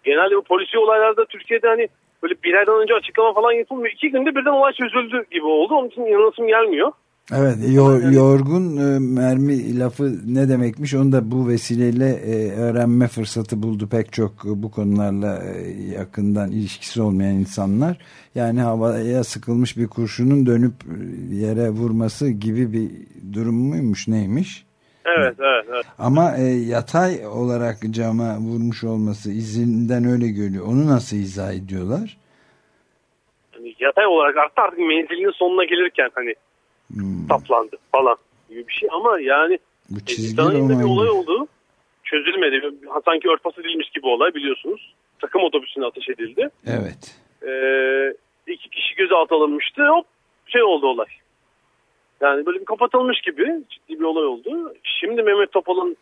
Genelde bu polisi olaylarda Türkiye'de hani böyle bir aydan önce açıklama falan yapılmıyor. İki günde birden olay çözüldü gibi oldu. Onun için inanasım gelmiyor. Evet yo- yorgun e, mermi lafı ne demekmiş onu da bu vesileyle e, öğrenme fırsatı buldu pek çok e, bu konularla e, yakından ilişkisi olmayan insanlar. Yani havaya sıkılmış bir kurşunun dönüp e, yere vurması gibi bir durum muymuş neymiş? Evet evet evet. Ama e, yatay olarak cama vurmuş olması izinden öyle görülüyor. Onu nasıl izah ediyorlar? Hani yatay olarak arttı artık menzilinin sonuna gelirken hani Hmm, saplandı falan gibi bir şey ama yani bu çizgi İstanbul'da bir olay oldu. Çözülmedi. Sanki örtbas edilmiş gibi olay biliyorsunuz. Takım otobüsüne ateş edildi. Evet. Ee, iki kişi gözaltı alınmıştı. Hop şey oldu olay. Yani böyle bir kapatılmış gibi ciddi bir olay oldu. Şimdi Mehmet Topal'ın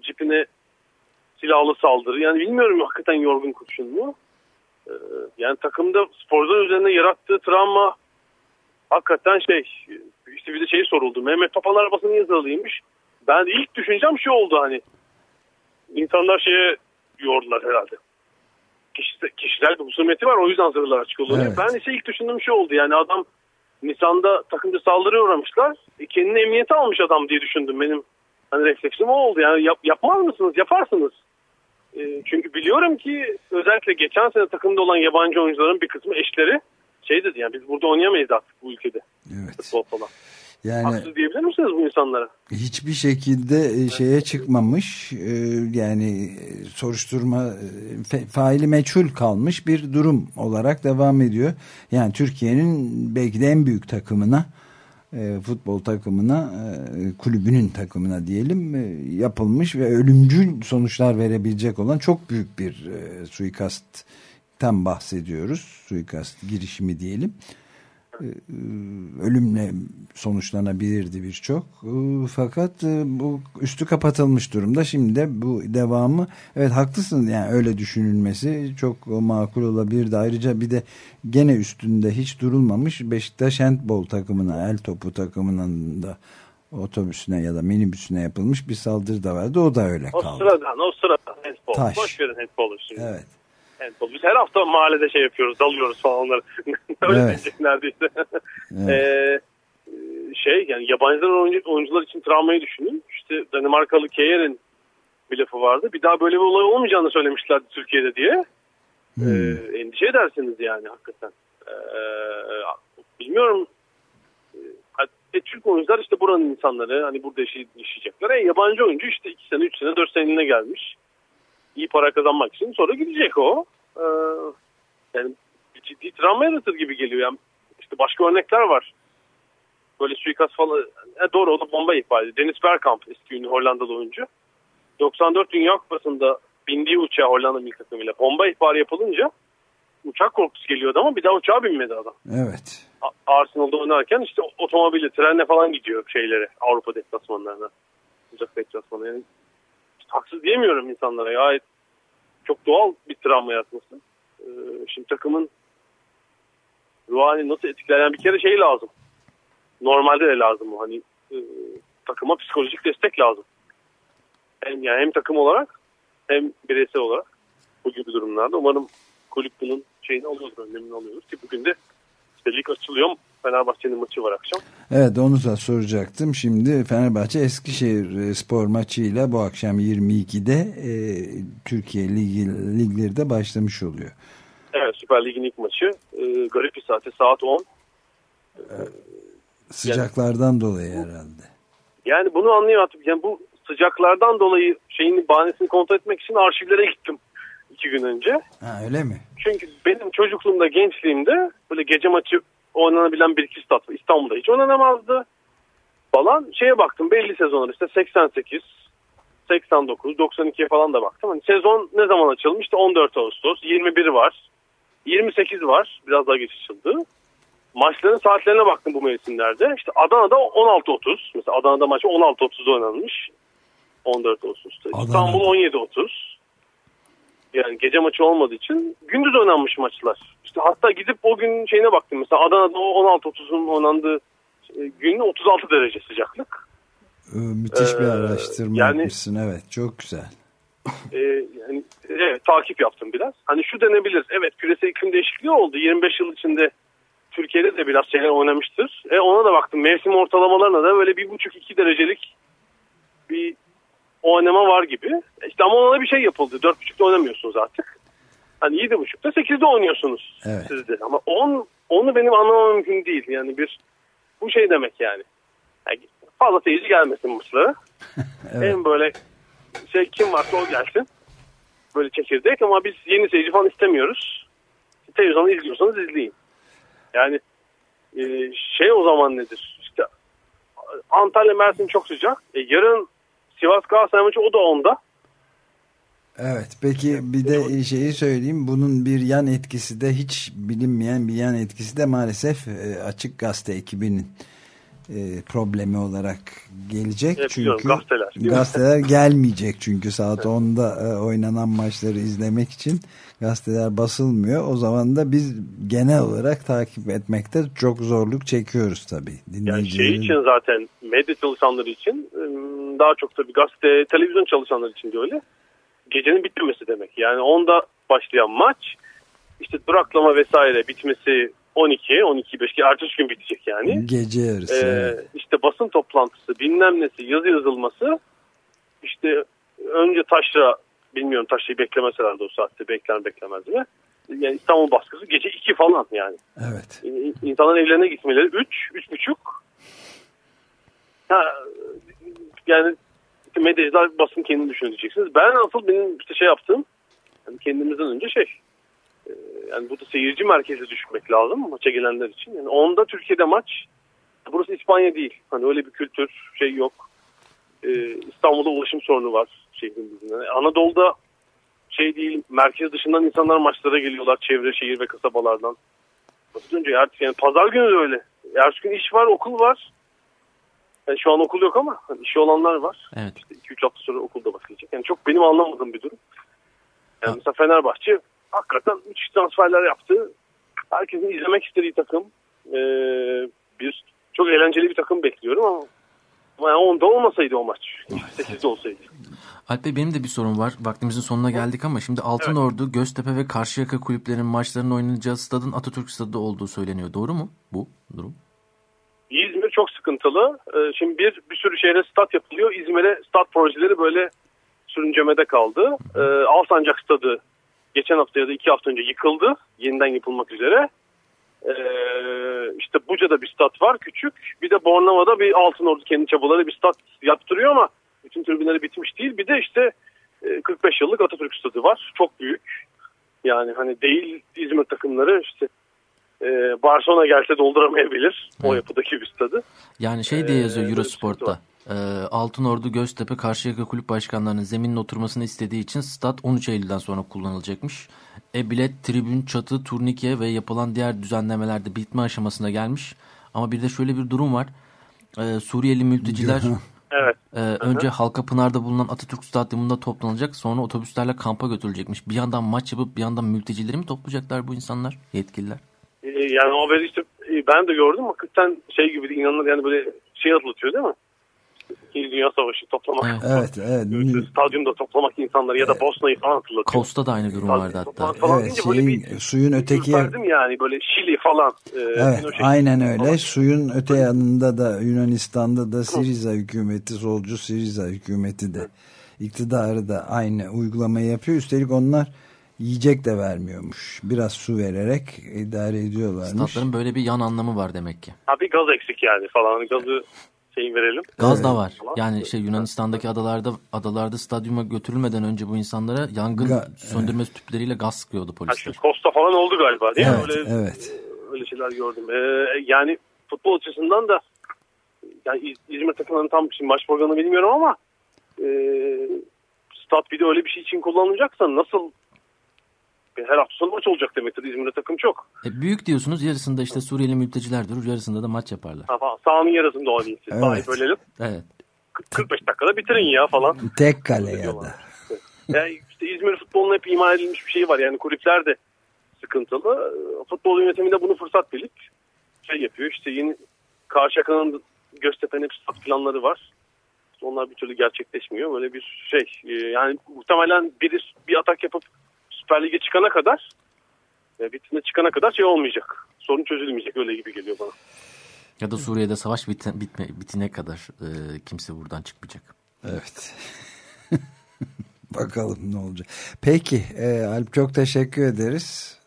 cipine silahlı saldırı. Yani bilmiyorum hakikaten yorgun kurşun mu? Ee, yani takımda sporcular üzerine yarattığı travma hakikaten şey işte bir de şey soruldu. Mehmet Topal arabası niye zırhlıymış? Ben ilk düşüncem şu oldu hani insanlar şeye yordular herhalde. Kişisel, kişisel bir husumeti var o yüzden zırhlar açık oluyor. Evet. Ben ise ilk düşündüğüm şu oldu yani adam Nisan'da takımda saldırıya uğramışlar. E, kendini emniyete almış adam diye düşündüm benim. Hani refleksim o oldu yani yap, yapmaz mısınız? Yaparsınız. E, çünkü biliyorum ki özellikle geçen sene takımda olan yabancı oyuncuların bir kısmı eşleri şey dedi yani biz burada oynayamayız artık bu ülkede Evet. futbol falan. Yani Haksız diyebilir misiniz bu insanlara? hiçbir şekilde e, şeye çıkmamış e, yani e, soruşturma faili meçhul kalmış bir durum olarak devam ediyor. Yani Türkiye'nin belki de en büyük takımına futbol takımına kulübünün takımına diyelim yapılmış ve ölümcül sonuçlar verebilecek olan çok büyük bir suikastten bahsediyoruz. Suikast girişimi diyelim e, ölümle sonuçlanabilirdi birçok. E, Fakat e, bu üstü kapatılmış durumda. Şimdi de bu devamı evet haklısın yani öyle düşünülmesi çok makul olabilirdi. Ayrıca bir de gene üstünde hiç durulmamış Beşiktaş handbol takımına el topu takımının da otobüsüne ya da minibüsüne yapılmış bir saldırı da vardı. O da öyle O kaldı. sıradan o sıradan handball. Taş. Boş verin handball'u şimdi. Evet. Handball. Biz her hafta mahallede şey yapıyoruz dalıyoruz falan onları. (laughs) Öyle Evet. diyecek neredeyse. Evet. (laughs) Ee, şey yani yabancılar oyuncu, oyuncular için travmayı düşünün. İşte Danimarkalı Keyer'in bir lafı vardı. Bir daha böyle bir olay olmayacağını söylemişlerdi Türkiye'de diye. Hmm. Ee, endişe edersiniz yani hakikaten. Ee, bilmiyorum. Ee, Türk oyuncular işte buranın insanları hani burada yaşay- yaşayacaklar. E, yabancı oyuncu işte 2 sene 3 sene 4 seneline gelmiş. İyi para kazanmak için sonra gidecek o. Ee, yani bir ciddi travma yaratır gibi geliyor. Yani işte başka örnekler var. Böyle suikast falan. E, doğru o da bomba ihbarı. Dennis Bergkamp eski ünlü Hollandalı oyuncu. 94 Dünya Kupası'nda bindiği uçağa Hollanda milli takımıyla bomba ihbarı yapılınca uçak korkusu geliyordu ama bir daha uçağa binmedi adam. Evet. Arsenal'da oynarken işte otomobille, trenle falan gidiyor şeylere Avrupa deplasmanlarına. Uzak deplasmana. Yani haksız diyemiyorum insanlara. Gayet çok doğal bir travma yaratması. Ee, şimdi takımın ruhani nasıl etkiler? Yani bir kere şey lazım. Normalde de lazım o. Hani e, takıma psikolojik destek lazım. Hem yani hem takım olarak hem bireysel olarak bu gibi durumlarda umarım kulüp bunun şeyini alıyordur, önlemini alıyordur ki bugün de işte lig açılıyor. Fenerbahçe'nin maçı var akşam. Evet onu da soracaktım. Şimdi Fenerbahçe Eskişehir e, spor maçıyla bu akşam 22'de e, Türkiye Ligi, ligleri de başlamış oluyor. Evet Süper Lig'in ilk maçı. E, garip bir saate saat 10. Sıcaklardan dolayı herhalde. Yani bunu anlayamadım. Yani bu sıcaklardan dolayı şeyini bahanesini kontrol etmek için arşivlere gittim iki gün önce. Ha, öyle mi? Çünkü benim çocukluğumda, gençliğimde böyle gece maçı oynanabilen bir iki stat var. İstanbul'da hiç oynanamazdı falan. Şeye baktım belli sezonlar işte 88, 89, 92'ye falan da baktım. Hani sezon ne zaman açılmış? İşte 14 Ağustos, 21 var, 28 var. Biraz daha geç açıldı. Maçların saatlerine baktım bu mevsimlerde. İşte Adana'da 16.30. Mesela Adana'da maçı 16.30'da oynanmış. 14 Ağustos'ta. İstanbul 17.30. Yani gece maçı olmadığı için gündüz oynanmış maçlar. İşte hatta gidip o gün şeyine baktım. Mesela Adana'da o 16.30'un oynandığı e, gün 36 derece sıcaklık. Ee, Müthiş bir Ee, araştırma yani- yapmışsın. Evet çok güzel. Ee, yani, evet takip yaptım biraz. Hani şu denebilir. Evet küresel iklim değişikliği oldu. 25 yıl içinde Türkiye'de de biraz şeyler oynamıştır. E, ona da baktım. Mevsim ortalamalarına da böyle bir buçuk iki derecelik bir oynama var gibi. E, İşte ama ona bir şey yapıldı. Dört buçukta oynamıyorsunuz artık. Hani yedi buçukta sekizde oynuyorsunuz Evet. siz de. Ama on, onu benim anlamam mümkün değil. Yani bir bu şey demek yani. yani fazla seyirci gelmesin maçlara. (laughs) Evet. Hem böyle şey kim varsa o gelsin. Böyle çekirdek ama biz yeni seyirci falan istemiyoruz. Televizyonu izliyorsanız izleyin. Yani e, şey o zaman nedir? İşte Antalya Mersin çok sıcak. E, yarın Sivas Galatasaray maçı o da onda. Evet peki bir de şeyi söyleyeyim bunun bir yan etkisi de hiç bilinmeyen bir yan etkisi de maalesef e, Açık Gazete ekibinin e, problemi olarak gelecek. Evet, çünkü gazeteler, gazeteler gelmeyecek çünkü saat 10'da e, oynanan maçları izlemek için gazeteler basılmıyor. O zaman da biz genel olarak takip etmekte çok zorluk çekiyoruz tabii. Yani şey için zaten medya çalışanları için daha çok tabii gazete, televizyon çalışanları için de öyle. Gecenin bitmemesi demek. Yani onda başlayan maç işte duraklama vesaire bitmesi 12, 12 5 ertesi gün bitecek yani. Gece yarısı. Ee, işte basın toplantısı, bilmem nesi, yazı yazılması işte önce taşra bilmiyorum taşrayı beklemeseler de o saatte bekler beklemez mi? Yani İstanbul baskısı gece 2 falan yani. Evet. İnsanların evlerine gitmeleri 3, üç, buçuk. Ha, yani medyacılar basın kendini düşünüyor diyeceksiniz. Ben asıl benim işte şey yaptığım yani kendimizden önce şey e, yani burada seyirci merkezi düşünmek lazım maça gelenler için. Yani onda Türkiye'de maç burası İspanya değil. Hani öyle bir kültür şey yok. Ee, İstanbul'da ulaşım sorunu var şehrimizin. Yani Anadolu'da şey değil merkez dışından insanlar maçlara geliyorlar çevre şehir ve kasabalardan. Az önce ertesi yani pazar günü de öyle. Ertesi gün iş var okul var. Yani şu an okul yok ama hani işi olanlar var. Evet. İşte 2-3 hafta sonra okulda başlayacak. Yani çok benim anlamadığım bir durum. Yani mesela Fenerbahçe hakikaten müthiş transferler yaptı. Herkesin izlemek istediği takım. Ee, bir çok eğlenceli bir takım bekliyorum ama yani onda olmasaydı o maç. 8'de olsaydı. Alp Bey benim de bir sorun var. Vaktimizin sonuna geldik ama şimdi Altınordu, Göztepe ve Karşıyaka kulüplerinin maçlarının oynanacağı stadın Atatürk Stadı olduğu söyleniyor. Doğru mu bu durum? İzmir çok sıkıntılı. Ee, Şimdi bir bir sürü şehre stat yapılıyor. İzmir'e stat projeleri böyle sürüncemede kaldı. Ee, Alsancak stadı geçen hafta ya da iki hafta önce yıkıldı. Yeniden yapılmak üzere. Ee, işte Buca'da bir stat var küçük. Bir de Bornova'da bir Altınordu kendi çabaları bir stat yaptırıyor ama bütün tribünleri bitmiş değil. Bir de işte e, 45 yıllık Atatürk stadı var. Çok büyük. Yani hani değil İzmir takımları işte e, Barcelona gelse dolduramayabilir o Evet. yapıdaki bir stadı. Yani şey diye Ee, yazıyor bir Eurosport'ta. Sıkıntı Ee, Altınordu, Göztepe, Karşıyaka kulüp başkanlarının zeminin oturmasını istediği için stat 13 Eylül'den sonra kullanılacakmış. E bilet, tribün, çatı, turnike ve yapılan diğer düzenlemelerde bitme aşamasına gelmiş. Ama bir de şöyle bir durum var. Ee, Suriyeli mülteciler (laughs) Evet. e, önce Halkapınar'da bulunan Atatürk Stadyumunda toplanacak. Sonra otobüslerle kampa götürülecekmiş. Bir yandan maç yapıp bir yandan mültecileri mi toplayacaklar bu insanlar, yetkililer? E, yani o haberi işte e, ben de gördüm. Hakikaten şey gibi de inanılır yani böyle şey atlatıyor değil mi? İkinci Dünya Savaşı toplamak. Evet. Evet, evet. Stadyumda toplamak insanları ya da Bosna'yı falan hatırlatıyor. Kosta da aynı durum vardı hatta. Falan Evet, deyince böyle şeyin, bir suyun öteki ürperdim yani böyle Şili falan. E, Evet aynen falan. öyle. Suyun öte yanında da Yunanistan'da da Siriza hükümeti, solcu Siriza hükümeti de iktidarı da aynı uygulamayı yapıyor. Üstelik onlar yiyecek de vermiyormuş. Biraz su vererek idare ediyorlarmış. Statların böyle bir yan anlamı var demek ki. Ha bir gaz eksik yani falan. Gazı şeyin verelim. Gaz da Evet. var. Yani şey Yunanistan'daki adalarda adalarda stadyuma götürülmeden önce bu insanlara yangın Ga- söndürme tüpleriyle gaz sıkıyordu Ha, polisler. şu Costa falan oldu galiba değil mi? Evet, Öyle, evet. öyle şeyler gördüm. Ee, yani futbol açısından da yani İz- İzmir takımının tam şimdi maç programını bilmiyorum ama e, stat bir de öyle bir şey için kullanılacaksa nasıl her hafta sonu maç olacak demektir. İzmir'de takım çok. E, büyük diyorsunuz yarısında işte Suriyeli mülteciler durur yarısında da maç yaparlar. Ha. Sahanın yarısında oynayın siz. Evet. Sahayı bölelim. Evet. 45 dakikada bitirin ya falan. Tek kale ya da. Yani işte İzmir futbolunun hep ima edilmiş bir şey var. Yani kulüpler de sıkıntılı. Futbol yönetiminde bunu fırsat bilip şey yapıyor. İşte yeni Karşıyaka'nın Göztepe'nin hep stat planları var. İşte onlar bir türlü gerçekleşmiyor. Böyle bir şey. e, Yani muhtemelen biri bir atak yapıp Süper Lig'e çıkana kadar e, vitrine çıkana kadar şey olmayacak. Sorun çözülmeyecek öyle gibi geliyor bana. Ya da Suriye'de savaş bitne, bitme, bitine kadar e, kimse buradan çıkmayacak. Evet. (laughs) Bakalım ne olacak. Peki e, Alp çok teşekkür ederiz.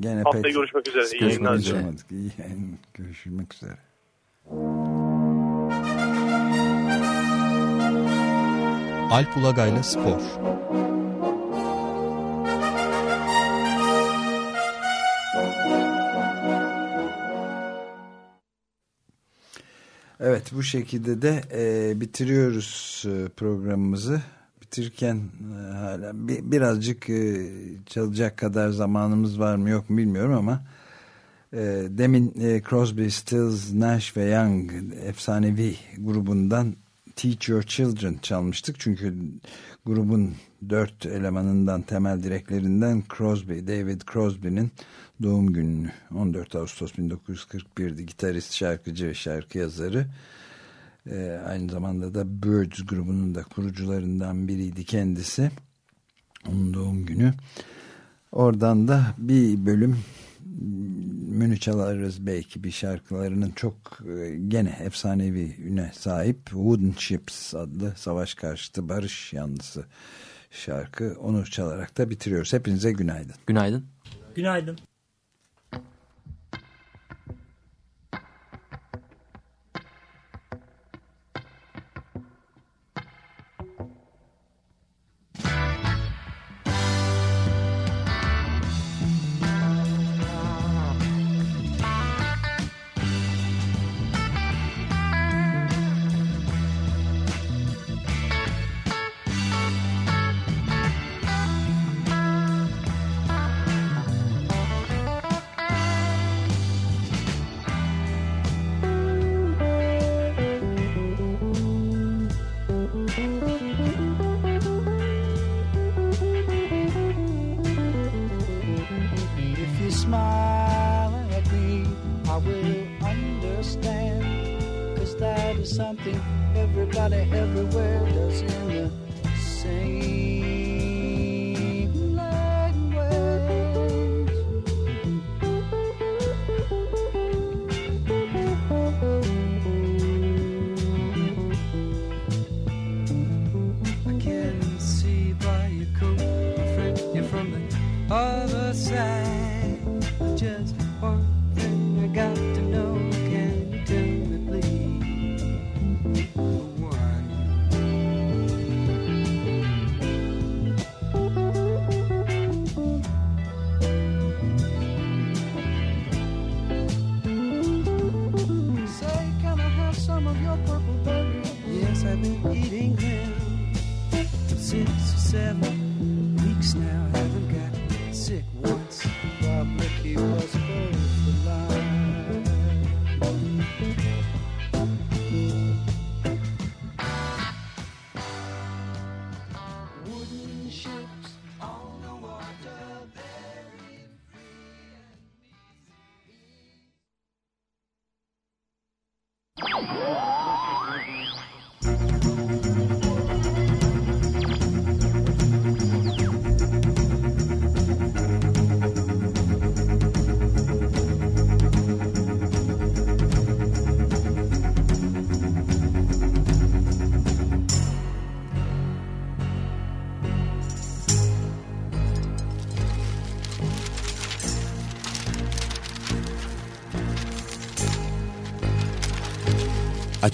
Gene Haftaya pek görüşmek üzere. İyi Görüşmek yayınlar. üzere. İyi yayın- Görüşmek üzere. Alp Ulagay'la Spor Evet bu şekilde de e, bitiriyoruz e, programımızı. Bitirirken e, hala bir, birazcık e, çalacak kadar zamanımız var mı yok mu bilmiyorum ama e, demin e, Crosby, Stills, Nash ve Young efsanevi grubundan Teach Your Children çalmıştık. Çünkü grubun dört elemanından temel direklerinden Crosby, David Crosby'nin doğum gününü 14 Ağustos 1941'di. Gitarist, şarkıcı ve şarkı yazarı. Ee, aynı zamanda da Birds grubunun da kurucularından biriydi kendisi. Onun doğum günü. Oradan da bir bölüm Münü çalarız belki bir şarkılarının çok e, gene efsanevi üne sahip Wooden Ships adlı savaş karşıtı barış yanlısı şarkı onu çalarak da bitiriyoruz. Hepinize günaydın. Günaydın. Günaydın.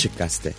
Açık Gazete